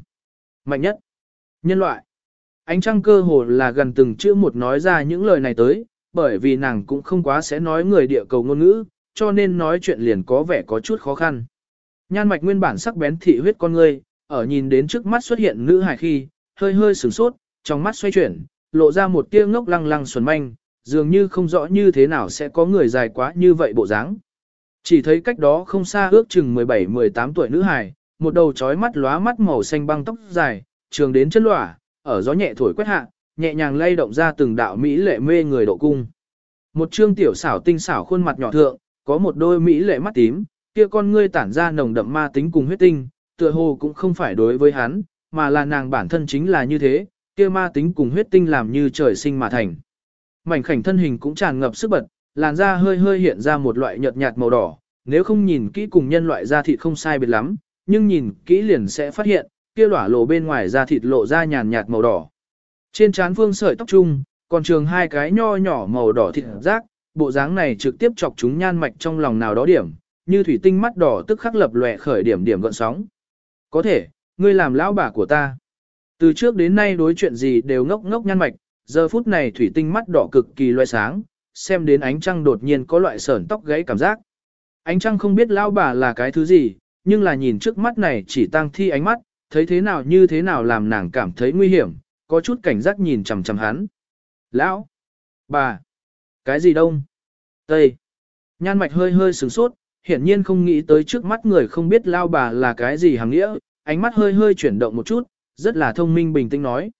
mạnh nhất, nhân loại. Ánh trăng cơ hồ là gần từng chữ một nói ra những lời này tới, bởi vì nàng cũng không quá sẽ nói người địa cầu ngôn ngữ, cho nên nói chuyện liền có vẻ có chút khó khăn. Nhan mạch nguyên bản sắc bén thị huyết con ngươi, ở nhìn đến trước mắt xuất hiện nữ hài khi, hơi hơi sửng sốt, trong mắt xoay chuyển, lộ ra một tia ngốc lăng lăng xuẩn manh, dường như không rõ như thế nào sẽ có người dài quá như vậy bộ dáng. Chỉ thấy cách đó không xa ước chừng 17-18 tuổi nữ hài, một đầu trói mắt lóa mắt màu xanh băng tóc dài, trường đến chân lỏa, ở gió nhẹ thổi quét hạ, nhẹ nhàng lay động ra từng đạo mỹ lệ mê người độ cung. Một trương tiểu xảo tinh xảo khuôn mặt nhỏ thượng, có một đôi mỹ lệ mắt tím, kia con ngươi tản ra nồng đậm ma tính cùng huyết tinh, tựa hồ cũng không phải đối với hắn, mà là nàng bản thân chính là như thế, kia ma tính cùng huyết tinh làm như trời sinh mà thành. Mảnh khảnh thân hình cũng tràn ngập sức bật, làn da hơi hơi hiện ra một loại nhợt nhạt màu đỏ, nếu không nhìn kỹ cùng nhân loại da thịt không sai biệt lắm, nhưng nhìn kỹ liền sẽ phát hiện, kia lỏa lộ bên ngoài da thịt lộ ra nhàn nhạt màu đỏ. Trên trán phương sợi tóc trung, còn trường hai cái nho nhỏ màu đỏ thịt rác, bộ dáng này trực tiếp chọc chúng nhan mạch trong lòng nào đó điểm, như thủy tinh mắt đỏ tức khắc lập lòe khởi điểm điểm gợn sóng. Có thể, ngươi làm lão bà của ta. Từ trước đến nay đối chuyện gì đều ngốc ngốc nhan mạch, giờ phút này thủy tinh mắt đỏ cực kỳ loe sáng, xem đến ánh trăng đột nhiên có loại sởn tóc gãy cảm giác. Ánh trăng không biết lão bà là cái thứ gì, nhưng là nhìn trước mắt này chỉ tăng thi ánh mắt, thấy thế nào như thế nào làm nàng cảm thấy nguy hiểm, có chút cảnh giác nhìn chằm chằm hắn. Lão! Bà! Cái gì đông? Tây! Nhan mạch hơi hơi sửng sốt, hiển nhiên không nghĩ tới trước mắt người không biết lao bà là cái gì hàng nghĩa, ánh mắt hơi hơi chuyển động một chút, rất là thông minh bình tĩnh nói.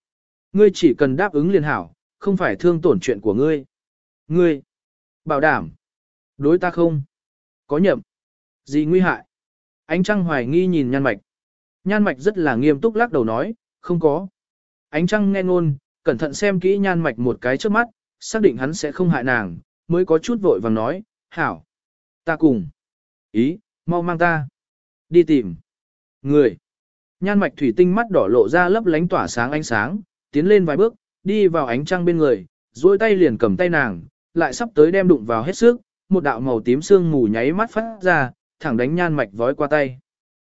Ngươi chỉ cần đáp ứng liền hảo, không phải thương tổn chuyện của ngươi. Ngươi! Bảo đảm! Đối ta không? Có nhậm! Gì nguy hại? Ánh trăng hoài nghi nhìn nhan mạch. Nhan mạch rất là nghiêm túc lắc đầu nói, không có. Ánh trăng nghe ngôn, cẩn thận xem kỹ nhan mạch một cái trước mắt, xác định hắn sẽ không hại nàng, mới có chút vội vàng nói, hảo. Ta cùng. Ý, mau mang ta. Đi tìm. Người. Nhan mạch thủy tinh mắt đỏ lộ ra lấp lánh tỏa sáng ánh sáng, tiến lên vài bước, đi vào ánh trăng bên người, duỗi tay liền cầm tay nàng, lại sắp tới đem đụng vào hết sức, một đạo màu tím sương mù nháy mắt phát ra, thẳng đánh nhan mạch vói qua tay.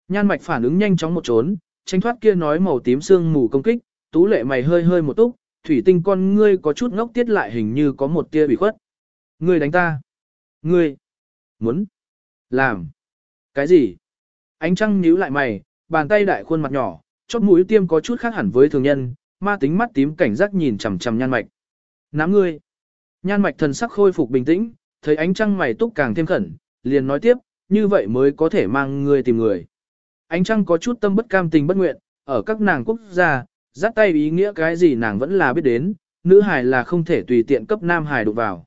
Nhan mạch phản ứng nhanh chóng một trốn, tránh thoát kia nói màu tím sương mù công kích, tú lệ mày hơi hơi một túc, thủy tinh con ngươi có chút ngốc tiết lại hình như có một tia bị khuất. Ngươi đánh ta. Ngươi. Muốn. Làm. Cái gì? Ánh trăng nhíu lại mày, bàn tay đại khuôn mặt nhỏ, chót mũi tiêm có chút khác hẳn với thường nhân, ma tính mắt tím cảnh giác nhìn chằm chằm nhan mạch. Nắm ngươi. Nhan mạch thần sắc khôi phục bình tĩnh, thấy ánh trăng mày túc càng thêm khẩn, liền nói tiếp, như vậy mới có thể mang ngươi tìm người ánh trăng có chút tâm bất cam tình bất nguyện, ở các nàng quốc gia, dắt tay ý nghĩa cái gì nàng vẫn là biết đến, nữ hài là không thể tùy tiện cấp nam hài đụng vào.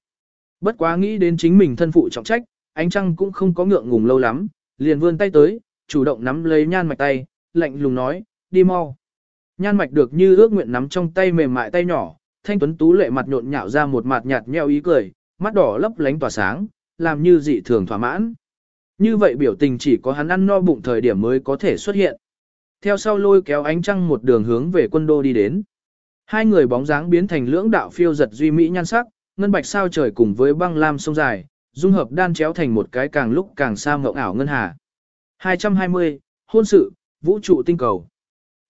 Bất quá nghĩ đến chính mình thân phụ trọng trách, ánh trăng cũng không có ngượng ngùng lâu lắm, liền vươn tay tới, chủ động nắm lấy nhan mạch tay, lạnh lùng nói, đi mau. Nhan mạch được như ước nguyện nắm trong tay mềm mại tay nhỏ, thanh tuấn tú lệ mặt nhộn nhạo ra một mặt nhạt nheo ý cười, mắt đỏ lấp lánh tỏa sáng, làm như dị thường thỏa mãn. Như vậy biểu tình chỉ có hắn ăn no bụng thời điểm mới có thể xuất hiện. Theo sau lôi kéo ánh trăng một đường hướng về quân đô đi đến. Hai người bóng dáng biến thành lưỡng đạo phiêu giật duy mỹ nhan sắc, ngân bạch sao trời cùng với băng lam sông dài, dung hợp đan chéo thành một cái càng lúc càng xa mộng ảo ngân hà. 220, hôn sự, vũ trụ tinh cầu.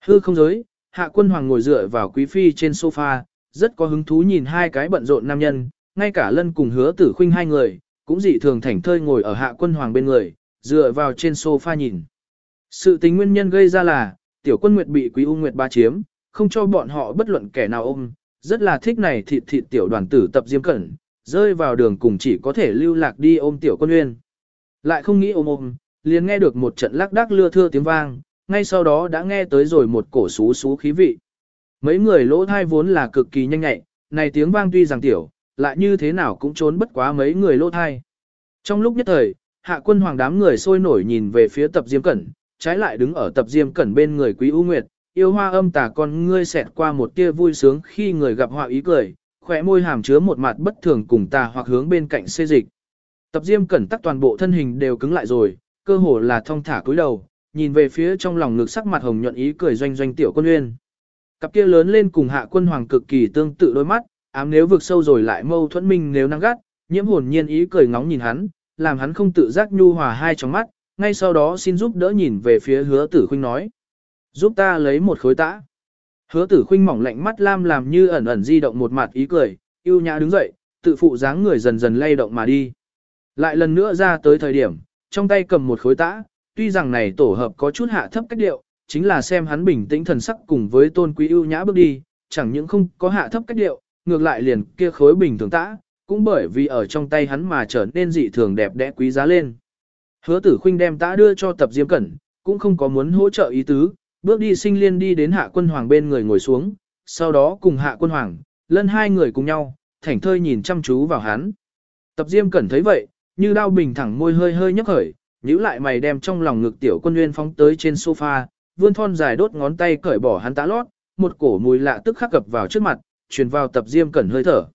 Hư không giới, hạ quân hoàng ngồi dựa vào quý phi trên sofa, rất có hứng thú nhìn hai cái bận rộn nam nhân, ngay cả lân cùng hứa tử khuynh hai người, cũng dị thường thảnh thơi ngồi ở hạ quân hoàng bên người, dựa vào trên sofa nhìn. Sự tình nguyên nhân gây ra là, tiểu quân nguyệt bị quý u nguyệt ba chiếm, không cho bọn họ bất luận kẻ nào ôm, rất là thích này thịt thịt tiểu đoàn tử tập diêm cẩn, rơi vào đường cùng chỉ có thể lưu lạc đi ôm tiểu quân nguyên. Lại không nghĩ ôm ôm, liền nghe được một trận lắc đắc lưa thưa tiếng vang, ngay sau đó đã nghe tới rồi một cổ xú xú khí vị. Mấy người lỗ thai vốn là cực kỳ nhanh nhạy, này tiếng vang tuy rằng tiểu, lại như thế nào cũng trốn bất quá mấy người lỗ thai. Trong lúc nhất thời, hạ quân hoàng đám người sôi nổi nhìn về phía tập diêm cẩn, trái lại đứng ở tập diêm cẩn bên người quý u nguyệt, yêu hoa âm tà con ngươi xẹt qua một tia vui sướng khi người gặp họa ý cười, khỏe môi hàm chứa một mặt bất thường cùng tà hoặc hướng bên cạnh xê dịch. Tập diêm cẩn tắc toàn bộ thân hình đều cứng lại rồi, cơ hồ là thong thả cúi đầu, nhìn về phía trong lòng ngực sắc mặt hồng nhuận ý cười doanh doanh tiểu quân uyên. Cặp kia lớn lên cùng hạ quân hoàng cực kỳ tương tự đôi mắt, ám nếu vực sâu rồi lại mâu thuẫn minh nếu năng gắt, nhiễm hồn nhiên ý cười ngóng nhìn hắn, làm hắn không tự giác nhu hòa hai trong mắt, ngay sau đó xin giúp đỡ nhìn về phía hứa tử khuynh nói. Giúp ta lấy một khối tã. Hứa tử khuynh mỏng lạnh mắt lam làm như ẩn ẩn di động một mặt ý cười, yêu nhã đứng dậy, tự phụ dáng người dần dần lay động mà đi. Lại lần nữa ra tới thời điểm, trong tay cầm một khối tã, tuy rằng này tổ hợp có chút hạ thấp cách điệu, chính là xem hắn bình tĩnh thần sắc cùng với tôn quý ưu nhã bước đi, chẳng những không có hạ thấp cách điệu, ngược lại liền kia khối bình thường tã, cũng bởi vì ở trong tay hắn mà trở nên dị thường đẹp đẽ quý giá lên. Hứa tử khuynh đem tã đưa cho tập diêm cẩn, cũng không có muốn hỗ trợ ý tứ, bước đi sinh liên đi đến hạ quân hoàng bên người ngồi xuống, sau đó cùng hạ quân hoàng, lân hai người cùng nhau, thảnh thơi nhìn chăm chú vào hắn. Tập diêm cẩn thấy vậy, như đao bình thẳng môi hơi hơi nhấp khởi, nhíu lại mày đem trong lòng ngực tiểu quân nguyên phóng tới trên sofa, vươn thon dài đốt ngón tay cởi bỏ hắn tã lót, một cổ mùi lạ tức khắc cập vào trước mặt, truyền vào tập diêm cẩn hơi thở.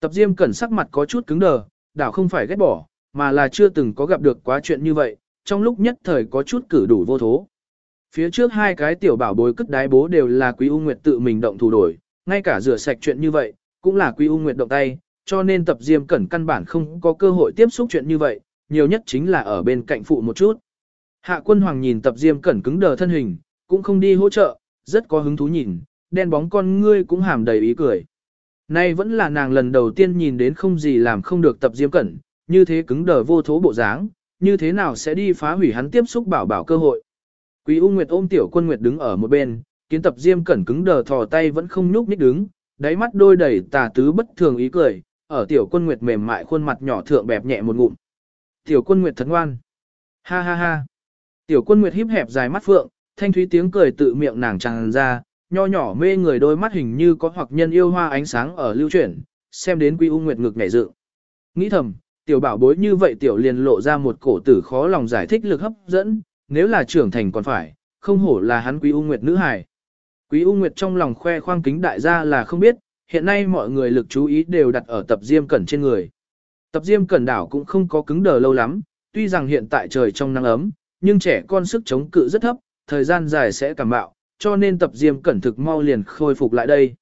Tập diêm cẩn sắc mặt có chút cứng đờ, đảo không phải ghét bỏ, mà là chưa từng có gặp được quá chuyện như vậy, trong lúc nhất thời có chút cử đủ vô thố. Phía trước hai cái tiểu bảo bối cất đái bố đều là Quý U Nguyệt tự mình động thủ đổi, ngay cả rửa sạch chuyện như vậy, cũng là Quý U Nguyệt động tay, cho nên tập diêm cẩn căn bản không có cơ hội tiếp xúc chuyện như vậy, nhiều nhất chính là ở bên cạnh phụ một chút. Hạ quân hoàng nhìn tập diêm cẩn cứng đờ thân hình, cũng không đi hỗ trợ, rất có hứng thú nhìn, đen bóng con ngươi cũng hàm đầy ý cười. Nay vẫn là nàng lần đầu tiên nhìn đến không gì làm không được tập diêm cẩn, như thế cứng đờ vô thố bộ dáng, như thế nào sẽ đi phá hủy hắn tiếp xúc bảo bảo cơ hội. Quý U Nguyệt ôm tiểu quân Nguyệt đứng ở một bên, kiến tập diêm cẩn cứng đờ thò tay vẫn không nhúc nhích đứng, đáy mắt đôi đầy tà tứ bất thường ý cười, ở tiểu quân Nguyệt mềm mại khuôn mặt nhỏ thượng bẹp nhẹ một ngụm. Tiểu quân Nguyệt thật ngoan. Ha ha ha. Tiểu quân Nguyệt híp hẹp dài mắt phượng, thanh thúy tiếng cười tự miệng nàng tràn ra, nho nhỏ mê người đôi mắt hình như có hoặc nhân yêu hoa ánh sáng ở lưu chuyển, xem đến Quý U Nguyệt ngực nhảy dựng. Nghĩ thầm, tiểu bảo bối như vậy tiểu liền lộ ra một cổ tử khó lòng giải thích lực hấp dẫn, nếu là trưởng thành còn phải, không hổ là hắn Quý U Nguyệt nữ hài. Quý U Nguyệt trong lòng khoe khoang kính đại gia là không biết, hiện nay mọi người lực chú ý đều đặt ở tập diêm cẩn trên người. Tập diêm cẩn đảo cũng không có cứng đờ lâu lắm, tuy rằng hiện tại trời trong nắng ấm, nhưng trẻ con sức chống cự rất thấp, thời gian dài sẽ cảm bạo, cho nên tập diêm cẩn thực mau liền khôi phục lại đây.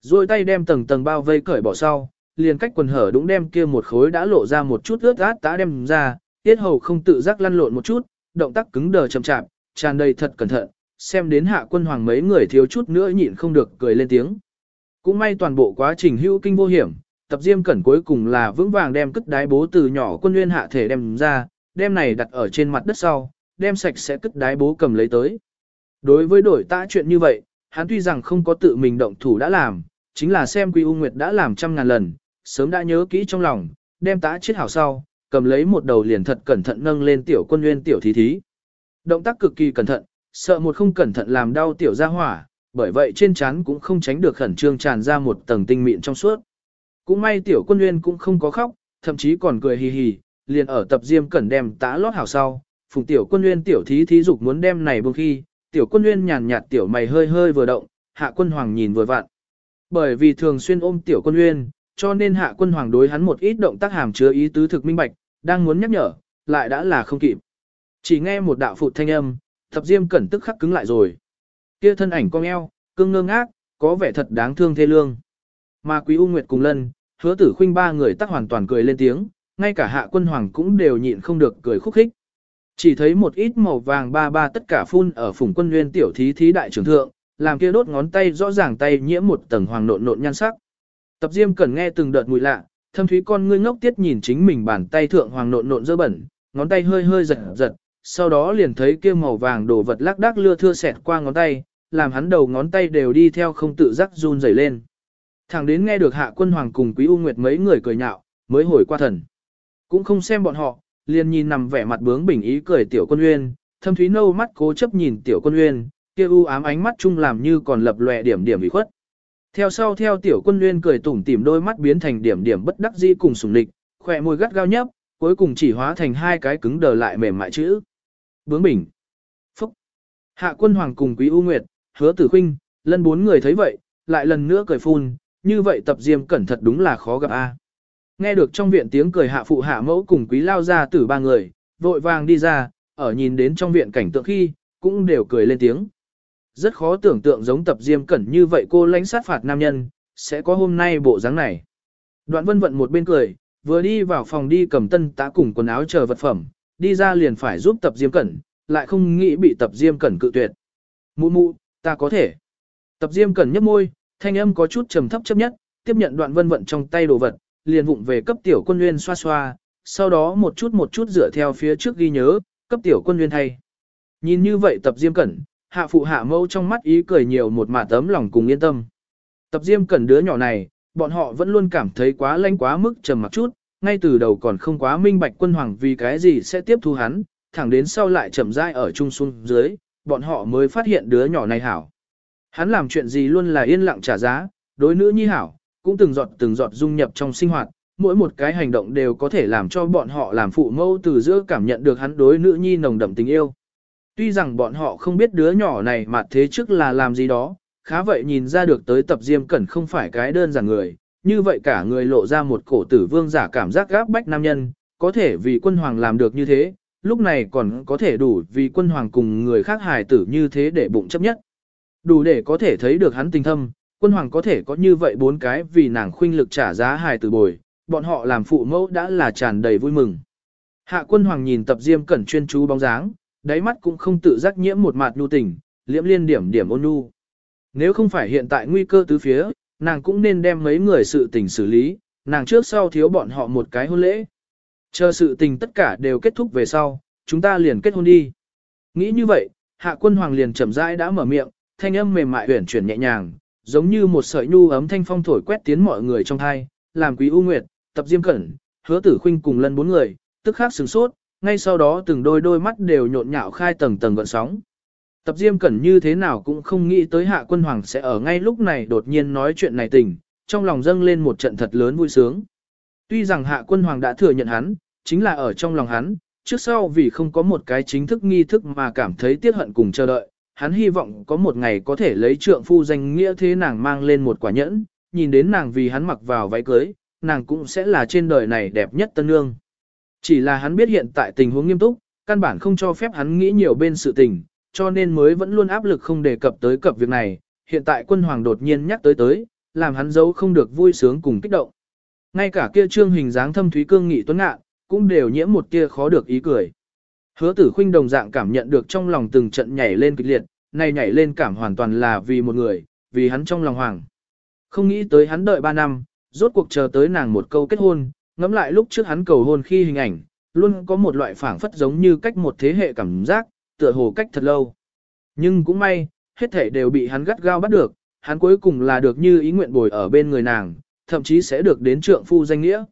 Rồi tay đem tầng tầng bao vây cởi bỏ sau, liền cách quần hở đúng đem kia một khối đã lộ ra một chút ướt át tá đem ra, tiết hầu không tự giác lăn lộn một chút, động tác cứng đờ chậm chạp, tràn đầy thật cẩn thận, xem đến hạ quân hoàng mấy người thiếu chút nữa nhịn không được cười lên tiếng. Cũng may toàn bộ quá trình hữu kinh vô hiểm, tập diêm cẩn cuối cùng là vững vàng đem cất đái bố từ nhỏ quân nguyên hạ thể đem ra, đem này đặt ở trên mặt đất sau, đem sạch sẽ cất đái bố cầm lấy tới. Đối với đổi tã chuyện như vậy, hắn tuy rằng không có tự mình động thủ đã làm, chính là xem Quy U Nguyệt đã làm trăm ngàn lần, sớm đã nhớ kỹ trong lòng, đem tã chết hảo sau, cầm lấy một đầu liền thật cẩn thận nâng lên tiểu quân nguyên tiểu thí thí. động tác cực kỳ cẩn thận, sợ một không cẩn thận làm đau tiểu gia hỏa, bởi vậy trên trán cũng không tránh được khẩn trương tràn ra một tầng tinh mịn trong suốt. Cũng may tiểu quân nguyên cũng không có khóc, thậm chí còn cười hì hì, liền ở tập diêm cẩn đem tá lót hảo sau, phùng tiểu quân nguyên tiểu thí thí dục muốn đem này buông khi, tiểu quân nguyên nhàn nhạt tiểu mày hơi hơi vừa động, hạ quân hoàng nhìn vừa vặn. Bởi vì thường xuyên ôm tiểu quân nguyên, cho nên hạ quân hoàng đối hắn một ít động tác hàm chứa ý tứ thực minh bạch, đang muốn nhắc nhở, lại đã là không kịp. Chỉ nghe một đạo phụ thanh âm, thập diêm cẩn tức khắc cứng lại rồi. Kia thân ảnh cong eo, cương ngơ ngác, có vẻ thật đáng thương thê lương. Mà Quý U Nguyệt cùng Lân, hứa tử khuynh ba người tắc hoàn toàn cười lên tiếng, ngay cả hạ quân hoàng cũng đều nhịn không được cười khúc khích. Chỉ thấy một ít màu vàng ba ba tất cả phun ở phùng quân nguyên tiểu thí thí đại trưởng thượng, làm kia đốt ngón tay rõ ràng tay nhiễm một tầng hoàng nộn nộn nhan sắc. Tập Diêm cần nghe từng đợt mùi lạ, thâm thúy con ngươi ngốc tiết nhìn chính mình bàn tay thượng hoàng nộn nộn dơ bẩn, ngón tay hơi hơi giật giật, sau đó liền thấy kia màu vàng đồ vật lắc đắc lưa thưa xẹt qua ngón tay, làm hắn đầu ngón tay đều đi theo không tự giác run rẩy lên. Thẳng đến nghe được hạ quân hoàng cùng quý u nguyệt mấy người cười nhạo, mới hồi qua thần. Cũng không xem bọn họ, liền nhìn nằm vẻ mặt bướng bình ý cười tiểu quân uyên, thâm thúy nâu mắt cố chấp nhìn tiểu quân uyên, kia u ám ánh mắt chung làm như còn lập lòe điểm điểm bị khuất. Theo sau theo tiểu quân uyên cười tủm tỉm đôi mắt biến thành điểm điểm bất đắc dĩ cùng sùng địch, khỏe môi gắt gao nhấp, cuối cùng chỉ hóa thành hai cái cứng đờ lại mềm mại chữ. Bướng bình, Phúc. Hạ quân hoàng cùng quý u nguyệt, hứa tử khinh, lân bốn người thấy vậy, lại lần nữa cười phun, như vậy tập diêm cẩn thật đúng là khó gặp a. Nghe được trong viện tiếng cười hạ phụ hạ mẫu cùng quý lao ra tử ba người, vội vàng đi ra, ở nhìn đến trong viện cảnh tượng khi, cũng đều cười lên tiếng. Rất khó tưởng tượng giống tập diêm cẩn như vậy cô lãnh sát phạt nam nhân, sẽ có hôm nay bộ dáng này. Đoạn vân vận một bên cười, vừa đi vào phòng đi cầm tân tá cùng quần áo chờ vật phẩm, đi ra liền phải giúp tập diêm cẩn, lại không nghĩ bị tập diêm cẩn cự tuyệt. Mụ mụ, ta có thể. Tập diêm cẩn nhấp môi, thanh âm có chút trầm thấp chấp nhất, tiếp nhận đoạn vân vận trong tay đồ vật, liền vụng về cấp tiểu quân nguyên xoa xoa, sau đó một chút một chút dựa theo phía trước ghi nhớ, cấp tiểu quân nguyên thay. Nhìn như vậy tập diêm cẩn, hạ phụ hạ mâu trong mắt ý cười nhiều một mà tấm lòng cùng yên tâm. Tập diêm cẩn đứa nhỏ này, bọn họ vẫn luôn cảm thấy quá lanh quá mức trầm mặc chút, ngay từ đầu còn không quá minh bạch quân hoàng vì cái gì sẽ tiếp thu hắn, thẳng đến sau lại chậm rãi ở trung xuống dưới, bọn họ mới phát hiện đứa nhỏ này hảo. Hắn làm chuyện gì luôn là yên lặng trả giá, đối nữ nhi hảo, cũng từng giọt từng giọt dung nhập trong sinh hoạt, mỗi một cái hành động đều có thể làm cho bọn họ làm phụ mẫu từ giữa cảm nhận được hắn đối nữ nhi nồng đậm tình yêu. Tuy rằng bọn họ không biết đứa nhỏ này mà thế trước là làm gì đó, khá vậy nhìn ra được tới tập diêm cẩn không phải cái đơn giản người, như vậy cả người lộ ra một cổ tử vương giả cảm giác gáp bách nam nhân, có thể vì quân hoàng làm được như thế, lúc này còn có thể đủ vì quân hoàng cùng người khác hài tử như thế để bụng chấp nhất. Đủ để có thể thấy được hắn tình thâm, quân hoàng có thể có như vậy bốn cái vì nàng khuynh lực trả giá hài từ bồi, bọn họ làm phụ mẫu đã là tràn đầy vui mừng. Hạ quân hoàng nhìn tập diêm cẩn chuyên chú bóng dáng, đáy mắt cũng không tự giác nhiễm một mạt nhu tình, liễm liên điểm điểm ôn nhu. Nếu không phải hiện tại nguy cơ tứ phía, nàng cũng nên đem mấy người sự tình xử lý, nàng trước sau thiếu bọn họ một cái hôn lễ. Chờ sự tình tất cả đều kết thúc về sau, chúng ta liền kết hôn đi. Nghĩ như vậy, hạ quân hoàng liền chậm rãi đã mở miệng, thanh âm mềm mại huyển chuyển nhẹ nhàng, giống như một sợi nhu ấm thanh phong thổi quét tiến mọi người trong thai, làm quý u nguyệt, tập diêm cẩn, hứa tử khuynh cùng lân bốn người, tức khắc sửng sốt, ngay sau đó từng đôi đôi mắt đều nhộn nhạo khai tầng tầng gợn sóng. Tập diêm cẩn như thế nào cũng không nghĩ tới hạ quân hoàng sẽ ở ngay lúc này đột nhiên nói chuyện này tình, trong lòng dâng lên một trận thật lớn vui sướng. Tuy rằng hạ quân hoàng đã thừa nhận hắn, chính là ở trong lòng hắn, trước sau vì không có một cái chính thức nghi thức mà cảm thấy tiếc hận cùng chờ đợi, hắn hy vọng có một ngày có thể lấy trượng phu danh nghĩa thế nàng mang lên một quả nhẫn, nhìn đến nàng vì hắn mặc vào váy cưới, nàng cũng sẽ là trên đời này đẹp nhất tân nương. Chỉ là hắn biết hiện tại tình huống nghiêm túc, căn bản không cho phép hắn nghĩ nhiều bên sự tình, cho nên mới vẫn luôn áp lực không đề cập tới cập việc này, hiện tại quân hoàng đột nhiên nhắc tới tới, làm hắn giấu không được vui sướng cùng kích động. Ngay cả kia trương hình dáng thâm thúy cương nghị tuấn ngạ, cũng đều nhiễm một kia khó được ý cười. Hứa tử khinh đồng dạng cảm nhận được trong lòng từng trận nhảy lên kịch liệt, này nhảy lên cảm hoàn toàn là vì một người, vì hắn trong lòng hoàng. Không nghĩ tới hắn đợi 3 năm, rốt cuộc chờ tới nàng một câu kết hôn, ngẫm lại lúc trước hắn cầu hôn khi hình ảnh, luôn có một loại phảng phất giống như cách một thế hệ cảm giác, tựa hồ cách thật lâu. Nhưng cũng may, hết thể đều bị hắn gắt gao bắt được, hắn cuối cùng là được như ý nguyện bồi ở bên người nàng, thậm chí sẽ được đến trượng phu danh nghĩa.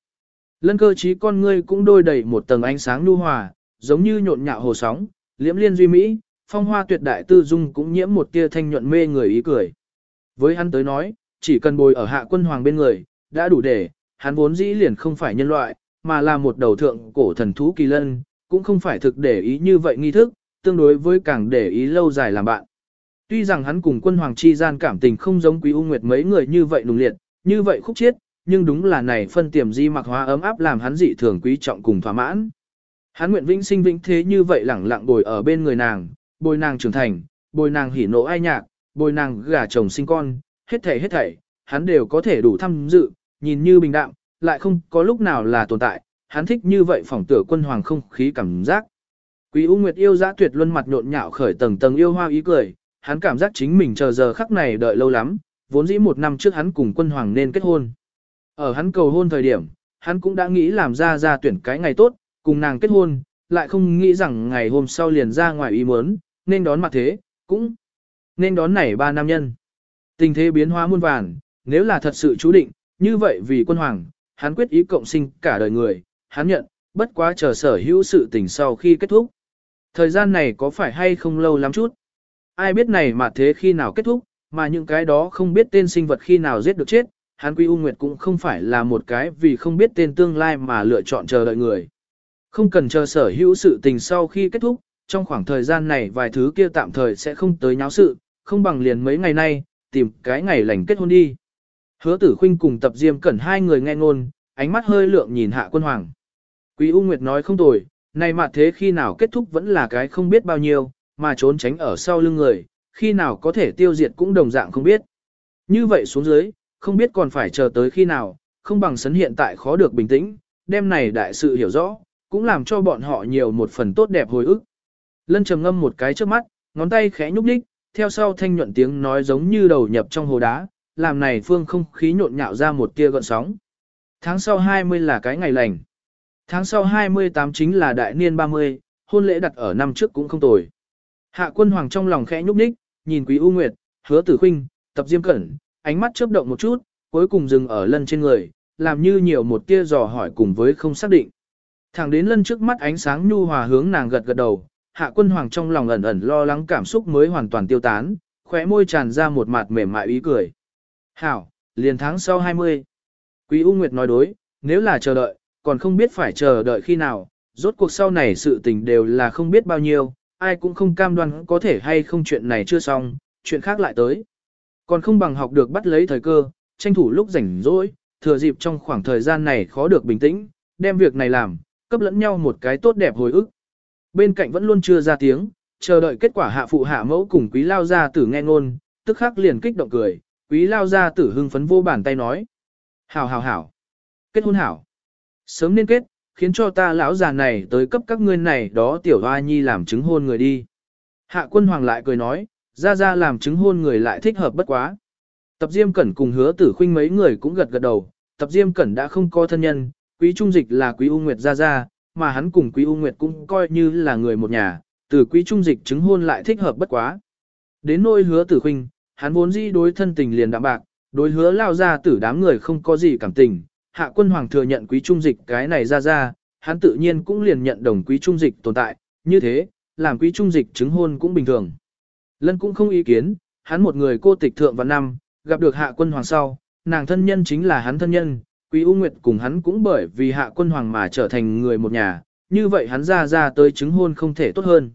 Lân cơ trí con ngươi cũng đôi đầy một tầng ánh sáng nu hòa, giống như nhộn nhạo hồ sóng, liễm liên duy mỹ, phong hoa tuyệt đại tư dung cũng nhiễm một tia thanh nhuận mê người ý cười. Với hắn tới nói, chỉ cần bồi ở hạ quân hoàng bên người, đã đủ để, hắn vốn dĩ liền không phải nhân loại, mà là một đầu thượng cổ thần thú kỳ lân, cũng không phải thực để ý như vậy nghi thức, tương đối với càng để ý lâu dài làm bạn. Tuy rằng hắn cùng quân hoàng chi gian cảm tình không giống quý u nguyệt mấy người như vậy nùng liệt, như vậy khúc chiết, nhưng đúng là này phân tiềm di mặc hóa ấm áp làm hắn dị thường quý trọng cùng thỏa mãn. Hắn nguyện vĩnh sinh vĩnh thế như vậy lẳng lặng bồi ở bên người nàng, bồi nàng trưởng thành, bồi nàng hỉ nộ ai nhạc, bồi nàng gả chồng sinh con, hết thảy hết thảy, hắn đều có thể đủ tham dự, nhìn như bình đạm, lại không có lúc nào là tồn tại, hắn thích như vậy phỏng tựa quân hoàng không khí cảm giác. Quý U Nguyệt yêu dã tuyệt luân mặt nhộn nhạo khởi tầng tầng yêu hoa ý cười, hắn cảm giác chính mình chờ giờ khắc này đợi lâu lắm, vốn dĩ một năm trước hắn cùng quân hoàng nên kết hôn. Ở hắn cầu hôn thời điểm, hắn cũng đã nghĩ làm ra ra tuyển cái ngày tốt, cùng nàng kết hôn, lại không nghĩ rằng ngày hôm sau liền ra ngoài ý muốn, nên đón mặt thế, cũng nên đón nảy ba nam nhân. Tình thế biến hóa muôn vàn, nếu là thật sự chú định, như vậy vì quân hoàng, hắn quyết ý cộng sinh cả đời người, hắn nhận, bất quá chờ sở hữu sự tình sau khi kết thúc. Thời gian này có phải hay không lâu lắm chút? Ai biết này mà thế khi nào kết thúc, mà những cái đó không biết tên sinh vật khi nào giết được chết, hắn Quy U Nguyệt cũng không phải là một cái vì không biết tên tương lai mà lựa chọn chờ đợi người. Không cần chờ sở hữu sự tình sau khi kết thúc, trong khoảng thời gian này vài thứ kia tạm thời sẽ không tới nháo sự, không bằng liền mấy ngày nay, tìm cái ngày lành kết hôn đi. Hứa tử khinh cùng tập diêm cẩn hai người nghe ngôn, ánh mắt hơi lượng nhìn hạ quân hoàng. Quý U Nguyệt nói không tồi, này mà thế khi nào kết thúc vẫn là cái không biết bao nhiêu, mà trốn tránh ở sau lưng người, khi nào có thể tiêu diệt cũng đồng dạng không biết. Như vậy xuống dưới, không biết còn phải chờ tới khi nào, không bằng sấn hiện tại khó được bình tĩnh, đêm này đại sự hiểu rõ, cũng làm cho bọn họ nhiều một phần tốt đẹp hồi ức. Lân trầm ngâm một cái trước mắt, ngón tay khẽ nhúc đích, theo sau thanh nhuận tiếng nói giống như đầu nhập trong hồ đá, làm này phương không khí nhộn nhạo ra một tia gợn sóng. Tháng sau 20 là cái ngày lành. Tháng sau 28 chính là đại niên 30, hôn lễ đặt ở năm trước cũng không tồi. Hạ quân hoàng trong lòng khẽ nhúc nhích, nhìn quý U Nguyệt, hứa tử khinh, tập diêm cẩn, ánh mắt chớp động một chút, cuối cùng dừng ở lân trên người, làm như nhiều một tia dò hỏi cùng với không xác định. Thẳng đến lân trước mắt ánh sáng nhu hòa hướng nàng gật gật đầu, hạ quân hoàng trong lòng ẩn ẩn lo lắng cảm xúc mới hoàn toàn tiêu tán, khóe môi tràn ra một mặt mềm mại ý cười. Hảo, liền tháng sau 20. Quý U Nguyệt nói đối, nếu là chờ đợi, còn không biết phải chờ đợi khi nào, rốt cuộc sau này sự tình đều là không biết bao nhiêu, ai cũng không cam đoan có thể hay không chuyện này chưa xong, chuyện khác lại tới. Còn không bằng học được bắt lấy thời cơ, tranh thủ lúc rảnh rỗi, thừa dịp trong khoảng thời gian này khó được bình tĩnh, đem việc này làm, cấp lẫn nhau một cái tốt đẹp hồi ức. Bên cạnh vẫn luôn chưa ra tiếng, chờ đợi kết quả hạ phụ hạ mẫu cùng quý lao gia tử nghe ngôn, tức khắc liền kích động cười, quý lao gia tử hưng phấn vô bàn tay nói. Hảo hảo hảo, kết hôn hảo. Sớm nên kết, khiến cho ta lão già này tới cấp các ngươi này đó tiểu hoa nhi làm chứng hôn người đi. Hạ quân hoàng lại cười nói, ra ra làm chứng hôn người lại thích hợp bất quá. Tập Diêm Cẩn cùng hứa tử khuynh mấy người cũng gật gật đầu, Tập Diêm Cẩn đã không có thân nhân, Quý Trung Dịch là Quý U Nguyệt ra ra, mà hắn cùng Quý U Nguyệt cũng coi như là người một nhà, từ Quý Trung Dịch chứng hôn lại thích hợp bất quá. Đến nôi hứa tử huynh, hắn vốn dĩ đối thân tình liền đạm bạc, đối hứa lao ra tử đám người không có gì cảm tình, hạ quân hoàng thừa nhận Quý Trung Dịch cái này ra ra, hắn tự nhiên cũng liền nhận đồng Quý Trung Dịch tồn tại, như thế, làm Quý Trung Dịch chứng hôn cũng bình thường. Lân cũng không ý kiến, hắn một người cô tịch thượng và năm, gặp được hạ quân hoàng sau, nàng thân nhân chính là hắn thân nhân, Quý U Nguyệt cùng hắn cũng bởi vì hạ quân hoàng mà trở thành người một nhà, như vậy hắn ra ra tới chứng hôn không thể tốt hơn.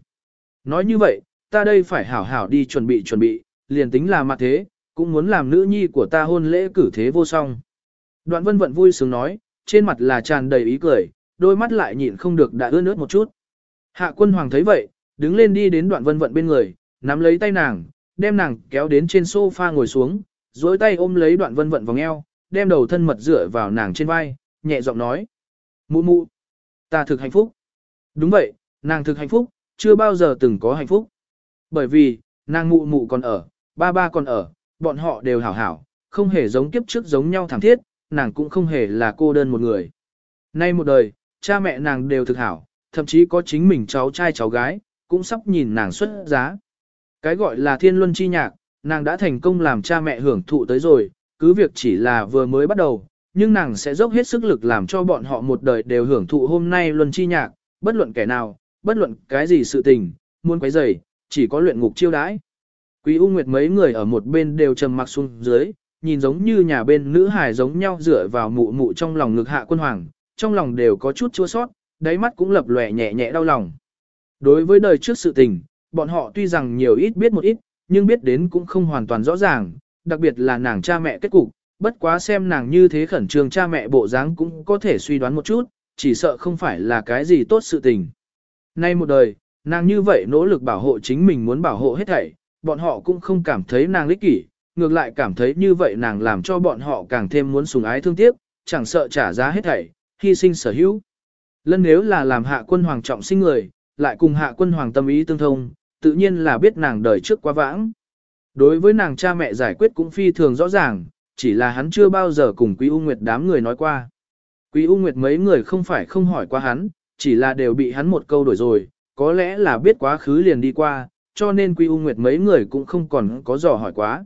Nói như vậy, ta đây phải hảo hảo đi chuẩn bị chuẩn bị, liền tính là mặt thế, cũng muốn làm nữ nhi của ta hôn lễ cử thế vô song. Đoạn vân vận vui sướng nói, trên mặt là tràn đầy ý cười, đôi mắt lại nhịn không được đã ướt nước một chút. Hạ quân hoàng thấy vậy, đứng lên đi đến đoạn vân vận bên người, nắm lấy tay nàng, đem nàng kéo đến trên sofa ngồi xuống, duỗi tay ôm lấy đoạn vân vận vòng eo, đem đầu thân mật dựa vào nàng trên vai, nhẹ giọng nói. Mụ mụ, ta thực hạnh phúc. Đúng vậy, nàng thực hạnh phúc, chưa bao giờ từng có hạnh phúc. Bởi vì, nàng mụ mụ còn ở, ba ba còn ở, bọn họ đều hảo hảo, không hề giống kiếp trước giống nhau thảm thiết, nàng cũng không hề là cô đơn một người. Nay một đời, cha mẹ nàng đều thực hảo, thậm chí có chính mình cháu trai cháu gái, cũng sắp nhìn nàng xuất giá. Cái gọi là thiên luân chi nhạc, nàng đã thành công làm cha mẹ hưởng thụ tới rồi, cứ việc chỉ là vừa mới bắt đầu, nhưng nàng sẽ dốc hết sức lực làm cho bọn họ một đời đều hưởng thụ hôm nay luân chi nhạc, bất luận kẻ nào, bất luận cái gì sự tình, muốn quấy rầy, chỉ có luyện ngục chiêu đãi. Quý U Nguyệt mấy người ở một bên đều trầm mặc xuống dưới, nhìn giống như nhà bên nữ hài giống nhau dựa vào mụ mụ trong lòng ngực hạ quân hoàng, trong lòng đều có chút chua sót, đáy mắt cũng lập lòe nhẹ nhẹ đau lòng. Đối với đời trước sự tình, bọn họ tuy rằng nhiều ít biết một ít, nhưng biết đến cũng không hoàn toàn rõ ràng, đặc biệt là nàng cha mẹ kết cục, bất quá xem nàng như thế khẩn trương cha mẹ bộ dáng cũng có thể suy đoán một chút, chỉ sợ không phải là cái gì tốt sự tình. Nay một đời, nàng như vậy nỗ lực bảo hộ chính mình muốn bảo hộ hết thảy, bọn họ cũng không cảm thấy nàng lích kỷ, ngược lại cảm thấy như vậy nàng làm cho bọn họ càng thêm muốn sùng ái thương tiếc, chẳng sợ trả giá hết thảy, hy sinh sở hữu. Lân nếu là làm hạ quân hoàng trọng sinh người, lại cùng hạ quân hoàng tâm ý tương thông, tự nhiên là biết nàng đời trước quá vãng. Đối với nàng cha mẹ giải quyết cũng phi thường rõ ràng, chỉ là hắn chưa bao giờ cùng Quý U Nguyệt đám người nói qua. Quý U Nguyệt mấy người không phải không hỏi qua hắn, chỉ là đều bị hắn một câu đổi rồi, có lẽ là biết quá khứ liền đi qua, cho nên Quý U Nguyệt mấy người cũng không còn có dò hỏi quá.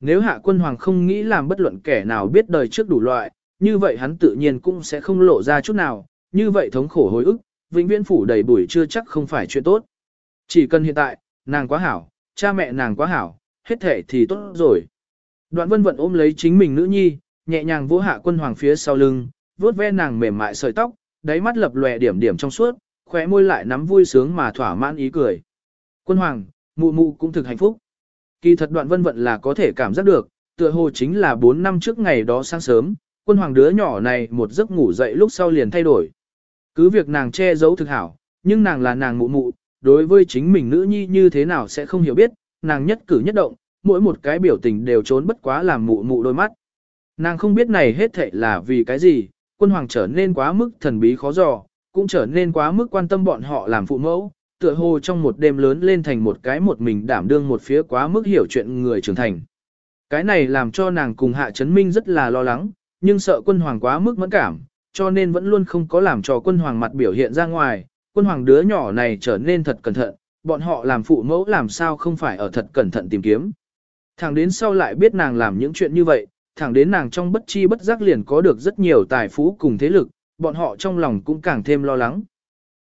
Nếu hạ quân hoàng không nghĩ làm bất luận kẻ nào biết đời trước đủ loại, như vậy hắn tự nhiên cũng sẽ không lộ ra chút nào, như vậy thống khổ hối ức, vĩnh viễn phủ đầy bụi chưa chắc không phải chuyện tốt. Chỉ cần hiện tại, nàng quá hảo, cha mẹ nàng quá hảo, hết thể thì tốt rồi. Đoạn vân vận ôm lấy chính mình nữ nhi, nhẹ nhàng vỗ hạ quân hoàng phía sau lưng, vuốt ve nàng mềm mại sợi tóc, đáy mắt lập lòe điểm điểm trong suốt, khóe môi lại nắm vui sướng mà thỏa mãn ý cười. Quân hoàng, mụ mụ cũng thực hạnh phúc. Kỳ thật đoạn vân vận là có thể cảm giác được, tựa hồ chính là 4 năm trước ngày đó sáng sớm, quân hoàng đứa nhỏ này một giấc ngủ dậy lúc sau liền thay đổi. Cứ việc nàng che giấu thực hảo, nhưng nàng là nàng mụ mụ, đối với chính mình nữ nhi như thế nào sẽ không hiểu biết, nàng nhất cử nhất động, mỗi một cái biểu tình đều trốn bất quá làm mụ mụ đôi mắt. Nàng không biết này hết thệ là vì cái gì, quân hoàng trở nên quá mức thần bí khó dò, cũng trở nên quá mức quan tâm bọn họ làm phụ mẫu, tựa hồ trong một đêm lớn lên thành một cái một mình đảm đương một phía quá mức hiểu chuyện người trưởng thành. Cái này làm cho nàng cùng Hạ trấn Minh rất là lo lắng, nhưng sợ quân hoàng quá mức mẫn cảm, cho nên vẫn luôn không có làm cho quân hoàng mặt biểu hiện ra ngoài, quân hoàng đứa nhỏ này trở nên thật cẩn thận, bọn họ làm phụ mẫu làm sao không phải ở thật cẩn thận tìm kiếm. Thẳng đến sau lại biết nàng làm những chuyện như vậy, thẳng đến nàng trong bất chi bất giác liền có được rất nhiều tài phú cùng thế lực, bọn họ trong lòng cũng càng thêm lo lắng.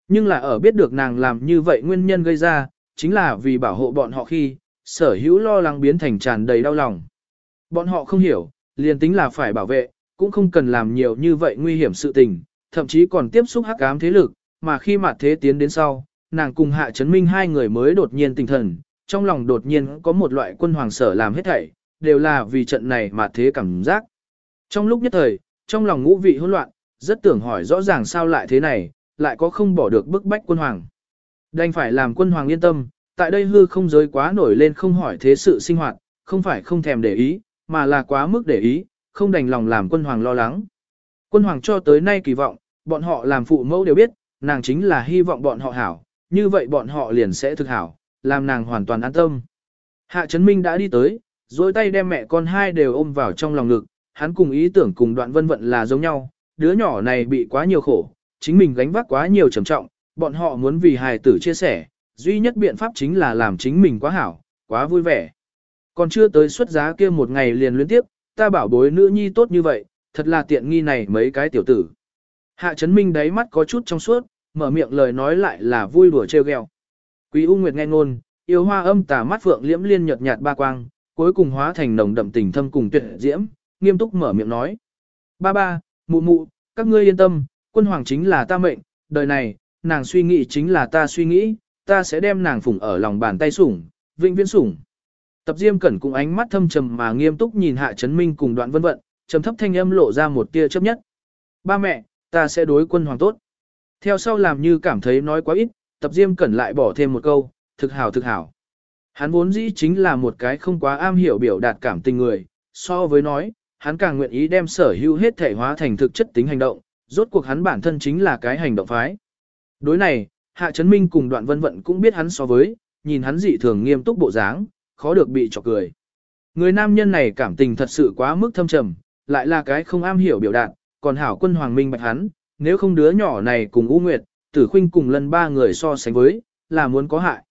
Nhưng là ở biết được nàng làm như vậy nguyên nhân gây ra, chính là vì bảo hộ bọn họ khi, sở hữu lo lắng biến thành tràn đầy đau lòng. Bọn họ không hiểu, liền tính là phải bảo vệ, cũng không cần làm nhiều như vậy nguy hiểm sự tình, thậm chí còn tiếp xúc hắc ám thế lực, mà khi mặt thế tiến đến sau, nàng cùng hạ chấn minh hai người mới đột nhiên tinh thần, trong lòng đột nhiên có một loại quân hoàng sở làm hết thảy, đều là vì trận này mà thế cảm giác. Trong lúc nhất thời, trong lòng ngũ vị hỗn loạn, rất tưởng hỏi rõ ràng sao lại thế này, lại có không bỏ được bức bách quân hoàng. Đành phải làm quân hoàng yên tâm, tại đây hư không giới quá nổi lên không hỏi thế sự sinh hoạt, không phải không thèm để ý, mà là quá mức để ý, không đành lòng làm quân hoàng lo lắng. Quân hoàng cho tới nay kỳ vọng, bọn họ làm phụ mẫu đều biết, nàng chính là hy vọng bọn họ hảo, như vậy bọn họ liền sẽ thực hảo, làm nàng hoàn toàn an tâm. Hạ Trấn Minh đã đi tới, dối tay đem mẹ con hai đều ôm vào trong lòng ngực, hắn cùng ý tưởng cùng đoạn vân vận là giống nhau, đứa nhỏ này bị quá nhiều khổ, chính mình gánh vác quá nhiều trầm trọng, bọn họ muốn vì hài tử chia sẻ, duy nhất biện pháp chính là làm chính mình quá hảo, quá vui vẻ. Còn chưa tới xuất giá kia một ngày liền liên tiếp, ta bảo bối nữ nhi tốt như vậy, thật là tiện nghi này mấy cái tiểu tử. Hạ Trấn Minh đáy mắt có chút trong suốt, mở miệng lời nói lại là vui đùa trêu ghẹo. Quý U Nguyệt nghe ngôn, yêu hoa âm tà mắt phượng liễm liên nhợt nhạt ba quang, cuối cùng hóa thành nồng đậm tình thâm cùng tuyệt diễm, nghiêm túc mở miệng nói. Ba ba, mụ mụ, các ngươi yên tâm, quân hoàng chính là ta mệnh, đời này, nàng suy nghĩ chính là ta suy nghĩ, ta sẽ đem nàng phụng ở lòng bàn tay sủng, vĩnh viễn sủng. Tập Diêm Cẩn cùng ánh mắt thâm trầm mà nghiêm túc nhìn Hạ Chấn Minh cùng Đoạn Vân Vận, trầm thấp thanh âm lộ ra một tia chấp nhất. Ba mẹ, ta sẽ đối quân hoàng tốt. Theo sau làm như cảm thấy nói quá ít, Tập Diêm Cẩn lại bỏ thêm một câu, thực hảo thực hảo. Hắn vốn dĩ chính là một cái không quá am hiểu biểu đạt cảm tình người, so với nói, hắn càng nguyện ý đem sở hữu hết thể hóa thành thực chất tính hành động, rốt cuộc hắn bản thân chính là cái hành động phái. Đối này, Hạ Trấn Minh cùng đoạn vân vận cũng biết hắn so với, nhìn hắn dị thường nghiêm túc bộ dáng, khó được bị chọc cười. Người nam nhân này cảm tình thật sự quá mức thâm trầm, lại là cái không am hiểu biểu đạt, còn hảo quân hoàng minh bạch hắn, nếu không đứa nhỏ này cùng U Nguyệt, tử khuynh cùng lần ba người so sánh với, là muốn có hại.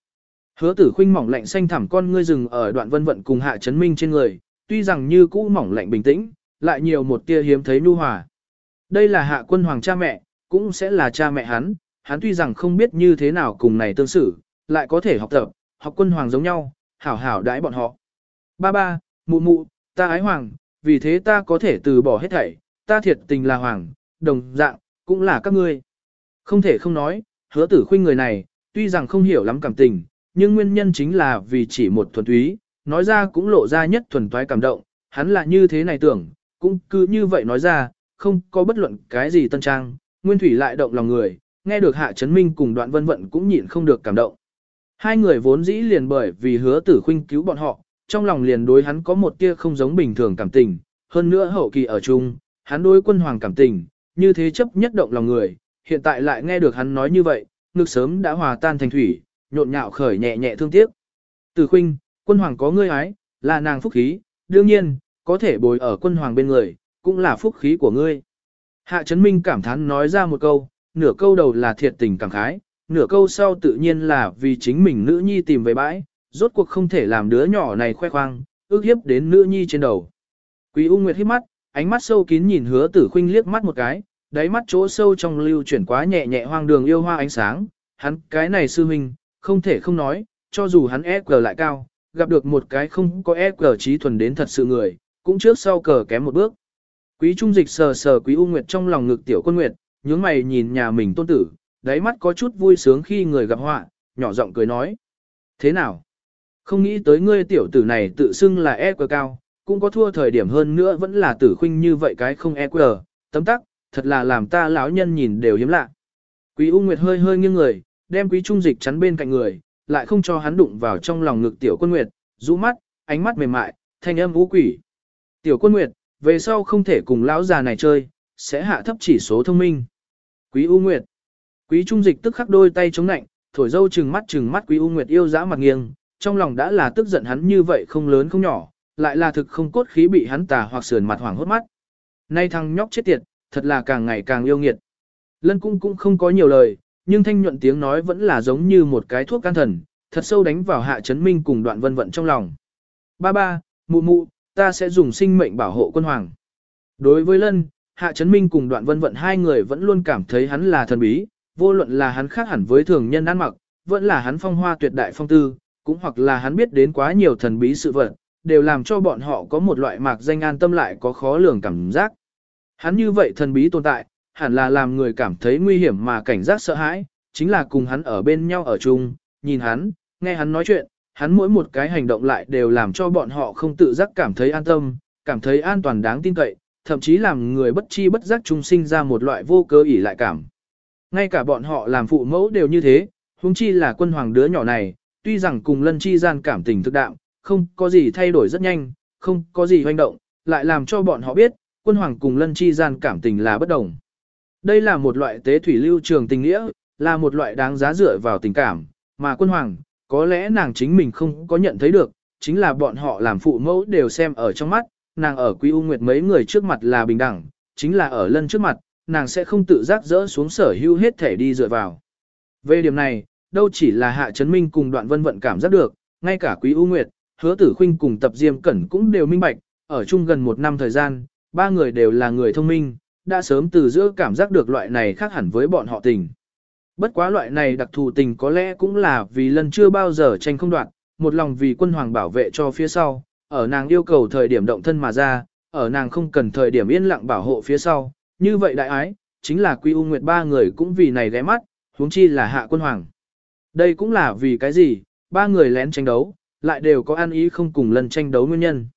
Hứa tử khuynh mỏng lạnh xanh thẳm con ngươi rừng ở đoạn vân vận cùng hạ chấn minh trên người, tuy rằng như cũ mỏng lạnh bình tĩnh, lại nhiều một tia hiếm thấy nhu hòa. Đây là hạ quân hoàng cha mẹ, cũng sẽ là cha mẹ hắn, hắn tuy rằng không biết như thế nào cùng này tương xử, lại có thể học tập, học quân hoàng giống nhau, hảo hảo đãi bọn họ. Ba ba, mụ mụ, ta ái hoàng, vì thế ta có thể từ bỏ hết thảy, ta thiệt tình là hoàng, đồng dạng, cũng là các ngươi. Không thể không nói, hứa tử khuynh người này, tuy rằng không hiểu lắm cảm tình, nhưng nguyên nhân chính là vì chỉ một thuần túy, nói ra cũng lộ ra nhất thuần toái cảm động, hắn là như thế này tưởng, cũng cứ như vậy nói ra, không có bất luận cái gì tân trang, nguyên thủy lại động lòng người, nghe được hạ chấn minh cùng đoạn vân vận cũng nhịn không được cảm động. Hai người vốn dĩ liền bởi vì hứa tử khuynh cứu bọn họ, trong lòng liền đối hắn có một tia không giống bình thường cảm tình, hơn nữa hậu kỳ ở chung, hắn đối quân hoàng cảm tình, như thế chấp nhất động lòng người, hiện tại lại nghe được hắn nói như vậy, ngực sớm đã hòa tan thành thủy, nhộn nhạo khởi nhẹ nhẹ thương tiếc. từ khuynh, quân hoàng có ngươi ái, là nàng phúc khí, đương nhiên, có thể bồi ở quân hoàng bên người, cũng là phúc khí của ngươi. Hạ Trấn Minh cảm thán nói ra một câu, nửa câu đầu là thiệt tình cảm khái, nửa câu sau tự nhiên là vì chính mình nữ nhi tìm về bãi, rốt cuộc không thể làm đứa nhỏ này khoe khoang, ước hiếp đến nữ nhi trên đầu. Quý U Nguyệt hít mắt, ánh mắt sâu kín nhìn hứa tử khuynh liếc mắt một cái, đáy mắt chỗ sâu trong lưu chuyển quá nhẹ nhẹ hoang đường yêu hoa ánh sáng, hắn cái này sư huynh, không thể không nói, cho dù hắn EQ cờ lại cao, gặp được một cái không có EQ cờ trí thuần đến thật sự người, cũng trước sau cờ kém một bước. Quý trung dịch sờ sờ quý U Nguyệt trong lòng ngực tiểu quân Nguyệt, nhướng mày nhìn nhà mình tôn tử, đáy mắt có chút vui sướng khi người gặp họa, nhỏ giọng cười nói. Thế nào? Không nghĩ tới ngươi tiểu tử này tự xưng là EQ cờ cao, cũng có thua thời điểm hơn nữa vẫn là tử khuynh như vậy cái không e quờ, tấm tắc, thật là làm ta lão nhân nhìn đều hiếm lạ. Quý U Nguyệt hơi hơi nghiêng người, đem quý trung dịch chắn bên cạnh người, lại không cho hắn đụng vào trong lòng ngực tiểu quân Nguyệt, rũ mắt, ánh mắt mềm mại, thanh âm vũ quỷ. Tiểu quân Nguyệt, về sau không thể cùng lão già này chơi, sẽ hạ thấp chỉ số thông minh. Quý U Nguyệt. Quý Trung Dịch tức khắc đôi tay chống nạnh, thổi dâu trừng mắt trừng mắt Quý U Nguyệt yêu dã mặt nghiêng, trong lòng đã là tức giận hắn như vậy không lớn không nhỏ, lại là thực không cốt khí bị hắn tà hoặc sườn mặt hoảng hốt mắt. Nay thằng nhóc chết tiệt, thật là càng ngày càng yêu nghiệt. Lân cung cũng không có nhiều lời, nhưng thanh nhuận tiếng nói vẫn là giống như một cái thuốc can thần, thật sâu đánh vào hạ chấn minh cùng đoạn vân vận trong lòng. Ba ba, mụ mụ, ta sẽ dùng sinh mệnh bảo hộ quân hoàng. Đối với lân, hạ chấn minh cùng đoạn vân vận hai người vẫn luôn cảm thấy hắn là thần bí, vô luận là hắn khác hẳn với thường nhân ăn mặc, vẫn là hắn phong hoa tuyệt đại phong tư, cũng hoặc là hắn biết đến quá nhiều thần bí sự vật, đều làm cho bọn họ có một loại mạc danh an tâm lại có khó lường cảm giác. Hắn như vậy thần bí tồn tại, hẳn là làm người cảm thấy nguy hiểm mà cảnh giác sợ hãi, chính là cùng hắn ở bên nhau ở chung, nhìn hắn, nghe hắn nói chuyện, hắn mỗi một cái hành động lại đều làm cho bọn họ không tự giác cảm thấy an tâm, cảm thấy an toàn đáng tin cậy, thậm chí làm người bất chi bất giác trung sinh ra một loại vô cơ ỉ lại cảm. Ngay cả bọn họ làm phụ mẫu đều như thế, huống chi là quân hoàng đứa nhỏ này, tuy rằng cùng lân chi gian cảm tình thực đạo, không có gì thay đổi rất nhanh, không có gì hoành động, lại làm cho bọn họ biết, quân hoàng cùng lân chi gian cảm tình là bất đồng. Đây là một loại tế thủy lưu trường tình nghĩa, là một loại đáng giá dựa vào tình cảm, mà quân hoàng, có lẽ nàng chính mình không có nhận thấy được, chính là bọn họ làm phụ mẫu đều xem ở trong mắt, nàng ở Quý U Nguyệt mấy người trước mặt là bình đẳng, chính là ở lân trước mặt, nàng sẽ không tự giác dỡ xuống sở hữu hết thể đi dựa vào. Về điểm này, đâu chỉ là Hạ Trấn Minh cùng đoạn vân vận cảm giác được, ngay cả Quý U Nguyệt, hứa tử khuynh cùng tập diêm cẩn cũng đều minh bạch, ở chung gần một năm thời gian, ba người đều là người thông minh, đã sớm từ giữa cảm giác được loại này khác hẳn với bọn họ tình. Bất quá loại này đặc thù tình có lẽ cũng là vì lần chưa bao giờ tranh không đoạn, một lòng vì quân hoàng bảo vệ cho phía sau, ở nàng yêu cầu thời điểm động thân mà ra, ở nàng không cần thời điểm yên lặng bảo hộ phía sau, như vậy đại ái, chính là Quy U Nguyệt ba người cũng vì này ghé mắt, huống chi là hạ quân hoàng. Đây cũng là vì cái gì, ba người lén tranh đấu, lại đều có ăn ý không cùng lần tranh đấu nguyên nhân.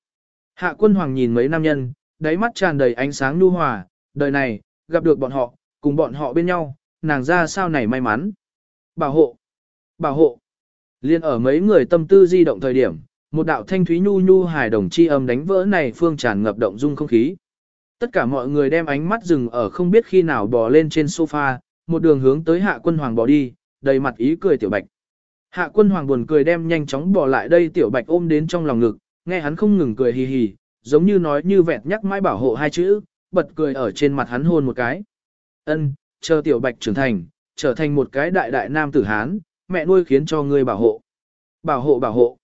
Hạ quân hoàng nhìn mấy nam nhân, đáy mắt tràn đầy ánh sáng nu hòa, đời này, gặp được bọn họ, cùng bọn họ bên nhau, nàng ra sao này may mắn. Bảo hộ, bảo hộ. Liên ở mấy người tâm tư di động thời điểm, một đạo thanh thúy nhu nhu hài đồng chi âm đánh vỡ này phương tràn ngập động dung không khí. Tất cả mọi người đem ánh mắt dừng ở không biết khi nào bò lên trên sofa, một đường hướng tới hạ quân hoàng bò đi, đầy mặt ý cười tiểu bạch. Hạ quân hoàng buồn cười đem nhanh chóng bỏ lại đây tiểu bạch ôm đến trong lòng ngực, nghe hắn không ngừng cười hì hì, giống như nói như vẹt nhắc mãi bảo hộ hai chữ, bật cười ở trên mặt hắn hôn một cái. Ân, chờ tiểu bạch trưởng thành, trở thành một cái đại đại nam tử hán, mẹ nuôi khiến cho ngươi bảo hộ. Bảo hộ bảo hộ.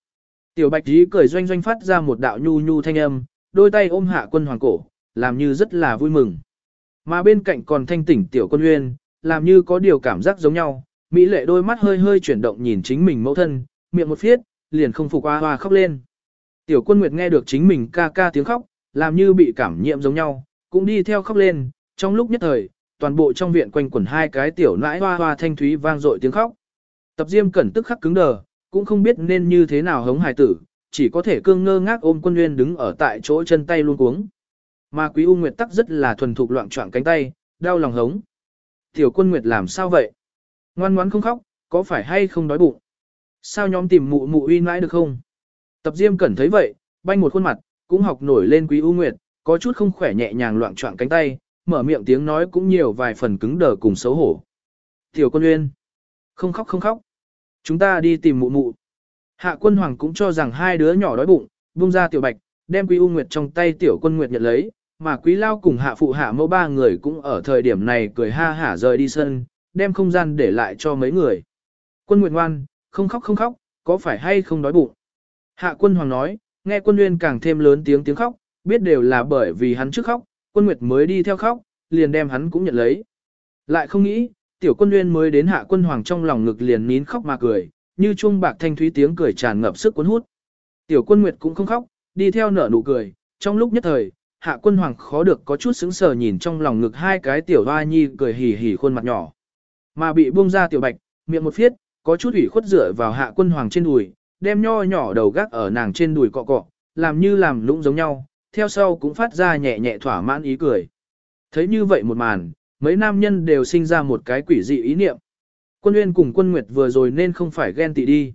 Tiểu bạch tí cười doanh doanh phát ra một đạo nhu nhu thanh âm, đôi tay ôm hạ quân hoàng cổ, làm như rất là vui mừng. Mà bên cạnh còn thanh tỉnh tiểu quân uyên, làm như có điều cảm giác giống nhau, Mỹ lệ đôi mắt hơi hơi chuyển động nhìn chính mình mẫu thân, miệng một phiết, liền không phục hoa hoa khóc lên. Tiểu quân nguyệt nghe được chính mình ca ca tiếng khóc, làm như bị cảm nhiễm giống nhau, cũng đi theo khóc lên, trong lúc nhất thời, toàn bộ trong viện quanh quẩn hai cái tiểu nãi hoa hoa thanh thúy vang dội tiếng khóc. Tập diêm cẩn tức khắc cứng đờ, cũng không biết nên như thế nào hống hài tử, chỉ có thể cương ngơ ngác ôm quân nguyên đứng ở tại chỗ chân tay luôn cuống. Mà quý U Nguyệt tắc rất là thuần thục loạn trọng cánh tay, đau lòng hống. Tiểu quân Nguyệt làm sao vậy? Ngoan ngoãn không khóc, có phải hay không đói bụng? Sao nhóm tìm mụ mụ uy mãi được không? Tập Diêm Cẩn thấy vậy, banh một khuôn mặt, cũng học nổi lên Quý U Nguyệt, có chút không khỏe nhẹ nhàng loạn choạng cánh tay, mở miệng tiếng nói cũng nhiều vài phần cứng đờ cùng xấu hổ. Tiểu quân uyên, không khóc không khóc. Chúng ta đi tìm mụ mụ. Hạ quân hoàng cũng cho rằng hai đứa nhỏ đói bụng, buông ra tiểu bạch, đem Quý U Nguyệt trong tay tiểu quân Nguyệt nhận lấy, mà Quý Lao cùng hạ phụ hạ mẫu ba người cũng ở thời điểm này cười ha hả rời đi sân, đem không gian để lại cho mấy người. Quân Nguyệt ngoan, không khóc không khóc, có phải hay không đói bụng? Hạ quân hoàng nói, nghe quân nguyên càng thêm lớn tiếng tiếng khóc, biết đều là bởi vì hắn trước khóc, quân nguyệt mới đi theo khóc, liền đem hắn cũng nhận lấy. Lại không nghĩ, tiểu quân nguyên mới đến hạ quân hoàng trong lòng ngực liền nín khóc mà cười, như chuông bạc thanh thúy tiếng cười tràn ngập sức cuốn hút. Tiểu quân nguyệt cũng không khóc, đi theo nở nụ cười, trong lúc nhất thời, hạ quân hoàng khó được có chút sững sờ nhìn trong lòng ngực hai cái tiểu hoa nhi cười hỉ hỉ khuôn mặt nhỏ. Mà bị buông ra tiểu bạch, miệng một phiết, có chút ủy khuất dựa vào hạ quân hoàng trên đùi, đem nho nhỏ đầu gác ở nàng trên đùi cọ cọ, làm như làm lũng giống nhau, theo sau cũng phát ra nhẹ nhẹ thỏa mãn ý cười. Thấy như vậy một màn, mấy nam nhân đều sinh ra một cái quỷ dị ý niệm. Quân Nguyên cùng quân Nguyệt vừa rồi nên không phải ghen tị đi.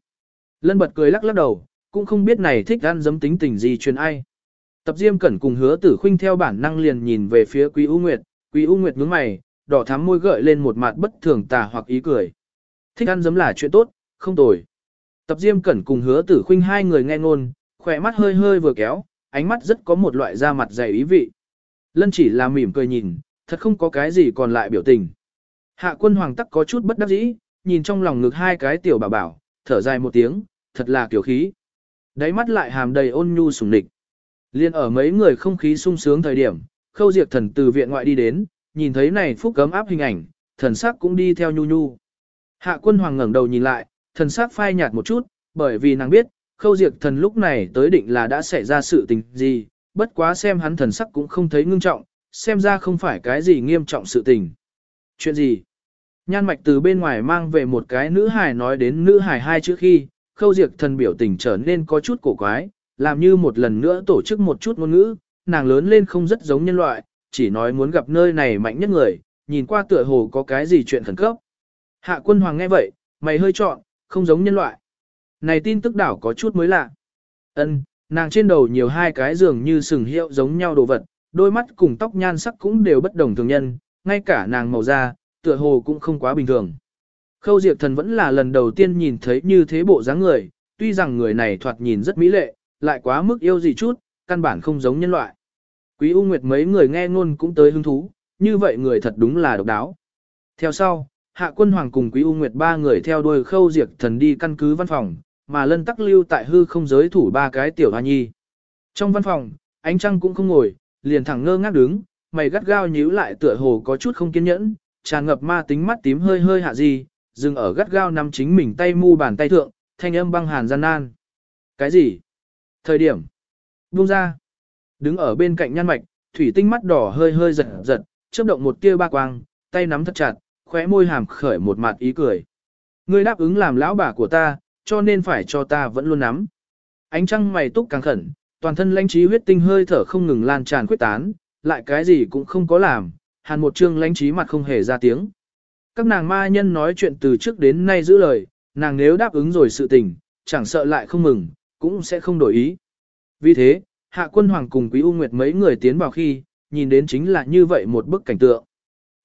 Lân bật cười lắc lắc đầu, cũng không biết này thích ăn dấm tính tình gì truyền ai. Tập Diêm Cẩn cùng hứa tử khuynh theo bản năng liền nhìn về phía Quý U Nguyệt, Quý U Nguyệt nhướng mày, đỏ thắm môi gợi lên một mặt bất thường tà hoặc ý cười. Thích ăn dấm là chuyện tốt, không tồi. Tập Diêm Cẩn cùng hứa tử khuynh hai người nghe ngôn, khỏe mắt hơi hơi vừa kéo, ánh mắt rất có một loại da mặt dày ý vị. Lân chỉ là mỉm cười nhìn, thật không có cái gì còn lại biểu tình. Hạ quân hoàng tắc có chút bất đắc dĩ, nhìn trong lòng ngực hai cái tiểu bảo bảo, thở dài một tiếng, thật là kiểu khí. Đáy mắt lại hàm đầy ôn nhu sủng nịch. Liên ở mấy người không khí sung sướng thời điểm, khâu diệt thần từ viện ngoại đi đến, nhìn thấy này phúc cấm áp hình ảnh, thần sắc cũng đi theo nhu nhu. Hạ quân hoàng ngẩng đầu nhìn lại, thần sắc phai nhạt một chút, bởi vì nàng biết, khâu diệt thần lúc này tới định là đã xảy ra sự tình gì, bất quá xem hắn thần sắc cũng không thấy ngưng trọng, xem ra không phải cái gì nghiêm trọng sự tình. Chuyện gì? Nhan mạch từ bên ngoài mang về một cái nữ hài nói đến nữ hài hai chữ khi, khâu diệt thần biểu tình trở nên có chút cổ quái, làm như một lần nữa tổ chức một chút ngôn ngữ, nàng lớn lên không rất giống nhân loại, chỉ nói muốn gặp nơi này mạnh nhất người, nhìn qua tựa hồ có cái gì chuyện khẩn cấp. Hạ quân hoàng nghe vậy, mày hơi trọn, không giống nhân loại. Này tin tức đảo có chút mới lạ. Ân, nàng trên đầu nhiều hai cái giường như sừng hiệu giống nhau đồ vật, đôi mắt cùng tóc nhan sắc cũng đều bất đồng thường nhân, ngay cả nàng màu da, tựa hồ cũng không quá bình thường. Khâu Diệp Thần vẫn là lần đầu tiên nhìn thấy như thế bộ dáng người, tuy rằng người này thoạt nhìn rất mỹ lệ, lại quá mức yêu gì chút, căn bản không giống nhân loại. Quý U Nguyệt mấy người nghe ngôn cũng tới hứng thú, như vậy người thật đúng là độc đáo. Theo sau, Hạ Quân Hoàng cùng Quý U Nguyệt ba người theo đuôi Khâu Diệt Thần đi căn cứ văn phòng, mà lân tắc lưu tại hư không giới thủ ba cái tiểu hoa nhi. Trong văn phòng, ánh trăng cũng không ngồi, liền thẳng ngơ ngác đứng, mày gắt gao nhíu lại tựa hồ có chút không kiên nhẫn, tràn ngập ma tính mắt tím hơi hơi hạ gì, dừng ở gắt gao nắm chính mình tay mu bàn tay thượng, thanh âm băng hàn gian nan. Cái gì? Thời điểm. Buông ra. Đứng ở bên cạnh nhan mạch, thủy tinh mắt đỏ hơi hơi giật giật, chớp động một tia ba quang, tay nắm thật chặt, khóe môi hàm khởi một mặt ý cười. Ngươi đáp ứng làm lão bà của ta, cho nên phải cho ta vẫn luôn nắm. Ánh trăng mày túc càng khẩn, toàn thân lãnh trí huyết tinh hơi thở không ngừng lan tràn quyết tán, lại cái gì cũng không có làm, hàn một trương lãnh trí mặt không hề ra tiếng. Các nàng ma nhân nói chuyện từ trước đến nay giữ lời, nàng nếu đáp ứng rồi sự tình, chẳng sợ lại không mừng, cũng sẽ không đổi ý. Vì thế, hạ quân hoàng cùng quý u nguyệt mấy người tiến vào khi, nhìn đến chính là như vậy một bức cảnh tượng.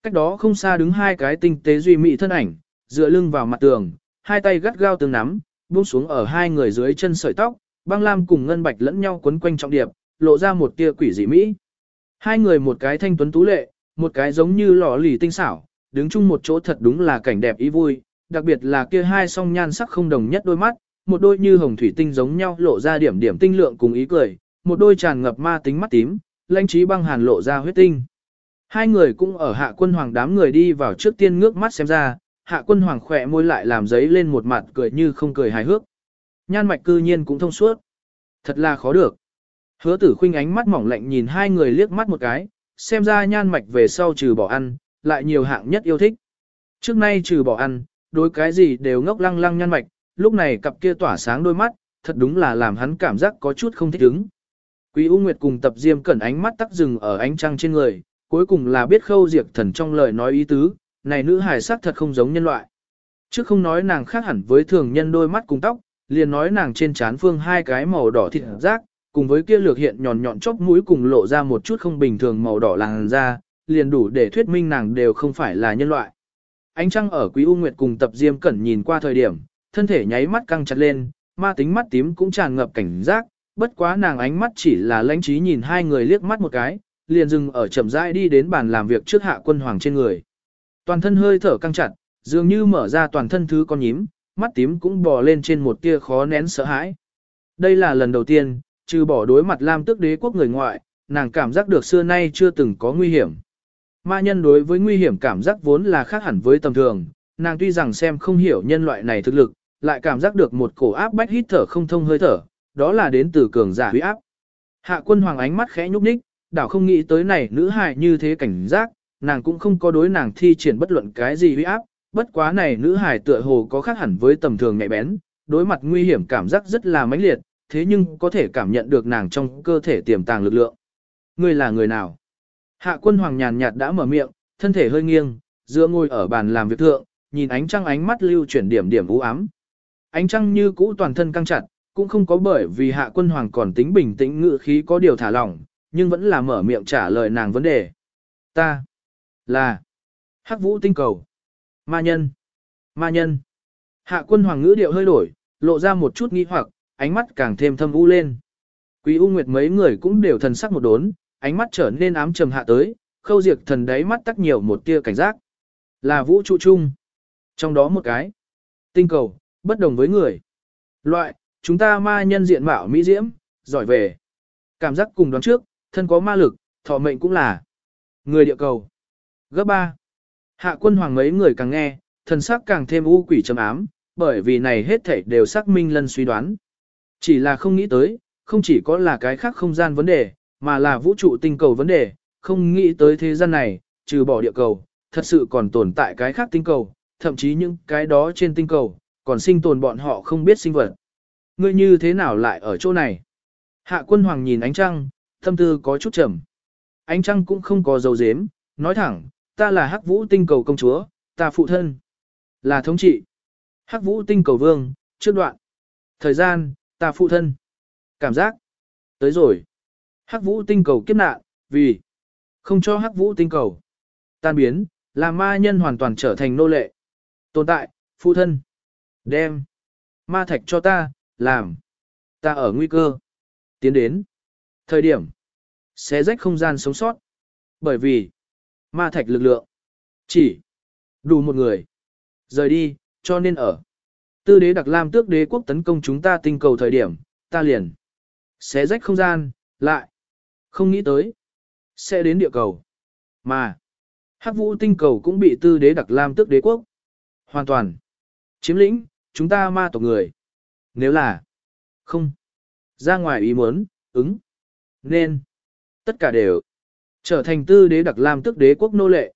Cách đó không xa đứng hai cái tinh tế duy mỹ thân ảnh, dựa lưng vào mặt tường, hai tay gắt gao tương nắm, buông xuống ở hai người dưới chân sợi tóc, băng lam cùng ngân bạch lẫn nhau quấn quanh trọng điệp, lộ ra một tia quỷ dị mỹ. Hai người một cái thanh tuấn tú lệ, một cái giống như lò lì tinh xảo, đứng chung một chỗ thật đúng là cảnh đẹp ý vui, đặc biệt là kia hai song nhan sắc không đồng nhất đôi mắt, một đôi như hồng thủy tinh giống nhau lộ ra điểm điểm tinh lượng cùng ý cười, một đôi tràn ngập ma tính mắt tím, lãnh trí băng hàn lộ ra huyết tinh. Hai người cũng ở hạ quân hoàng đám người đi vào trước tiên ngước mắt xem ra, hạ quân hoàng khỏe môi lại làm giấy lên một mặt cười như không cười hài hước. Nhan mạch cư nhiên cũng thông suốt. Thật là khó được. Hứa tử khinh ánh mắt mỏng lạnh nhìn hai người liếc mắt một cái, xem ra nhan mạch về sau trừ bỏ ăn, lại nhiều hạng nhất yêu thích. Trước nay trừ bỏ ăn, đối cái gì đều ngốc lăng lăng nhan mạch, lúc này cặp kia tỏa sáng đôi mắt, thật đúng là làm hắn cảm giác có chút không thích ứng. Quý U Nguyệt cùng tập diêm cẩn ánh mắt tắc dừng ở ánh trăng trên người, cuối cùng là biết khâu diệt thần trong lời nói ý tứ, này nữ hài sắc thật không giống nhân loại. Chứ không nói nàng khác hẳn với thường nhân đôi mắt cùng tóc, liền nói nàng trên trán phương hai cái màu đỏ thịt rác, cùng với kia lược hiện nhọn nhọn chóp mũi cùng lộ ra một chút không bình thường màu đỏ làn da, liền đủ để thuyết minh nàng đều không phải là nhân loại. Ánh trăng ở Quý U Nguyệt cùng tập Diêm Cẩn nhìn qua thời điểm, thân thể nháy mắt căng chặt lên, ma tính mắt tím cũng tràn ngập cảnh giác, bất quá nàng ánh mắt chỉ là lãnh trí nhìn hai người liếc mắt một cái, liền dừng ở chậm rãi đi đến bàn làm việc trước hạ quân hoàng trên người. Toàn thân hơi thở căng chặt, dường như mở ra toàn thân thứ con nhím, mắt tím cũng bò lên trên một tia khó nén sợ hãi. Đây là lần đầu tiên, trừ bỏ đối mặt Lam Tước Đế quốc người ngoại, nàng cảm giác được xưa nay chưa từng có nguy hiểm. Ma nhân đối với nguy hiểm cảm giác vốn là khác hẳn với tầm thường, nàng tuy rằng xem không hiểu nhân loại này thực lực, lại cảm giác được một cổ áp bách hít thở không thông hơi thở, đó là đến từ cường giả huy áp. Hạ quân hoàng ánh mắt khẽ nhúc nhích, đảo không nghĩ tới này nữ hài như thế cảnh giác, nàng cũng không có đối nàng thi triển bất luận cái gì huy áp, bất quá này nữ hài tựa hồ có khác hẳn với tầm thường nhạy bén, đối mặt nguy hiểm cảm giác rất là mãnh liệt, thế nhưng có thể cảm nhận được nàng trong cơ thể tiềm tàng lực lượng. Ngươi là người nào? Hạ quân hoàng nhàn nhạt đã mở miệng, thân thể hơi nghiêng, dựa ngồi ở bàn làm việc thượng, nhìn ánh trăng ánh mắt lưu chuyển điểm điểm u ám. Ánh trăng như cũ toàn thân căng chặt, cũng không có bởi vì hạ quân hoàng còn tính bình tĩnh ngự khí có điều thả lỏng, nhưng vẫn là mở miệng trả lời nàng vấn đề. Ta là Hắc Vũ tinh cầu. Ma nhân. Ma nhân. Hạ quân hoàng ngữ điệu hơi đổi, lộ ra một chút nghi hoặc, ánh mắt càng thêm thâm u lên. Quý U Nguyệt mấy người cũng đều thần sắc một đốn, ánh mắt trở nên ám trầm hạ tới, khâu diệt thần đáy mắt tắc nhiều một tia cảnh giác. Là vũ trụ chung. Trong đó một cái. Tinh cầu, bất đồng với người. Loại, chúng ta ma nhân diện mạo mỹ diễm, giỏi về. Cảm giác cùng đoán trước, thân có ma lực, thọ mệnh cũng là. Người địa cầu. Gấp 3. Hạ quân hoàng mấy người càng nghe, thần sắc càng thêm u quỷ trầm ám, bởi vì này hết thảy đều xác minh lân suy đoán. Chỉ là không nghĩ tới, không chỉ có là cái khác không gian vấn đề, mà là vũ trụ tinh cầu vấn đề, không nghĩ tới thế gian này, trừ bỏ địa cầu, thật sự còn tồn tại cái khác tinh cầu, thậm chí những cái đó trên tinh cầu, còn sinh tồn bọn họ không biết sinh vật. Ngươi như thế nào lại ở chỗ này? Hạ quân hoàng nhìn ánh trăng, tâm tư có chút trầm. Ánh trăng cũng không có dấu dếm, nói thẳng, ta là hắc vũ tinh cầu công chúa, ta phụ thân. Là thống trị. Hắc vũ tinh cầu vương, trước đoạn. Thời gian, ta phụ thân. Cảm giác. Tới rồi. Hắc vũ tinh cầu kiếp nạn, vì không cho hắc vũ tinh cầu tan biến, làm ma nhân hoàn toàn trở thành nô lệ. Tồn tại, phụ thân. Đem. Ma thạch cho ta, làm. Ta ở nguy cơ. Tiến đến. Thời điểm. Xé rách không gian sống sót. Bởi vì. Ma thạch lực lượng. Chỉ. Đủ một người. Rời đi, cho nên ở. Tư đế đặc lam tước đế quốc tấn công chúng ta tinh cầu thời điểm, ta liền. Xé rách không gian, lại. Không nghĩ tới. Sẽ đến địa cầu. Mà. Hắc vũ tinh cầu cũng bị tư đế đặc lam tước đế quốc. Hoàn toàn. Chiếm lĩnh, chúng ta ma tộc người. Nếu là. Không. Ra ngoài ý muốn, ứng. Nên. Tất cả đều. Trở thành tư đế đặc lam tước đế quốc nô lệ.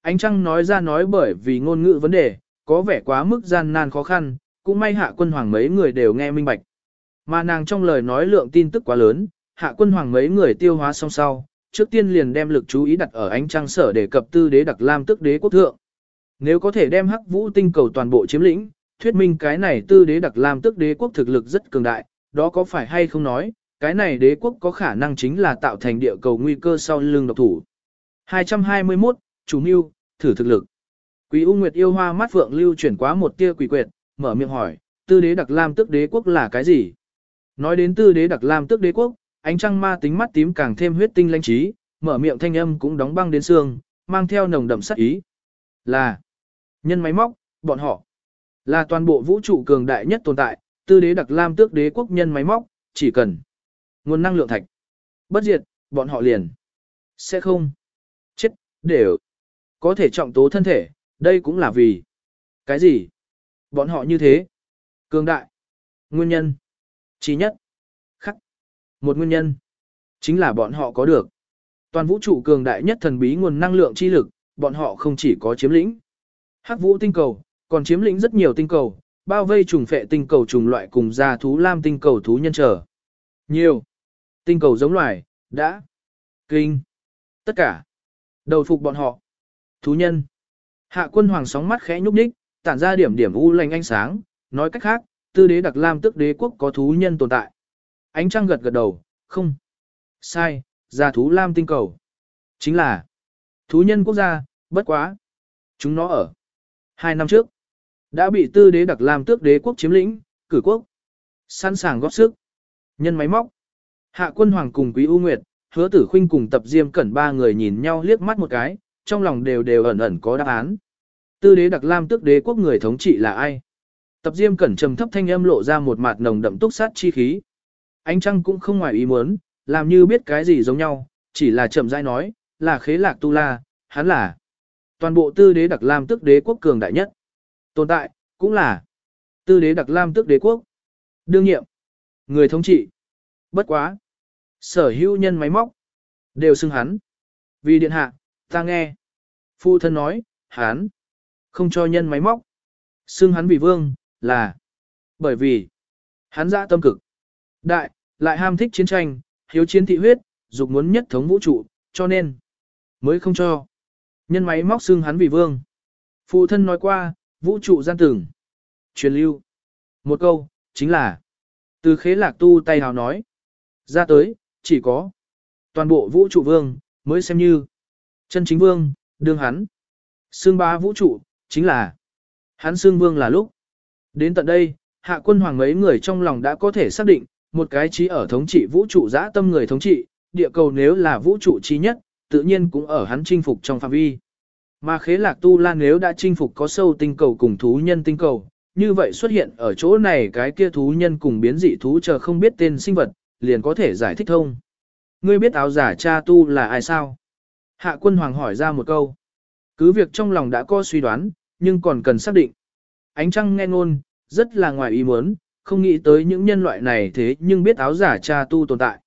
Ánh trăng nói ra nói bởi vì ngôn ngữ vấn đề, có vẻ quá mức gian nan khó khăn, cũng may hạ quân hoàng mấy người đều nghe minh bạch. Mà nàng trong lời nói lượng tin tức quá lớn, hạ quân hoàng mấy người tiêu hóa song sau, trước tiên liền đem lực chú ý đặt ở ánh trăng sở để cập tư đế đặc lam tức đế quốc thượng. Nếu có thể đem hắc vũ tinh cầu toàn bộ chiếm lĩnh, thuyết minh cái này tư đế đặc lam tức đế quốc thực lực rất cường đại, đó có phải hay không nói, cái này đế quốc có khả năng chính là tạo thành địa cầu nguy cơ sau lưng độc thủ. 221, chủ mưu, thử thực lực. Quý U Nguyệt yêu hoa mắt phượng lưu chuyển quá một tia quỷ quyệt, mở miệng hỏi, tư đế đặc lam tức đế quốc là cái gì? Nói đến tư đế đặc lam tức đế quốc, ánh trăng ma tính mắt tím càng thêm huyết tinh lãnh trí, mở miệng thanh âm cũng đóng băng đến xương, mang theo nồng đậm sát ý. Là nhân máy móc, bọn họ là toàn bộ vũ trụ cường đại nhất tồn tại, tư đế đặc lam tước đế quốc nhân máy móc, chỉ cần nguồn năng lượng thạch. Bất diệt, bọn họ liền sẽ không chết, đều có thể trọng tố thân thể, đây cũng là vì Cái gì? Bọn họ như thế. Cường đại. Nguyên nhân. Chí nhất. Khắc. Một nguyên nhân. Chính là bọn họ có được. Toàn vũ trụ cường đại nhất thần bí nguồn năng lượng chi lực, bọn họ không chỉ có chiếm lĩnh. Hắc vũ tinh cầu, còn chiếm lĩnh rất nhiều tinh cầu, bao vây trùng phệ tinh cầu trùng loại cùng gia thú lam tinh cầu thú nhân trở. Nhiều. Tinh cầu giống loài, đã. Kinh. Tất cả. Đầu phục bọn họ. Thú nhân. Hạ quân hoàng sóng mắt khẽ nhúc nhích, tản ra điểm điểm u lành ánh sáng, nói cách khác, tư đế đặc lam tức đế quốc có thú nhân tồn tại. Ánh trăng gật gật đầu, không. Sai, gia thú lam tinh cầu. Chính là thú nhân quốc gia, bất quá. Chúng nó ở. Hai năm trước, đã bị tư đế đặc lam tước đế quốc chiếm lĩnh, cử quốc. Sẵn sàng góp sức. Nhân máy móc. Hạ quân hoàng cùng quý U Nguyệt, hứa tử khuynh cùng tập diêm cẩn ba người nhìn nhau liếc mắt một cái, trong lòng đều đều ẩn ẩn có đáp án. Tư đế đặc lam tước đế quốc người thống trị là ai? Tập diêm cẩn trầm thấp thanh âm lộ ra một mặt nồng đậm túc sát chi khí. Ánh trăng cũng không ngoài ý muốn, làm như biết cái gì giống nhau, chỉ là chậm rãi nói, là khế lạc tu la, hắn là toàn bộ tư đế đặc lam tước đế quốc cường đại nhất. Tồn tại, cũng là tư đế đặc lam tước đế quốc. Đương nhiệm, người thống trị. Bất quá. Sở hữu nhân máy móc, đều xưng hắn. Vì điện hạ, ta nghe. Phu thân nói, hắn, không cho nhân máy móc. Xưng hắn vì vương, là bởi vì hắn ra tâm cực. Đại, lại ham thích chiến tranh, hiếu chiến thị huyết, dục muốn nhất thống vũ trụ, cho nên mới không cho. Nhân máy móc xưng hắn vì vương. Phụ thân nói qua, vũ trụ gian tường Truyền lưu. Một câu, chính là từ khế lạc tu tay hào nói. Ra tới, chỉ có toàn bộ vũ trụ vương, mới xem như chân chính vương, đương hắn. Xương ba vũ trụ, chính là hắn xương vương là lúc. Đến tận đây, hạ quân hoàng mấy người trong lòng đã có thể xác định, một cái trí ở thống trị vũ trụ dã tâm người thống trị, địa cầu nếu là vũ trụ trí nhất, tự nhiên cũng ở hắn chinh phục trong phạm vi. Mà khế lạc tu la nếu đã chinh phục có sâu tinh cầu cùng thú nhân tinh cầu, như vậy xuất hiện ở chỗ này cái kia thú nhân cùng biến dị thú chờ không biết tên sinh vật, liền có thể giải thích thông. Ngươi biết áo giả cha tu là ai sao? Hạ quân hoàng hỏi ra một câu. Cứ việc trong lòng đã có suy đoán, nhưng còn cần xác định. Ánh trăng nghe ngôn, rất là ngoài ý muốn, không nghĩ tới những nhân loại này thế nhưng biết áo giả cha tu tồn tại.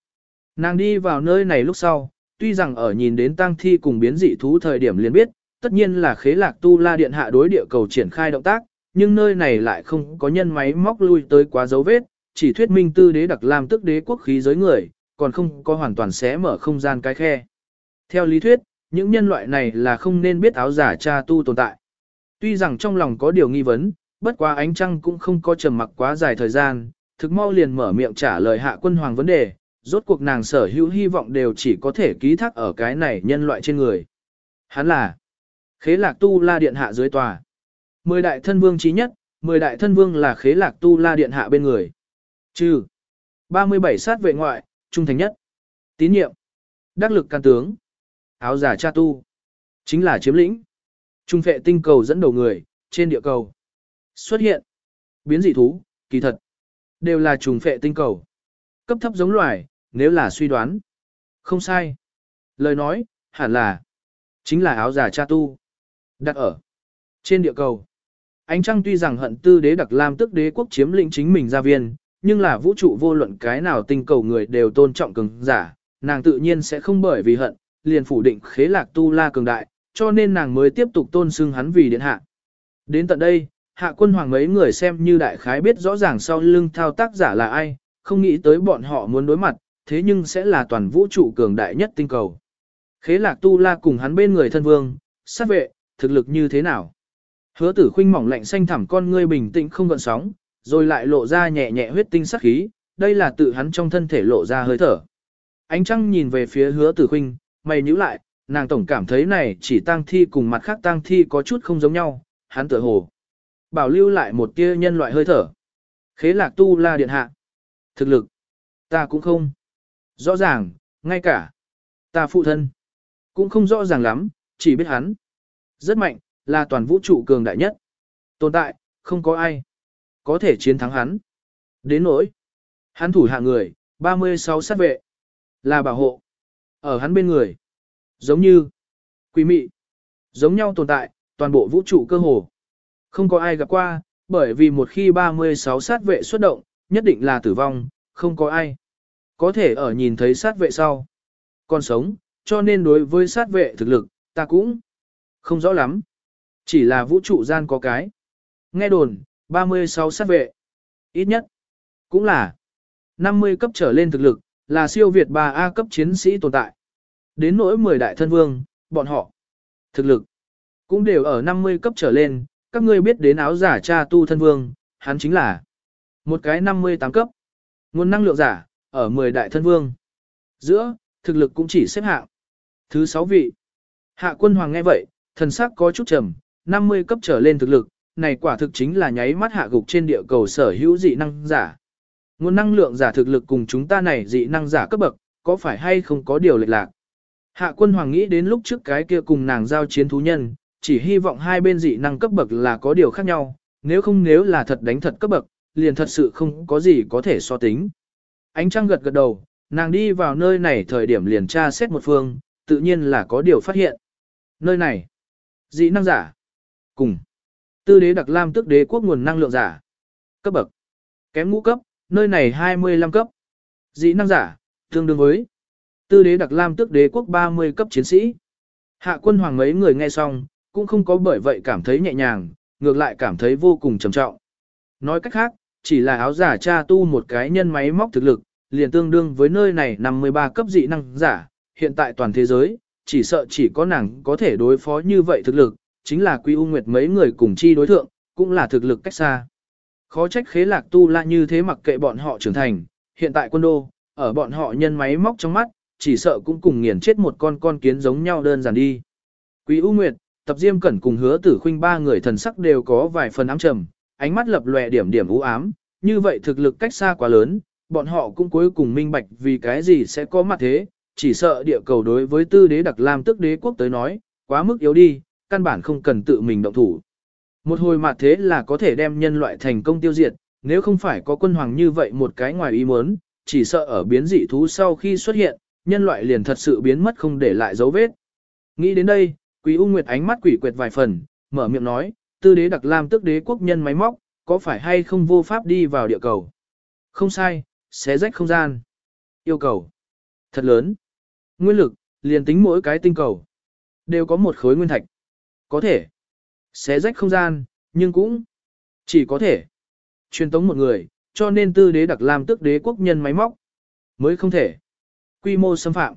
Nàng đi vào nơi này lúc sau, tuy rằng ở nhìn đến tang thi cùng biến dị thú thời điểm liền biết, tất nhiên là khế lạc tu la điện hạ đối địa cầu triển khai động tác, nhưng nơi này lại không có nhân máy móc lui tới quá dấu vết, chỉ thuyết minh tư đế đặc làm tức đế quốc khí giới người, còn không có hoàn toàn xé mở không gian cái khe. Theo lý thuyết, những nhân loại này là không nên biết áo giả cha tu tồn tại. Tuy rằng trong lòng có điều nghi vấn, bất quá ánh trăng cũng không có trầm mặc quá dài thời gian, thực mau liền mở miệng trả lời hạ quân hoàng vấn đề, rốt cuộc nàng sở hữu hy vọng đều chỉ có thể ký thác ở cái này nhân loại trên người. Hắn là khế lạc tu la điện hạ dưới tòa. Mười đại thân vương trí nhất, mười đại thân vương là khế lạc tu la điện hạ bên người. Trừ 37 sát vệ ngoại, trung thành nhất. Tín nhiệm. Đắc lực can tướng. Áo giả cha tu. Chính là chiếm lĩnh. Trung phệ tinh cầu dẫn đầu người, trên địa cầu. Xuất hiện. Biến dị thú, kỳ thật. Đều là trùng phệ tinh cầu. Cấp thấp giống loài, nếu là suy đoán. Không sai. Lời nói, hẳn là. Chính là áo giả cha tu. Đặt ở. Trên địa cầu. Ánh trăng tuy rằng hận tư đế đặc lam tức đế quốc chiếm lĩnh chính mình gia viên, nhưng là vũ trụ vô luận cái nào tinh cầu người đều tôn trọng cường giả, nàng tự nhiên sẽ không bởi vì hận, liền phủ định khế lạc tu la cường đại, cho nên nàng mới tiếp tục tôn xưng hắn vì điện hạ. Đến tận đây, hạ quân hoàng mấy người xem như đại khái biết rõ ràng sau lưng thao tác giả là ai, không nghĩ tới bọn họ muốn đối mặt, thế nhưng sẽ là toàn vũ trụ cường đại nhất tinh cầu. Khế lạc tu la cùng hắn bên người thân vương, sát vệ, thực lực như thế nào? Hứa tử khinh mỏng lạnh xanh thẳm con ngươi bình tĩnh không gợn sóng, rồi lại lộ ra nhẹ nhẹ huyết tinh sắc khí, đây là tự hắn trong thân thể lộ ra hơi thở. Ánh trăng nhìn về phía hứa tử khinh, mày nhíu lại, nàng tổng cảm thấy này chỉ tang thi cùng mặt khác tang thi có chút không giống nhau, hắn tựa hồ. Bảo lưu lại một tia nhân loại hơi thở. Khế lạc tu la điện hạ. Thực lực. Ta cũng không. Rõ ràng, ngay cả. Ta phụ thân. Cũng không rõ ràng lắm, chỉ biết hắn. Rất mạnh, là toàn vũ trụ cường đại nhất. Tồn tại, không có ai. Có thể chiến thắng hắn. Đến nỗi. Hắn thủ hạ người, 36 sát vệ. Là bảo hộ. Ở hắn bên người. Giống như. Quỷ mị. Giống nhau tồn tại, toàn bộ vũ trụ cơ hồ. Không có ai gặp qua, bởi vì một khi 36 sát vệ xuất động, nhất định là tử vong, không có ai. Có thể ở nhìn thấy sát vệ sau. Còn sống, cho nên đối với sát vệ thực lực, ta cũng không rõ lắm. Chỉ là vũ trụ gian có cái. Nghe đồn, 36 sát vệ. Ít nhất, cũng là 50 cấp trở lên thực lực, là siêu Việt 3A cấp chiến sĩ tồn tại. Đến nỗi 10 đại thân vương, bọn họ, thực lực, cũng đều ở 50 cấp trở lên, các ngươi biết đến áo giả cha tu thân vương, hắn chính là một cái 58 cấp. Nguồn năng lượng giả, ở 10 đại thân vương. Giữa, thực lực cũng chỉ xếp hạng. Thứ 6 vị. Hạ quân hoàng nghe vậy, thần sắc có chút trầm, 50 cấp trở lên thực lực, này quả thực chính là nháy mắt hạ gục trên địa cầu sở hữu dị năng giả. Nguồn năng lượng giả thực lực cùng chúng ta này dị năng giả cấp bậc, có phải hay không có điều lệch lạc. Hạ quân hoàng nghĩ đến lúc trước cái kia cùng nàng giao chiến thú nhân, chỉ hy vọng hai bên dị năng cấp bậc là có điều khác nhau, nếu không nếu là thật đánh thật cấp bậc, liền thật sự không có gì có thể so tính. Ánh trăng gật gật đầu, nàng đi vào nơi này thời điểm liền tra xét một phương, tự nhiên là có điều phát hiện. Nơi này, dị năng giả, cùng, tư đế đặc lam tức đế quốc nguồn năng lượng giả, cấp bậc, kém ngũ cấp, nơi này 25 cấp, dị năng giả, tương đương với, tư đế đặc lam tức đế quốc 30 cấp chiến sĩ. Hạ quân hoàng mấy người nghe xong, cũng không có bởi vậy cảm thấy nhẹ nhàng, ngược lại cảm thấy vô cùng trầm trọng. Nói cách khác, chỉ là áo giả cha tu một cái nhân máy móc thực lực, liền tương đương với nơi này 53 cấp dị năng giả, hiện tại toàn thế giới, chỉ sợ chỉ có nàng có thể đối phó như vậy thực lực, chính là Quy U Nguyệt mấy người cùng chi đối thượng, cũng là thực lực cách xa. Khó trách khế lạc tu la như thế mặc kệ bọn họ trưởng thành, hiện tại quân đô, ở bọn họ nhân máy móc trong mắt, chỉ sợ cũng cùng nghiền chết một con con kiến giống nhau đơn giản đi. Quý U Nguyệt, tập diêm cẩn cùng hứa tử khuynh ba người thần sắc đều có vài phần ám trầm, ánh mắt lập lòe điểm điểm u ám, như vậy thực lực cách xa quá lớn, bọn họ cũng cuối cùng minh bạch vì cái gì sẽ có mặt thế, chỉ sợ địa cầu đối với tư đế đặc lam tức đế quốc tới nói, quá mức yếu đi, căn bản không cần tự mình động thủ. Một hồi mặt thế là có thể đem nhân loại thành công tiêu diệt, nếu không phải có quân hoàng như vậy một cái ngoài ý muốn, chỉ sợ ở biến dị thú sau khi xuất hiện, nhân loại liền thật sự biến mất không để lại dấu vết. Nghĩ đến đây, Quý U Nguyệt ánh mắt quỷ quyệt vài phần, mở miệng nói, tư đế đặc lam tức đế quốc nhân máy móc, có phải hay không vô pháp đi vào địa cầu? Không sai, xé rách không gian. Yêu cầu. Thật lớn. Nguyên lực, liền tính mỗi cái tinh cầu. Đều có một khối nguyên thạch. Có thể. Xé rách không gian, nhưng cũng chỉ có thể. Truyền tống một người, cho nên tư đế đặc làm tức đế quốc nhân máy móc. Mới không thể. Quy mô xâm phạm.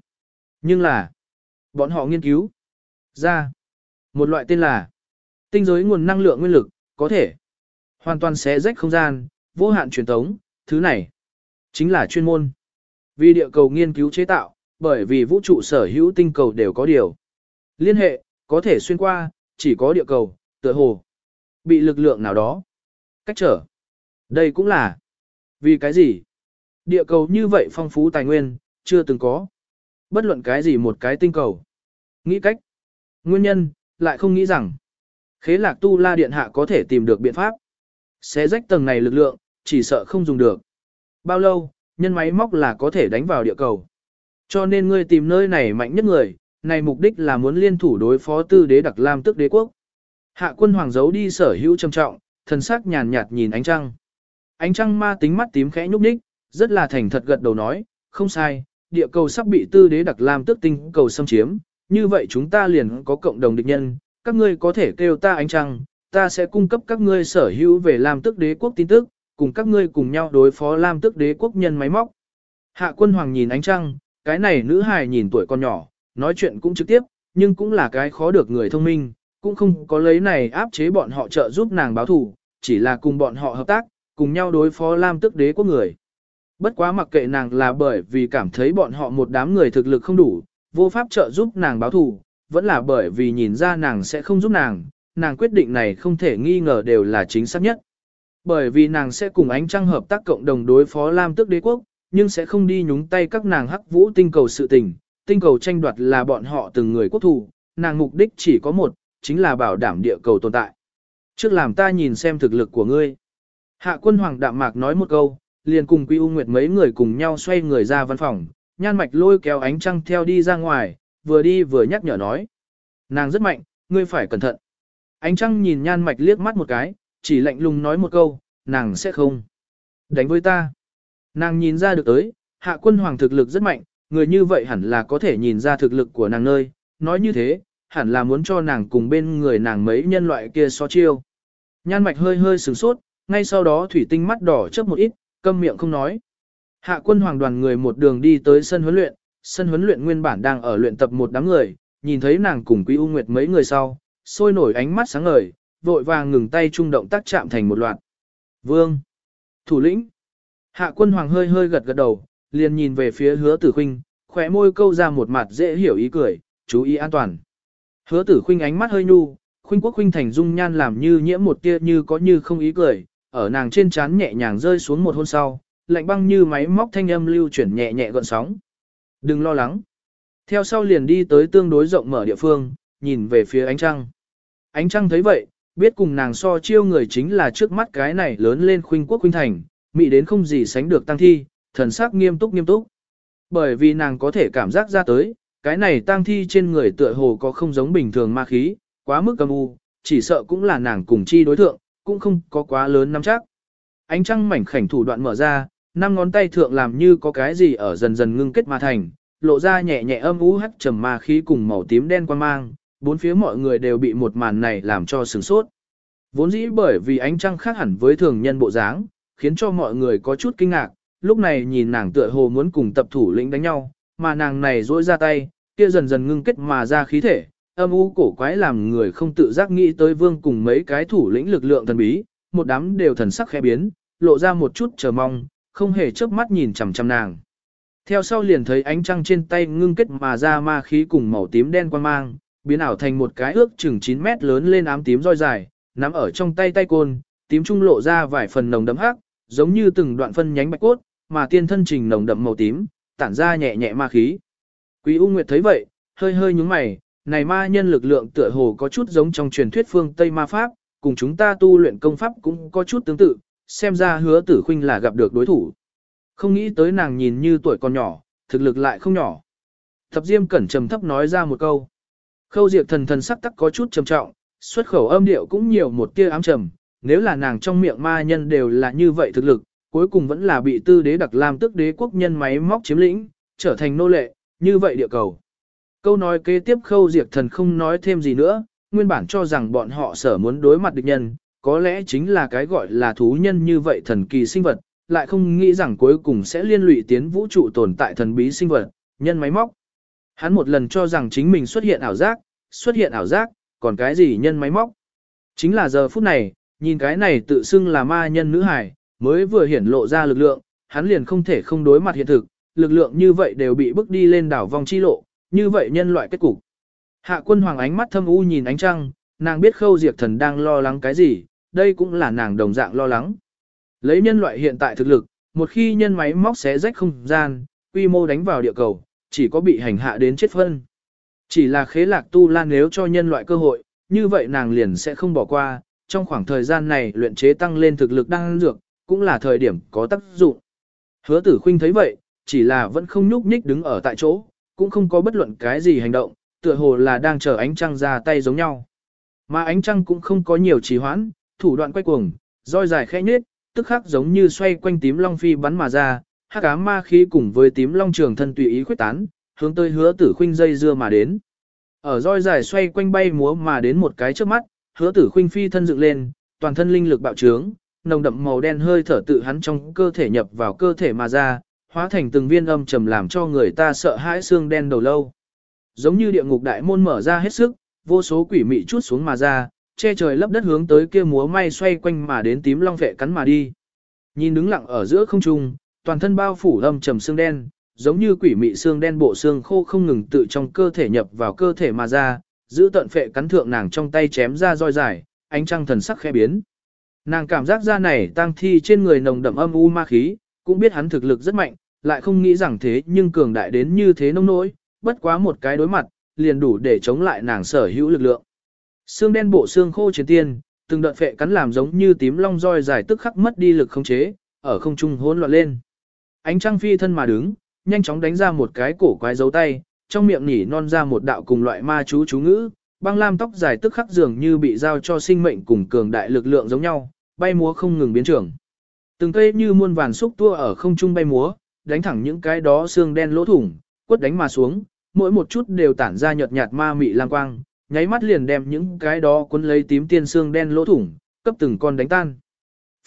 Nhưng là, bọn họ nghiên cứu ra một loại tên là tinh giới nguồn năng lượng nguyên lực, có thể hoàn toàn xé rách không gian, vô hạn truyền tống, thứ này chính là chuyên môn. Vì địa cầu nghiên cứu chế tạo, bởi vì vũ trụ sở hữu tinh cầu đều có điều. Liên hệ, có thể xuyên qua, chỉ có địa cầu, tựa hồ. Bị lực lượng nào đó. Cách trở. Đây cũng là. Vì cái gì? Địa cầu như vậy phong phú tài nguyên, chưa từng có. Bất luận cái gì một cái tinh cầu. Nghĩ cách. Nguyên nhân, lại không nghĩ rằng. Khế lạc tu la điện hạ có thể tìm được biện pháp. Xé rách tầng này lực lượng, chỉ sợ không dùng được. Bao lâu, nhân máy móc là có thể đánh vào địa cầu. Cho nên ngươi tìm nơi này mạnh nhất người, này mục đích là muốn liên thủ đối phó tư đế đặc lam tức đế quốc. Hạ quân hoàng giấu đi sở hữu trầm trọng, thần sắc nhàn nhạt nhìn ánh trăng. Ánh trăng ma tính mắt tím khẽ nhúc nhích, rất là thành thật gật đầu nói, không sai, địa cầu sắp bị tư đế đặc lam tức tinh cầu xâm chiếm, như vậy chúng ta liền có cộng đồng địch nhân, các ngươi có thể kêu ta ánh trăng, ta sẽ cung cấp các ngươi sở hữu về lam tức đế quốc tin tức, cùng các ngươi cùng nhau đối phó lam tức đế quốc nhân máy móc. Hạ quân hoàng nhìn ánh trăng, cái này nữ hài nhìn tuổi con nhỏ, nói chuyện cũng trực tiếp, nhưng cũng là cái khó được người thông minh, cũng không có lấy này áp chế bọn họ trợ giúp nàng báo thù, chỉ là cùng bọn họ hợp tác, cùng nhau đối phó Lam tức đế quốc người. Bất quá mặc kệ nàng là bởi vì cảm thấy bọn họ một đám người thực lực không đủ, vô pháp trợ giúp nàng báo thù, vẫn là bởi vì nhìn ra nàng sẽ không giúp nàng, nàng quyết định này không thể nghi ngờ đều là chính xác nhất. Bởi vì nàng sẽ cùng ánh trăng hợp tác cộng đồng đối phó Lam tức đế quốc, nhưng sẽ không đi nhúng tay các nàng hắc vũ tinh cầu sự tình, tinh cầu tranh đoạt là bọn họ từng người quốc thủ, nàng mục đích chỉ có một, chính là bảo đảm địa cầu tồn tại. Trước làm ta nhìn xem thực lực của ngươi. Hạ quân hoàng đạm mạc nói một câu, liền cùng Quy U Nguyệt mấy người cùng nhau xoay người ra văn phòng, nhan mạch lôi kéo ánh trăng theo đi ra ngoài, vừa đi vừa nhắc nhở nói. Nàng rất mạnh, ngươi phải cẩn thận. Ánh trăng nhìn nhan mạch liếc mắt một cái, chỉ lạnh lùng nói một câu, nàng sẽ không. Đánh với ta. Nàng nhìn ra được tới, hạ quân hoàng thực lực rất mạnh, người như vậy hẳn là có thể nhìn ra thực lực của nàng nơi, nói như thế, hẳn là muốn cho nàng cùng bên người nàng mấy nhân loại kia so chiêu. Nhan mạch hơi hơi sửng sốt, ngay sau đó thủy tinh mắt đỏ chớp một ít, câm miệng không nói. Hạ quân hoàng đoàn người một đường đi tới sân huấn luyện, sân huấn luyện nguyên bản đang ở luyện tập một đám người, nhìn thấy nàng cùng Quý U Nguyệt mấy người sau, sôi nổi ánh mắt sáng ngời, vội vàng ngừng tay trung động tác chạm thành một loạt. Vương! Thủ lĩnh! Hạ quân hoàng hơi hơi gật gật đầu, liền nhìn về phía hứa tử khinh, khỏe môi câu ra một mặt dễ hiểu ý cười, chú ý an toàn. Hứa tử khinh ánh mắt hơi nhu, khuynh quốc khuynh thành dung nhan làm như nhiễm một tia như có như không ý cười, ở nàng trên trán nhẹ nhàng rơi xuống một hôn sau, lạnh băng như máy móc thanh âm lưu chuyển nhẹ nhẹ gợn sóng. Đừng lo lắng. Theo sau liền đi tới tương đối rộng mở địa phương, nhìn về phía ánh trăng. Ánh trăng thấy vậy, biết cùng nàng so chiêu người chính là trước mắt cái này lớn lên khuynh quốc khuynh thành, mị đến không gì sánh được tăng thi, thần sắc nghiêm túc nghiêm túc. Bởi vì nàng có thể cảm giác ra tới, cái này tăng thi trên người tựa hồ có không giống bình thường ma khí, quá mức cầm u, chỉ sợ cũng là nàng cùng chi đối thượng, cũng không có quá lớn nắm chắc. Ánh trăng mảnh khảnh thủ đoạn mở ra, năm ngón tay thượng làm như có cái gì ở dần dần ngưng kết ma thành, lộ ra nhẹ nhẹ âm u hắt trầm ma khí cùng màu tím đen quan mang, bốn phía mọi người đều bị một màn này làm cho sửng sốt. Vốn dĩ bởi vì ánh trăng khác hẳn với thường nhân bộ dáng, khiến cho mọi người có chút kinh ngạc, lúc này nhìn nàng tựa hồ muốn cùng tập thủ lĩnh đánh nhau, mà nàng này duỗi ra tay, kia dần dần ngưng kết mà ra khí thể, âm u cổ quái làm người không tự giác nghĩ tới vương cùng mấy cái thủ lĩnh lực lượng thần bí, một đám đều thần sắc khẽ biến, lộ ra một chút chờ mong, không hề chớp mắt nhìn chằm chằm nàng. Theo sau liền thấy ánh trăng trên tay ngưng kết mà ra ma khí cùng màu tím đen quan mang, biến ảo thành một cái ước chừng 9 mét lớn lên ám tím roi dài, nắm ở trong tay tay côn, tím trung lộ ra vài phần nồng đấm hắc, giống như từng đoạn phân nhánh bạch cốt, mà tiên thân trình nồng đậm màu tím, tản ra nhẹ nhẹ ma khí. Quý U Nguyệt thấy vậy, hơi hơi nhướng mày, này ma nhân lực lượng tựa hồ có chút giống trong truyền thuyết phương Tây ma pháp, cùng chúng ta tu luyện công pháp cũng có chút tương tự, xem ra hứa tử khuynh là gặp được đối thủ. Không nghĩ tới nàng nhìn như tuổi còn nhỏ, thực lực lại không nhỏ. Thập Diêm cẩn trầm thấp nói ra một câu. Khâu diệt thần thần sắc tắc có chút trầm trọng, xuất khẩu âm điệu cũng nhiều một tia ám trầm, nếu là nàng trong miệng ma nhân đều là như vậy thực lực, cuối cùng vẫn là bị tư đế đặc làm tức đế quốc nhân máy móc chiếm lĩnh, trở thành nô lệ, như vậy địa cầu. Câu nói kế tiếp khâu diệt thần không nói thêm gì nữa, nguyên bản cho rằng bọn họ sở muốn đối mặt địch nhân, có lẽ chính là cái gọi là thú nhân như vậy thần kỳ sinh vật, lại không nghĩ rằng cuối cùng sẽ liên lụy tiến vũ trụ tồn tại thần bí sinh vật, nhân máy móc. Hắn một lần cho rằng chính mình xuất hiện ảo giác, xuất hiện ảo giác, còn cái gì nhân máy móc. Chính là giờ phút này, nhìn cái này tự xưng là ma nhân nữ hải, mới vừa hiển lộ ra lực lượng, hắn liền không thể không đối mặt hiện thực, lực lượng như vậy đều bị bước đi lên đảo vòng chi lộ, như vậy nhân loại kết cục. Hạ quân hoàng ánh mắt thâm u nhìn ánh trăng, nàng biết khâu diệt thần đang lo lắng cái gì, đây cũng là nàng đồng dạng lo lắng. Lấy nhân loại hiện tại thực lực, một khi nhân máy móc xé rách không gian, quy mô đánh vào địa cầu, chỉ có bị hành hạ đến chết phân. Chỉ là khế lạc tu lan nếu cho nhân loại cơ hội, như vậy nàng liền sẽ không bỏ qua, trong khoảng thời gian này luyện chế tăng lên thực lực đang dược, cũng là thời điểm có tác dụng. Hứa tử khinh thấy vậy, chỉ là vẫn không nhúc nhích đứng ở tại chỗ, cũng không có bất luận cái gì hành động, tựa hồ là đang chờ ánh trăng ra tay giống nhau. Mà ánh trăng cũng không có nhiều trì hoãn, thủ đoạn quay cuồng, roi dài khẽ nhết, tức khắc giống như xoay quanh tím long phi bắn mà ra, hắc ám ma khí cùng với tím long trường thân tùy ý khuyết tán, hướng tới hứa tử khinh dây dưa mà đến. Ở roi dài xoay quanh bay múa mà đến một cái trước mắt, hứa tử khuynh phi thân dựng lên, toàn thân linh lực bạo trướng, nồng đậm màu đen hơi thở tự hắn trong cơ thể nhập vào cơ thể mà ra, hóa thành từng viên âm trầm làm cho người ta sợ hãi xương đen đầu lâu. Giống như địa ngục đại môn mở ra hết sức, vô số quỷ mị chút xuống mà ra, che trời lấp đất hướng tới kia múa may xoay quanh mà đến tím long vệ cắn mà đi. Nhìn đứng lặng ở giữa không trung, toàn thân bao phủ âm trầm xương đen, giống như quỷ mị xương đen bộ xương khô không ngừng tự trong cơ thể nhập vào cơ thể mà ra, giữ tận phệ cắn thượng nàng trong tay chém ra roi dài, ánh trăng thần sắc khẽ biến. Nàng cảm giác ra này tang thi trên người nồng đậm âm u ma khí, cũng biết hắn thực lực rất mạnh, lại không nghĩ rằng thế nhưng cường đại đến như thế nông nỗi, bất quá một cái đối mặt, liền đủ để chống lại nàng sở hữu lực lượng. Xương đen bộ xương khô chiến tiên, từng đợt phệ cắn làm giống như tím long roi dài tức khắc mất đi lực khống chế, ở không trung hỗn loạn lên. Ánh trăng phi thân mà đứng, nhanh chóng đánh ra một cái cổ quái dấu tay, trong miệng nhỉ non ra một đạo cùng loại ma chú chú ngữ, băng lam tóc dài tức khắc dường như bị giao cho sinh mệnh cùng cường đại lực lượng giống nhau, bay múa không ngừng biến trưởng. Từng cây như muôn vàn xúc tua ở không trung bay múa, đánh thẳng những cái đó xương đen lỗ thủng, quất đánh mà xuống, mỗi một chút đều tản ra nhợt nhạt ma mị lang quang, nháy mắt liền đem những cái đó cuốn lấy tím tiên xương đen lỗ thủng, cấp từng con đánh tan.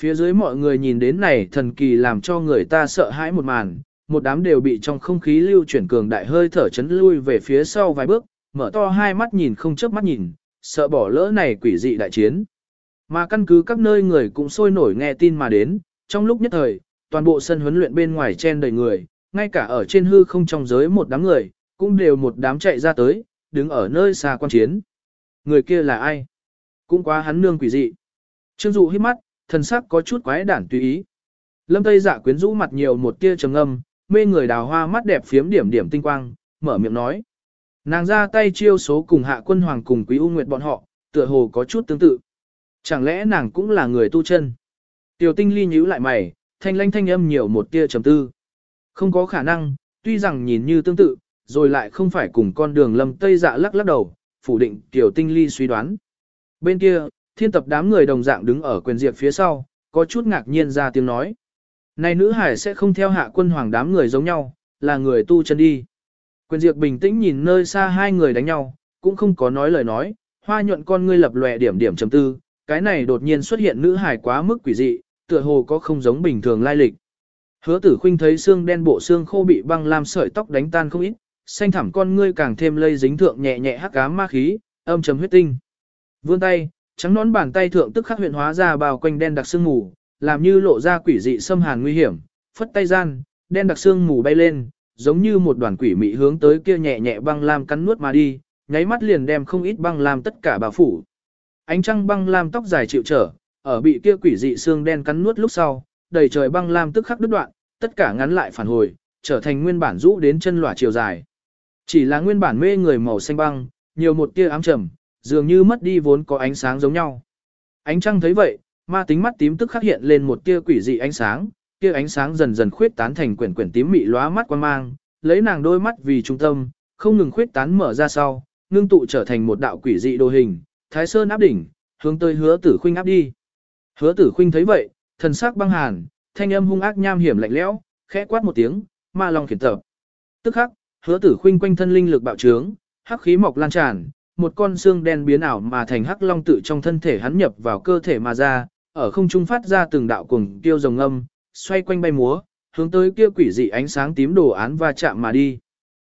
Phía dưới mọi người nhìn đến này thần kỳ làm cho người ta sợ hãi một màn, một đám đều bị trong không khí lưu chuyển cường đại hơi thở chấn lui về phía sau vài bước, mở to hai mắt nhìn không chớp mắt nhìn, sợ bỏ lỡ này quỷ dị đại chiến. Mà căn cứ các nơi người cũng sôi nổi nghe tin mà đến, trong lúc nhất thời, toàn bộ sân huấn luyện bên ngoài chen đầy người, ngay cả ở trên hư không trong giới một đám người, cũng đều một đám chạy ra tới, đứng ở nơi xa quan chiến. Người kia là ai? Cũng quá hắn nương quỷ dị. Trương Dụ hít mắt, thần sắc có chút quái đản tùy ý. Lâm Tây Dạ quyến rũ mặt nhiều một tia trầm âm, mê người đào hoa mắt đẹp phiếm điểm điểm tinh quang, mở miệng nói. Nàng ra tay chiêu số cùng hạ quân hoàng cùng quý u nguyệt bọn họ, tựa hồ có chút tương tự. Chẳng lẽ nàng cũng là người tu chân? Tiểu tinh ly nhíu lại mày, thanh lanh thanh âm nhiều một tia trầm tư. Không có khả năng, tuy rằng nhìn như tương tự, rồi lại không phải cùng con đường lâm tây dạ lắc lắc đầu, phủ định tiểu tinh ly suy đoán. Bên kia, thiên tập đám người đồng dạng đứng ở quyền diệt phía sau, có chút ngạc nhiên ra tiếng nói. Này nữ hải sẽ không theo hạ quân hoàng đám người giống nhau, là người tu chân đi. Quyền diệt bình tĩnh nhìn nơi xa hai người đánh nhau, cũng không có nói lời nói, hoa nhuận con ngươi lập lòe điểm điểm chấm tư, cái này đột nhiên xuất hiện nữ hải quá mức quỷ dị, tựa hồ có không giống bình thường lai lịch. Hứa tử khuynh thấy xương đen bộ xương khô bị băng làm sợi tóc đánh tan không ít, xanh thẳm con ngươi càng thêm lây dính thượng nhẹ nhẹ hắc ám ma khí, âm trầm huyết tinh. Vươn tay, trắng nón bàn tay thượng tức khắc huyện hóa ra bao quanh đen đặc xương mù, làm như lộ ra quỷ dị xâm hàn nguy hiểm, phất tay gian, đen đặc xương mù bay lên, giống như một đoàn quỷ mị hướng tới kia nhẹ nhẹ băng lam cắn nuốt mà đi, nháy mắt liền đem không ít băng lam tất cả bao phủ. Ánh trăng băng lam tóc dài chịu trở, ở bị kia quỷ dị xương đen cắn nuốt lúc sau, đầy trời băng lam tức khắc đứt đoạn, tất cả ngắn lại phản hồi, trở thành nguyên bản rũ đến chân lỏa chiều dài. Chỉ là nguyên bản mê người màu xanh băng, nhiều một tia ám trầm, dường như mất đi vốn có ánh sáng giống nhau. Ánh trăng thấy vậy, ma tính mắt tím tức khắc hiện lên một tia quỷ dị ánh sáng, tia ánh sáng dần dần khuyết tán thành quyển quyển tím mị lóa mắt quan mang, lấy nàng đôi mắt vì trung tâm, không ngừng khuyết tán mở ra sau, ngưng tụ trở thành một đạo quỷ dị đồ hình, Thái Sơn áp đỉnh, hướng tới Hứa Tử Khuynh áp đi. Hứa Tử Khuynh thấy vậy, thần sắc băng hàn, thanh âm hung ác nham hiểm lạnh lẽo, khẽ quát một tiếng, ma long khiển tập. Tức khắc, Hứa Tử Khuynh quanh thân linh lực bạo trướng, hắc khí mọc lan tràn, một con xương đen biến ảo mà thành hắc long tự trong thân thể hắn nhập vào cơ thể mà ra, ở không trung phát ra từng đạo cuồng tiêu rồng âm, xoay quanh bay múa, hướng tới kia quỷ dị ánh sáng tím đồ án va chạm mà đi.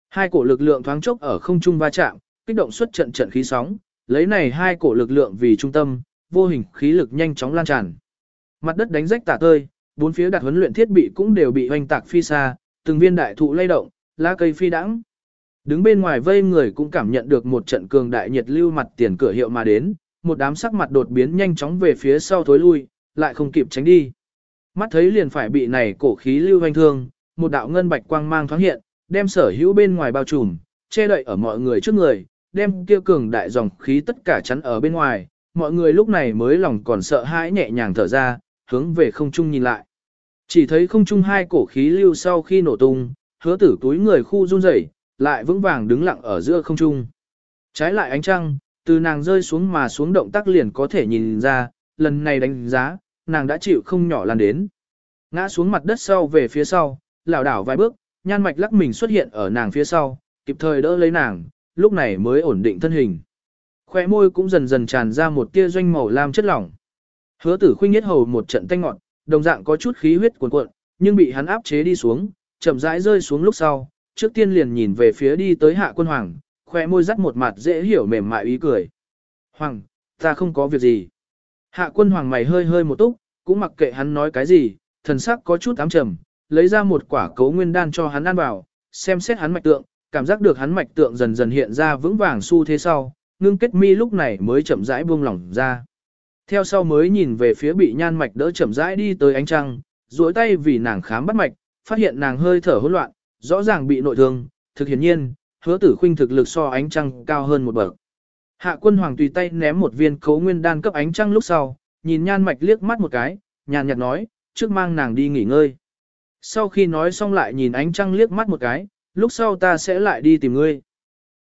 Hai cổ lực lượng thoáng chốc ở không trung va chạm, kích động xuất trận trận khí sóng, lấy này hai cổ lực lượng vì trung tâm, vô hình khí lực nhanh chóng lan tràn. Mặt đất đánh rách tả tơi, bốn phía đặt huấn luyện thiết bị cũng đều bị hoành tạc phi xa, từng viên đại thụ lay động, lá cây phi đãng. Đứng bên ngoài vây người cũng cảm nhận được một trận cường đại nhiệt lưu mặt tiền cửa hiệu mà đến, một đám sắc mặt đột biến nhanh chóng về phía sau thối lui, lại không kịp tránh đi. Mắt thấy liền phải bị này cổ khí lưu hoành thương, một đạo ngân bạch quang mang thoáng hiện, đem sở hữu bên ngoài bao trùm, che đậy ở mọi người trước người, đem kia cường đại dòng khí tất cả chắn ở bên ngoài, mọi người lúc này mới lòng còn sợ hãi nhẹ nhàng thở ra, hướng về không trung nhìn lại. Chỉ thấy không trung hai cổ khí lưu sau khi nổ tung, hứa tử túi người khu run rẩy, lại vững vàng đứng lặng ở giữa không trung. Trái lại ánh trăng, từ nàng rơi xuống mà xuống động tác liền có thể nhìn ra, lần này đánh giá, nàng đã chịu không nhỏ lan đến. Ngã xuống mặt đất sau về phía sau, lảo đảo vài bước, nhan mạch lắc mình xuất hiện ở nàng phía sau, kịp thời đỡ lấy nàng, lúc này mới ổn định thân hình. Khoe môi cũng dần dần tràn ra một tia doanh màu lam chất lỏng. Hứa tử khuynh nhất hầu một trận tanh ngọn, đồng dạng có chút khí huyết cuồn cuộn, nhưng bị hắn áp chế đi xuống, chậm rãi rơi xuống lúc sau, trước tiên liền nhìn về phía đi tới hạ quân hoàng, khoe môi dắt một mặt dễ hiểu mềm mại ý cười. Hoàng, ta không có việc gì. Hạ quân hoàng mày hơi hơi một túc, cũng mặc kệ hắn nói cái gì, thần sắc có chút ám trầm, lấy ra một quả cấu nguyên đan cho hắn ăn vào, xem xét hắn mạch tượng, cảm giác được hắn mạch tượng dần dần hiện ra vững vàng xu thế sau, ngưng kết mi lúc này mới chậm rãi buông lỏng ra. Theo sau mới nhìn về phía bị nhan mạch đỡ chậm rãi đi tới ánh trăng, duỗi tay vì nàng khám bắt mạch, phát hiện nàng hơi thở hỗn loạn, rõ ràng bị nội thương, thực hiển nhiên, hứa tử khuynh thực lực so ánh trăng cao hơn một bậc. Hạ quân hoàng tùy tay ném một viên cấu nguyên đan cấp ánh trăng lúc sau, nhìn nhan mạch liếc mắt một cái, nhàn nhạt nói, trước mang nàng đi nghỉ ngơi. Sau khi nói xong lại nhìn ánh trăng liếc mắt một cái, lúc sau ta sẽ lại đi tìm ngươi.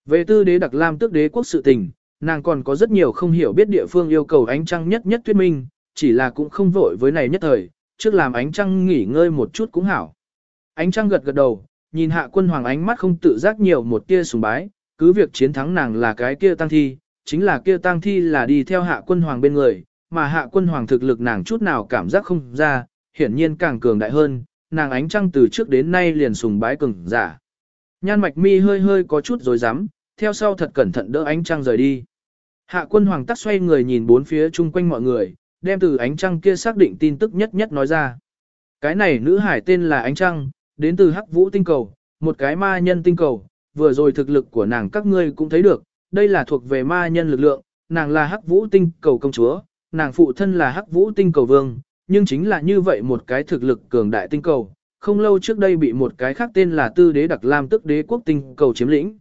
Về tư đế đặc lam tước đế quốc sự tình, nàng còn có rất nhiều không hiểu biết địa phương yêu cầu ánh trăng nhất nhất thuyết minh, chỉ là cũng không vội với này nhất thời, trước làm ánh trăng nghỉ ngơi một chút cũng hảo. Ánh trăng gật gật đầu, nhìn hạ quân hoàng ánh mắt không tự giác nhiều một tia sùng bái, cứ việc chiến thắng nàng là cái kia tăng thi, chính là kia tăng thi là đi theo hạ quân hoàng bên người, mà hạ quân hoàng thực lực nàng chút nào cảm giác không ra, hiển nhiên càng cường đại hơn, nàng ánh trăng từ trước đến nay liền sùng bái cường giả. Nhan mạch mi hơi hơi có chút rồi dám, theo sau thật cẩn thận đỡ ánh trăng rời đi. Hạ quân hoàng tắt xoay người nhìn bốn phía chung quanh mọi người, đem từ ánh trăng kia xác định tin tức nhất nhất nói ra. Cái này nữ hải tên là ánh trăng, đến từ hắc vũ tinh cầu, một cái ma nhân tinh cầu, vừa rồi thực lực của nàng các ngươi cũng thấy được, đây là thuộc về ma nhân lực lượng, nàng là hắc vũ tinh cầu công chúa, nàng phụ thân là hắc vũ tinh cầu vương, nhưng chính là như vậy một cái thực lực cường đại tinh cầu, không lâu trước đây bị một cái khác tên là tư đế đặc lam tức đế quốc tinh cầu chiếm lĩnh.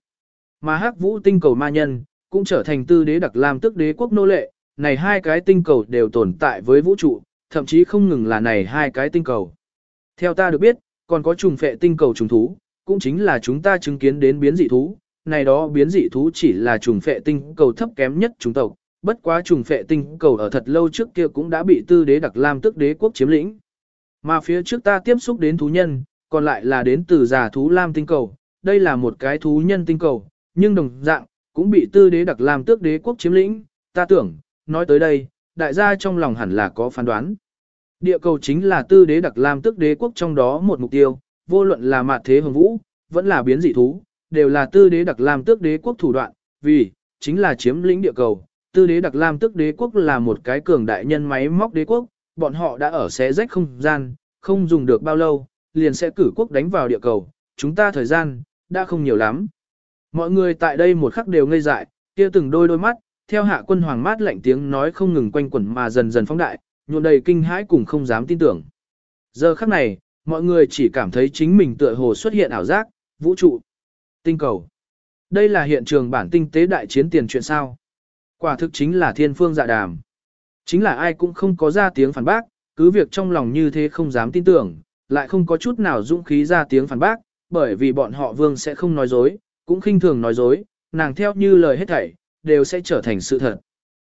Mà hắc vũ tinh cầu ma nhân, cũng trở thành tư đế đặc lam tức đế quốc nô lệ, này hai cái tinh cầu đều tồn tại với vũ trụ, thậm chí không ngừng là này hai cái tinh cầu. Theo ta được biết, còn có trùng phệ tinh cầu trùng thú, cũng chính là chúng ta chứng kiến đến biến dị thú, này đó biến dị thú chỉ là trùng phệ tinh cầu thấp kém nhất chúng tộc, bất quá trùng phệ tinh cầu ở thật lâu trước kia cũng đã bị tư đế đặc lam tức đế quốc chiếm lĩnh. Mà phía trước ta tiếp xúc đến thú nhân, còn lại là đến từ giả thú lam tinh cầu, đây là một cái thú nhân tinh cầu, nhưng đồng dạng, cũng bị tư đế đặc lam tước đế quốc chiếm lĩnh, ta tưởng, nói tới đây, đại gia trong lòng hẳn là có phán đoán. Địa cầu chính là tư đế đặc lam tước đế quốc trong đó một mục tiêu, vô luận là mạt thế hồng vũ, vẫn là biến dị thú, đều là tư đế đặc lam tước đế quốc thủ đoạn, vì, chính là chiếm lĩnh địa cầu. Tư đế đặc lam tước đế quốc là một cái cường đại nhân máy móc đế quốc, bọn họ đã ở xé rách không gian, không dùng được bao lâu, liền sẽ cử quốc đánh vào địa cầu, chúng ta thời gian, đã không nhiều lắm. Mọi người tại đây một khắc đều ngây dại, kia từng đôi đôi mắt, theo hạ quân hoàng mát lạnh tiếng nói không ngừng quanh quẩn mà dần dần phóng đại, nhuộm đầy kinh hãi cùng không dám tin tưởng. Giờ khắc này, mọi người chỉ cảm thấy chính mình tựa hồ xuất hiện ảo giác, vũ trụ, tinh cầu. Đây là hiện trường bản tinh tế đại chiến tiền chuyện sao. Quả thực chính là thiên phương dạ đàm. Chính là ai cũng không có ra tiếng phản bác, cứ việc trong lòng như thế không dám tin tưởng, lại không có chút nào dũng khí ra tiếng phản bác, bởi vì bọn họ vương sẽ không nói dối, cũng khinh thường nói dối, nàng theo như lời hết thảy, đều sẽ trở thành sự thật.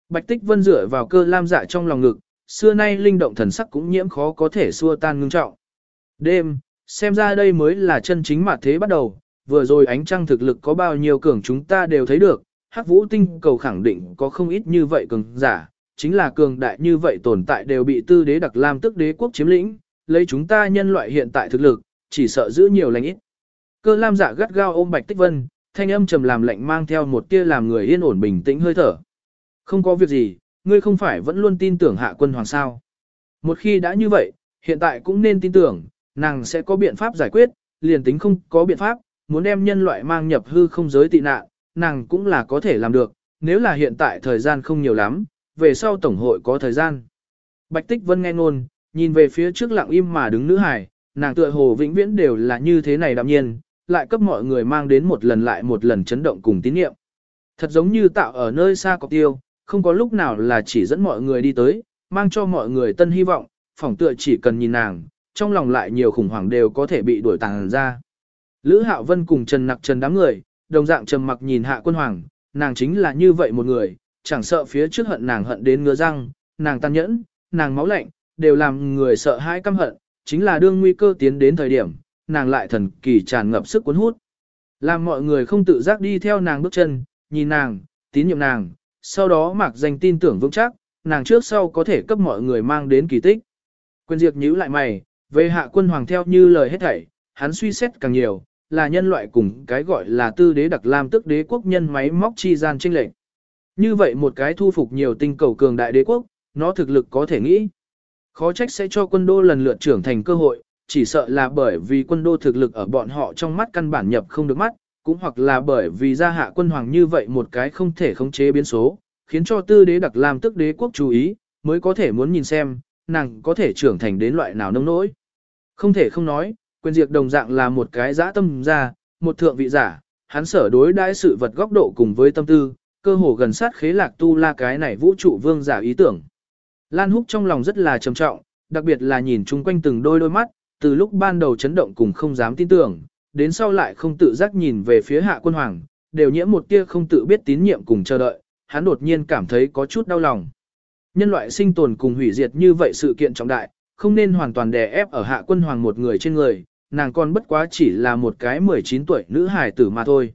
Bạch Tích Vân dựa vào cơ lam dạ trong lòng ngực, xưa nay linh động thần sắc cũng nhiễm khó có thể xua tan ngưng trọng. Đêm, xem ra đây mới là chân chính mặt thế bắt đầu, vừa rồi ánh trăng thực lực có bao nhiêu cường chúng ta đều thấy được, hắc vũ tinh cầu khẳng định có không ít như vậy cường giả, chính là cường đại như vậy tồn tại đều bị tư đế đặc lam tức đế quốc chiếm lĩnh, lấy chúng ta nhân loại hiện tại thực lực, chỉ sợ giữ nhiều lành ít. Cơ lam giả gắt gao ôm bạch tích vân, thanh âm trầm làm lạnh mang theo một tia làm người yên ổn bình tĩnh hơi thở. Không có việc gì, ngươi không phải vẫn luôn tin tưởng hạ quân hoàng sao. Một khi đã như vậy, hiện tại cũng nên tin tưởng, nàng sẽ có biện pháp giải quyết, liền tính không có biện pháp, muốn đem nhân loại mang nhập hư không giới tị nạn, nàng cũng là có thể làm được, nếu là hiện tại thời gian không nhiều lắm, về sau tổng hội có thời gian. Bạch Tích Vân nghe ngôn, nhìn về phía trước lặng im mà đứng nữ hải, nàng tựa hồ vĩnh viễn đều là như thế này đạm nhiên, lại cấp mọi người mang đến một lần lại một lần chấn động cùng tín niệm. Thật giống như tạo ở nơi xa cọc tiêu, không có lúc nào là chỉ dẫn mọi người đi tới, mang cho mọi người tân hy vọng, phỏng tựa chỉ cần nhìn nàng, trong lòng lại nhiều khủng hoảng đều có thể bị đuổi tàng ra. Lữ Hạo Vân cùng Trần Nặc Trần đám người, đồng dạng trầm mặc nhìn hạ quân hoàng, nàng chính là như vậy một người, chẳng sợ phía trước hận nàng hận đến ngứa răng, nàng tàn nhẫn, nàng máu lạnh, đều làm người sợ hãi căm hận, chính là đương nguy cơ tiến đến thời điểm, nàng lại thần kỳ tràn ngập sức cuốn hút. Làm mọi người không tự giác đi theo nàng bước chân, nhìn nàng, tín nhiệm nàng, sau đó mặc danh tin tưởng vững chắc, nàng trước sau có thể cấp mọi người mang đến kỳ tích. Quyền diệt nhíu lại mày, về hạ quân hoàng theo như lời hết thảy, hắn suy xét càng nhiều, là nhân loại cùng cái gọi là tư đế đặc lam tức đế quốc nhân máy móc chi gian tranh lệch. Như vậy một cái thu phục nhiều tinh cầu cường đại đế quốc, nó thực lực có thể nghĩ. Khó trách sẽ cho quân đô lần lượt trưởng thành cơ hội, chỉ sợ là bởi vì quân đô thực lực ở bọn họ trong mắt căn bản nhập không được mắt, cũng hoặc là bởi vì gia hạ quân hoàng như vậy một cái không thể khống chế biến số, khiến cho tư đế đặc làm tức đế quốc chú ý, mới có thể muốn nhìn xem, nàng có thể trưởng thành đến loại nào nông nỗi. Không thể không nói, quyền diệt đồng dạng là một cái dã tâm gia, một thượng vị giả, hắn sở đối đãi sự vật góc độ cùng với tâm tư, cơ hồ gần sát khế lạc tu la cái này vũ trụ vương giả ý tưởng. Lan Húc trong lòng rất là trầm trọng, đặc biệt là nhìn chung quanh từng đôi đôi mắt, từ lúc ban đầu chấn động cùng không dám tin tưởng, đến sau lại không tự giác nhìn về phía hạ quân hoàng, đều nhiễm một tia không tự biết tín nhiệm cùng chờ đợi, hắn đột nhiên cảm thấy có chút đau lòng. Nhân loại sinh tồn cùng hủy diệt như vậy sự kiện trọng đại, không nên hoàn toàn đè ép ở hạ quân hoàng một người trên người, nàng còn bất quá chỉ là một cái 19 tuổi nữ hài tử mà thôi.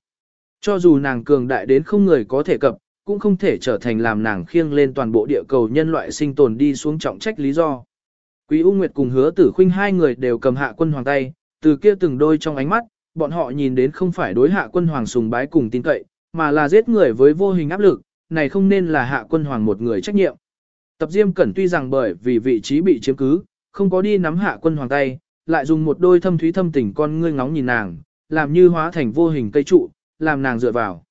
Cho dù nàng cường đại đến không người có thể cập, cũng không thể trở thành làm nàng khiêng lên toàn bộ địa cầu nhân loại sinh tồn đi xuống trọng trách lý do. Quý U Nguyệt cùng hứa tử Khinh hai người đều cầm hạ quân hoàng tay, từ kia từng đôi trong ánh mắt, bọn họ nhìn đến không phải đối hạ quân hoàng sùng bái cùng tin cậy, mà là giết người với vô hình áp lực, này không nên là hạ quân hoàng một người trách nhiệm. Tập Diêm Cẩn tuy rằng bởi vì vị trí bị chiếm cứ, không có đi nắm hạ quân hoàng tay, lại dùng một đôi thâm thúy thâm tình con ngươi ngóng nhìn nàng, làm như hóa thành vô hình cây trụ, làm nàng dựa vào.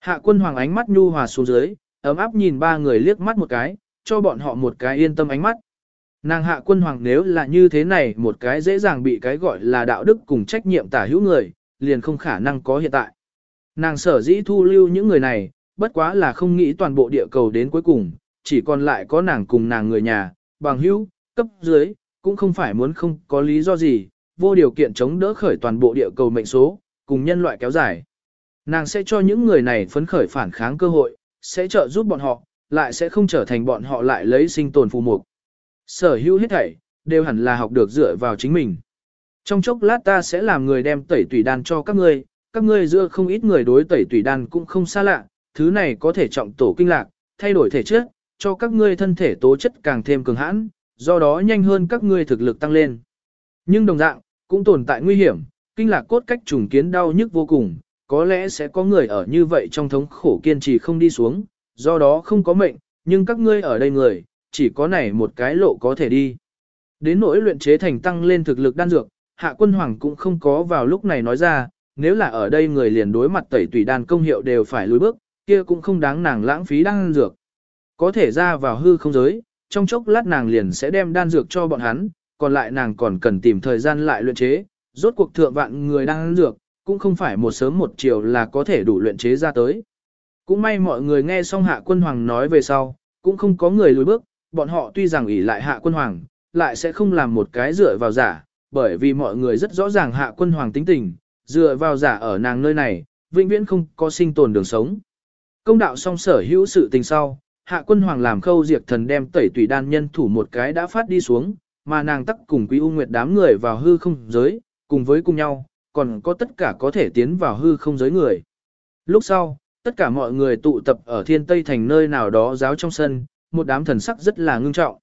Hạ quân hoàng ánh mắt nhu hòa xuống dưới, ấm áp nhìn ba người liếc mắt một cái, cho bọn họ một cái yên tâm ánh mắt. Nàng hạ quân hoàng nếu là như thế này một cái dễ dàng bị cái gọi là đạo đức cùng trách nhiệm tả hữu người, liền không khả năng có hiện tại. Nàng sở dĩ thu lưu những người này, bất quá là không nghĩ toàn bộ địa cầu đến cuối cùng, chỉ còn lại có nàng cùng nàng người nhà, bằng hữu, cấp dưới, cũng không phải muốn không có lý do gì, vô điều kiện chống đỡ khởi toàn bộ địa cầu mệnh số, cùng nhân loại kéo dài. Nàng sẽ cho những người này phấn khởi phản kháng cơ hội, sẽ trợ giúp bọn họ, lại sẽ không trở thành bọn họ lại lấy sinh tồn phù mục. Sở hữu hết thảy, đều hẳn là học được dựa vào chính mình. Trong chốc lát ta sẽ làm người đem tẩy tùy đan cho các ngươi, các ngươi giữa không ít người đối tẩy tùy đan cũng không xa lạ, thứ này có thể trọng tổ kinh lạc, thay đổi thể chất, cho các ngươi thân thể tố chất càng thêm cường hãn, do đó nhanh hơn các ngươi thực lực tăng lên. Nhưng đồng dạng, cũng tồn tại nguy hiểm, kinh lạc cốt cách trùng kiến đau nhức vô cùng, có lẽ sẽ có người ở như vậy trong thống khổ kiên trì không đi xuống, do đó không có mệnh, nhưng các ngươi ở đây người, chỉ có này một cái lộ có thể đi. Đến nỗi luyện chế thành tăng lên thực lực đan dược, hạ quân hoàng cũng không có vào lúc này nói ra, nếu là ở đây người liền đối mặt tẩy tùy đan công hiệu đều phải lùi bước, kia cũng không đáng nàng lãng phí đan dược. Có thể ra vào hư không giới, trong chốc lát nàng liền sẽ đem đan dược cho bọn hắn, còn lại nàng còn cần tìm thời gian lại luyện chế, rốt cuộc thượng vạn người đan dược, cũng không phải một sớm một chiều là có thể đủ luyện chế ra tới. Cũng may mọi người nghe xong hạ quân hoàng nói về sau, cũng không có người lùi bước, bọn họ tuy rằng ỷ lại hạ quân hoàng, lại sẽ không làm một cái dựa vào giả, bởi vì mọi người rất rõ ràng hạ quân hoàng tính tình, dựa vào giả ở nàng nơi này, vĩnh viễn không có sinh tồn đường sống. Công đạo song sở hữu sự tình sau, hạ quân hoàng làm khâu diệt thần đem tẩy tùy đan nhân thủ một cái đã phát đi xuống, mà nàng tắc cùng quý u nguyệt đám người vào hư không giới, cùng với cùng nhau, còn có tất cả có thể tiến vào hư không giới người. Lúc sau, tất cả mọi người tụ tập ở thiên tây thành nơi nào đó giáo trong sân, một đám thần sắc rất là ngưng trọng.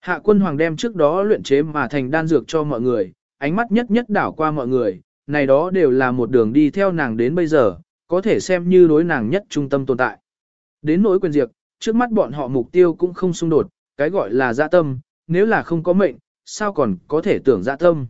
Hạ quân hoàng đem trước đó luyện chế mà thành đan dược cho mọi người, ánh mắt nhất nhất đảo qua mọi người, này đó đều là một đường đi theo nàng đến bây giờ, có thể xem như đối nàng nhất trung tâm tồn tại. Đến nỗi quyền diệt, trước mắt bọn họ mục tiêu cũng không xung đột, cái gọi là dạ tâm, nếu là không có mệnh, sao còn có thể tưởng dạ tâm.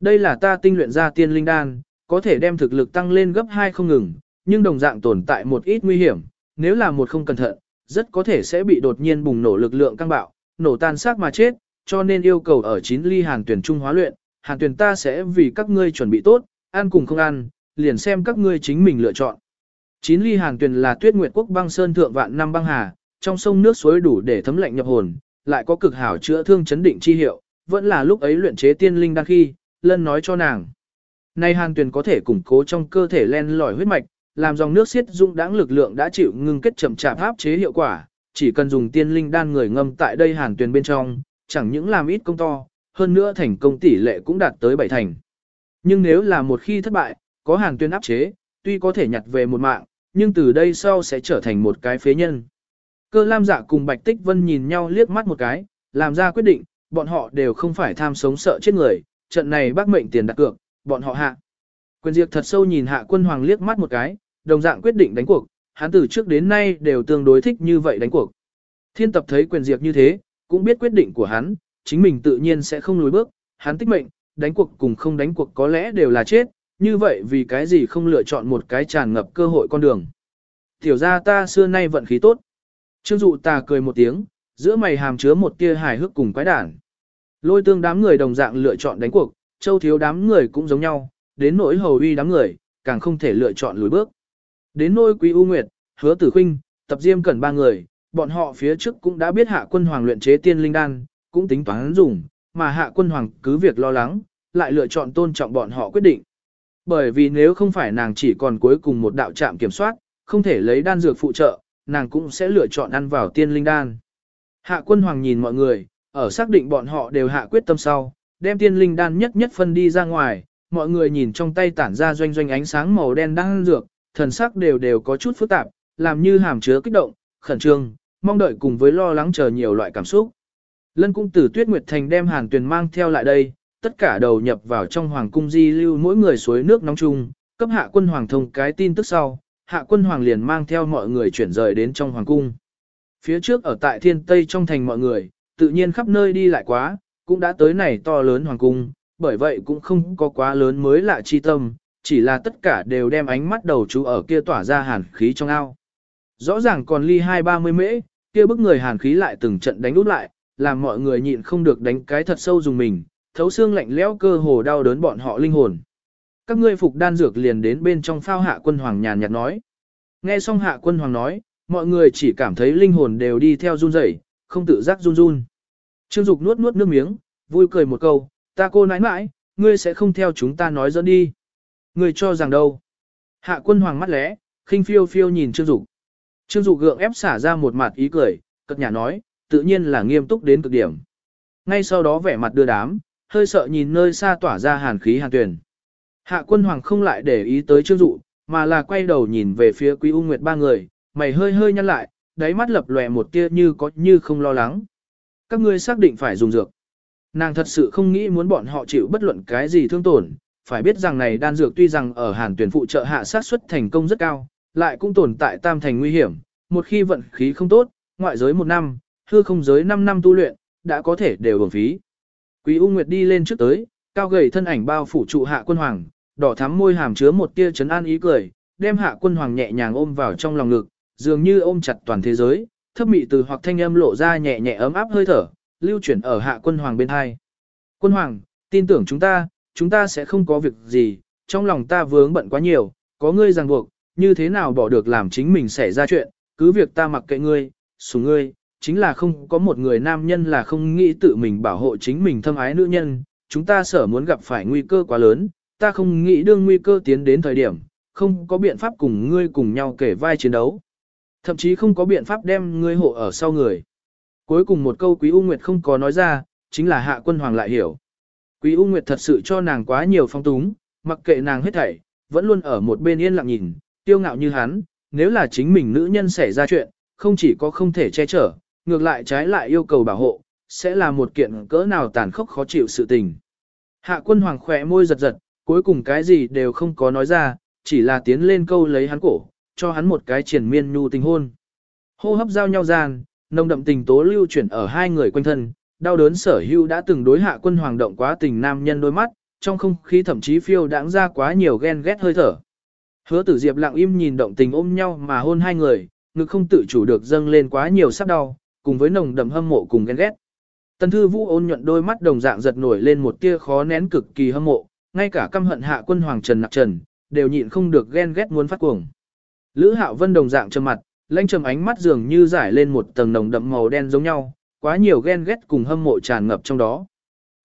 Đây là ta tinh luyện ra tiên linh đan, có thể đem thực lực tăng lên gấp 2 không ngừng, nhưng đồng dạng tồn tại một ít nguy hiểm, nếu là một không cẩn thận, rất có thể sẽ bị đột nhiên bùng nổ lực lượng căng bạo, nổ tan xác mà chết, cho nên yêu cầu ở chín ly hàn tuyển trung hóa luyện, hàn tuyển ta sẽ vì các ngươi chuẩn bị tốt, ăn cùng không ăn, liền xem các ngươi chính mình lựa chọn. Chín ly hàn tuyển là tuyết nguyệt quốc băng sơn thượng vạn năm băng hà, trong sông nước suối đủ để thấm lạnh nhập hồn, lại có cực hảo chữa thương chấn định chi hiệu, vẫn là lúc ấy luyện chế tiên linh đan khi, lân nói cho nàng. Nay hàn tuyển có thể củng cố trong cơ thể len lỏi huyết mạch, làm dòng nước xiết dung đáng lực lượng đã chịu ngưng kết chậm chạp áp chế hiệu quả, chỉ cần dùng tiên linh đan người ngâm tại đây hàn tuyền bên trong, chẳng những làm ít công to, hơn nữa thành công tỷ lệ cũng đạt tới bảy thành. Nhưng nếu là một khi thất bại, có hàn tuyền áp chế, tuy có thể nhặt về một mạng, nhưng từ đây sau sẽ trở thành một cái phế nhân. Cơ Lam Dạ cùng Bạch Tích Vân nhìn nhau liếc mắt một cái, làm ra quyết định, bọn họ đều không phải tham sống sợ chết người, trận này bác mệnh tiền đặt cược, bọn họ hạ. Quyền Diệp thật sâu nhìn Hạ Quân Hoàng liếc mắt một cái, đồng dạng quyết định đánh cuộc, hắn từ trước đến nay đều tương đối thích như vậy đánh cuộc. Thiên tập thấy Quyền diệt như thế, cũng biết quyết định của hắn, chính mình tự nhiên sẽ không lùi bước, hắn tích mệnh, đánh cuộc cùng không đánh cuộc có lẽ đều là chết, như vậy vì cái gì không lựa chọn một cái tràn ngập cơ hội con đường. Tiểu ra ta xưa nay vận khí tốt. Trương dụ ta cười một tiếng, giữa mày hàm chứa một tia hài hước cùng quái đản. Lôi tương đám người đồng dạng lựa chọn đánh cuộc, châu thiếu đám người cũng giống nhau, đến nỗi hầu uy đám người, càng không thể lựa chọn lùi bước. Đến nôi quý u nguyệt, hứa tử khinh, tập diêm cẩn ba người, bọn họ phía trước cũng đã biết hạ quân hoàng luyện chế tiên linh đan, cũng tính toán dùng, mà hạ quân hoàng cứ việc lo lắng, lại lựa chọn tôn trọng bọn họ quyết định. Bởi vì nếu không phải nàng chỉ còn cuối cùng một đạo trạm kiểm soát, không thể lấy đan dược phụ trợ, nàng cũng sẽ lựa chọn ăn vào tiên linh đan. Hạ quân hoàng nhìn mọi người, ở xác định bọn họ đều hạ quyết tâm sau, đem tiên linh đan nhất nhất phân đi ra ngoài, mọi người nhìn trong tay tản ra doanh doanh ánh sáng màu đen đang dược, thần sắc đều đều có chút phức tạp, làm như hàm chứa kích động, khẩn trương, mong đợi cùng với lo lắng chờ nhiều loại cảm xúc. Lân cung tử Tuyết Nguyệt Thành đem Hàn Tuyền mang theo lại đây, tất cả đầu nhập vào trong hoàng cung di lưu mỗi người suối nước nóng chung, cấp hạ quân hoàng thông cái tin tức sau, hạ quân hoàng liền mang theo mọi người chuyển rời đến trong hoàng cung. Phía trước ở tại thiên tây trong thành mọi người, tự nhiên khắp nơi đi lại quá, cũng đã tới này to lớn hoàng cung, bởi vậy cũng không có quá lớn mới lạ chi tâm, chỉ là tất cả đều đem ánh mắt đầu chú ở kia tỏa ra hàn khí trong ao. Rõ ràng còn ly hai ba mươi mễ, kia bức người hàn khí lại từng trận đánh út lại, làm mọi người nhịn không được đánh cái thật sâu dùng mình, thấu xương lạnh lẽo cơ hồ đau đớn bọn họ linh hồn. Các ngươi phục đan dược liền đến bên trong phao hạ quân hoàng nhàn nhạt nói. Nghe xong hạ quân hoàng nói, mọi người chỉ cảm thấy linh hồn đều đi theo run rẩy, không tự giác run run. Trương Dục nuốt nuốt nước miếng, vui cười một câu, ta cô nãi nãi, ngươi sẽ không theo chúng ta nói dẫn đi. Ngươi cho rằng đâu? Hạ quân hoàng mắt lẽ, khinh phiêu phiêu nhìn Trương Dục. Trương Dục gượng ép xả ra một mặt ý cười, cất nhà nói, tự nhiên là nghiêm túc đến cực điểm. Ngay sau đó vẻ mặt đưa đám, hơi sợ nhìn nơi xa tỏa ra hàn khí hàn tuyển. Hạ quân hoàng không lại để ý tới Trương Dụ, mà là quay đầu nhìn về phía Quý U Nguyệt ba người, mày hơi hơi nhăn lại, đáy mắt lập lòe một tia như có như không lo lắng. Các ngươi xác định phải dùng dược. Nàng thật sự không nghĩ muốn bọn họ chịu bất luận cái gì thương tổn, phải biết rằng này đan dược tuy rằng ở hàn tuyển phụ trợ hạ sát suất thành công rất cao, lại cũng tồn tại tam thành nguy hiểm, một khi vận khí không tốt, ngoại giới một năm, hư không giới 5 năm tu luyện, đã có thể đều bổng phí. Quý U Nguyệt đi lên trước tới, cao gầy thân ảnh bao phủ trụ hạ quân hoàng, đỏ thắm môi hàm chứa một tia chấn an ý cười, đem hạ quân hoàng nhẹ nhàng ôm vào trong lòng ngực, dường như ôm chặt toàn thế giới, thấp mị từ hoặc thanh âm lộ ra nhẹ nhẹ ấm áp hơi thở, lưu chuyển ở hạ quân hoàng bên hai. Quân hoàng, tin tưởng chúng ta, chúng ta sẽ không có việc gì, trong lòng ta vướng bận quá nhiều, có ngươi ràng buộc, như thế nào bỏ được làm chính mình xảy ra chuyện, cứ việc ta mặc kệ ngươi, sủng ngươi, chính là không có một người nam nhân là không nghĩ tự mình bảo hộ chính mình thâm ái nữ nhân, chúng ta sở muốn gặp phải nguy cơ quá lớn, ta không nghĩ đương nguy cơ tiến đến thời điểm, không có biện pháp cùng ngươi cùng nhau kể vai chiến đấu. Thậm chí không có biện pháp đem ngươi hộ ở sau người. Cuối cùng một câu Quý U Nguyệt không có nói ra, chính là hạ quân hoàng lại hiểu. Quý U Nguyệt thật sự cho nàng quá nhiều phong túng, mặc kệ nàng hết thảy, vẫn luôn ở một bên yên lặng nhìn, tiêu ngạo như hắn, nếu là chính mình nữ nhân xảy ra chuyện, không chỉ có không thể che chở, ngược lại trái lại yêu cầu bảo hộ, sẽ là một kiện cỡ nào tàn khốc khó chịu sự tình. Hạ quân hoàng khỏe môi giật giật, cuối cùng cái gì đều không có nói ra, chỉ là tiến lên câu lấy hắn cổ, cho hắn một cái triển miên nhu tình hôn. Hô hấp giao nhau gian, nồng đậm tình tố lưu chuyển ở hai người quanh thân, đau đớn sở hưu đã từng đối hạ quân hoàng động quá tình nam nhân đôi mắt, trong không khí thậm chí phiêu đãng ra quá nhiều ghen ghét hơi thở. Hứa tử diệp lặng im nhìn động tình ôm nhau mà hôn hai người, ngực không tự chủ được dâng lên quá nhiều sắc đau, cùng với nồng đậm hâm mộ cùng ghen ghét. Tần thư vũ ôn nhuận đôi mắt đồng dạng giật nổi lên một tia khó nén cực kỳ hâm mộ, ngay cả căm hận hạ quân hoàng trần nặc trần, đều nhịn không được ghen ghét muốn phát cuồng. Lữ hạo vân đồng dạng trầm mặt, lanh trầm ánh mắt dường như giải lên một tầng nồng đậm màu đen giống nhau, quá nhiều ghen ghét cùng hâm mộ tràn ngập trong đó.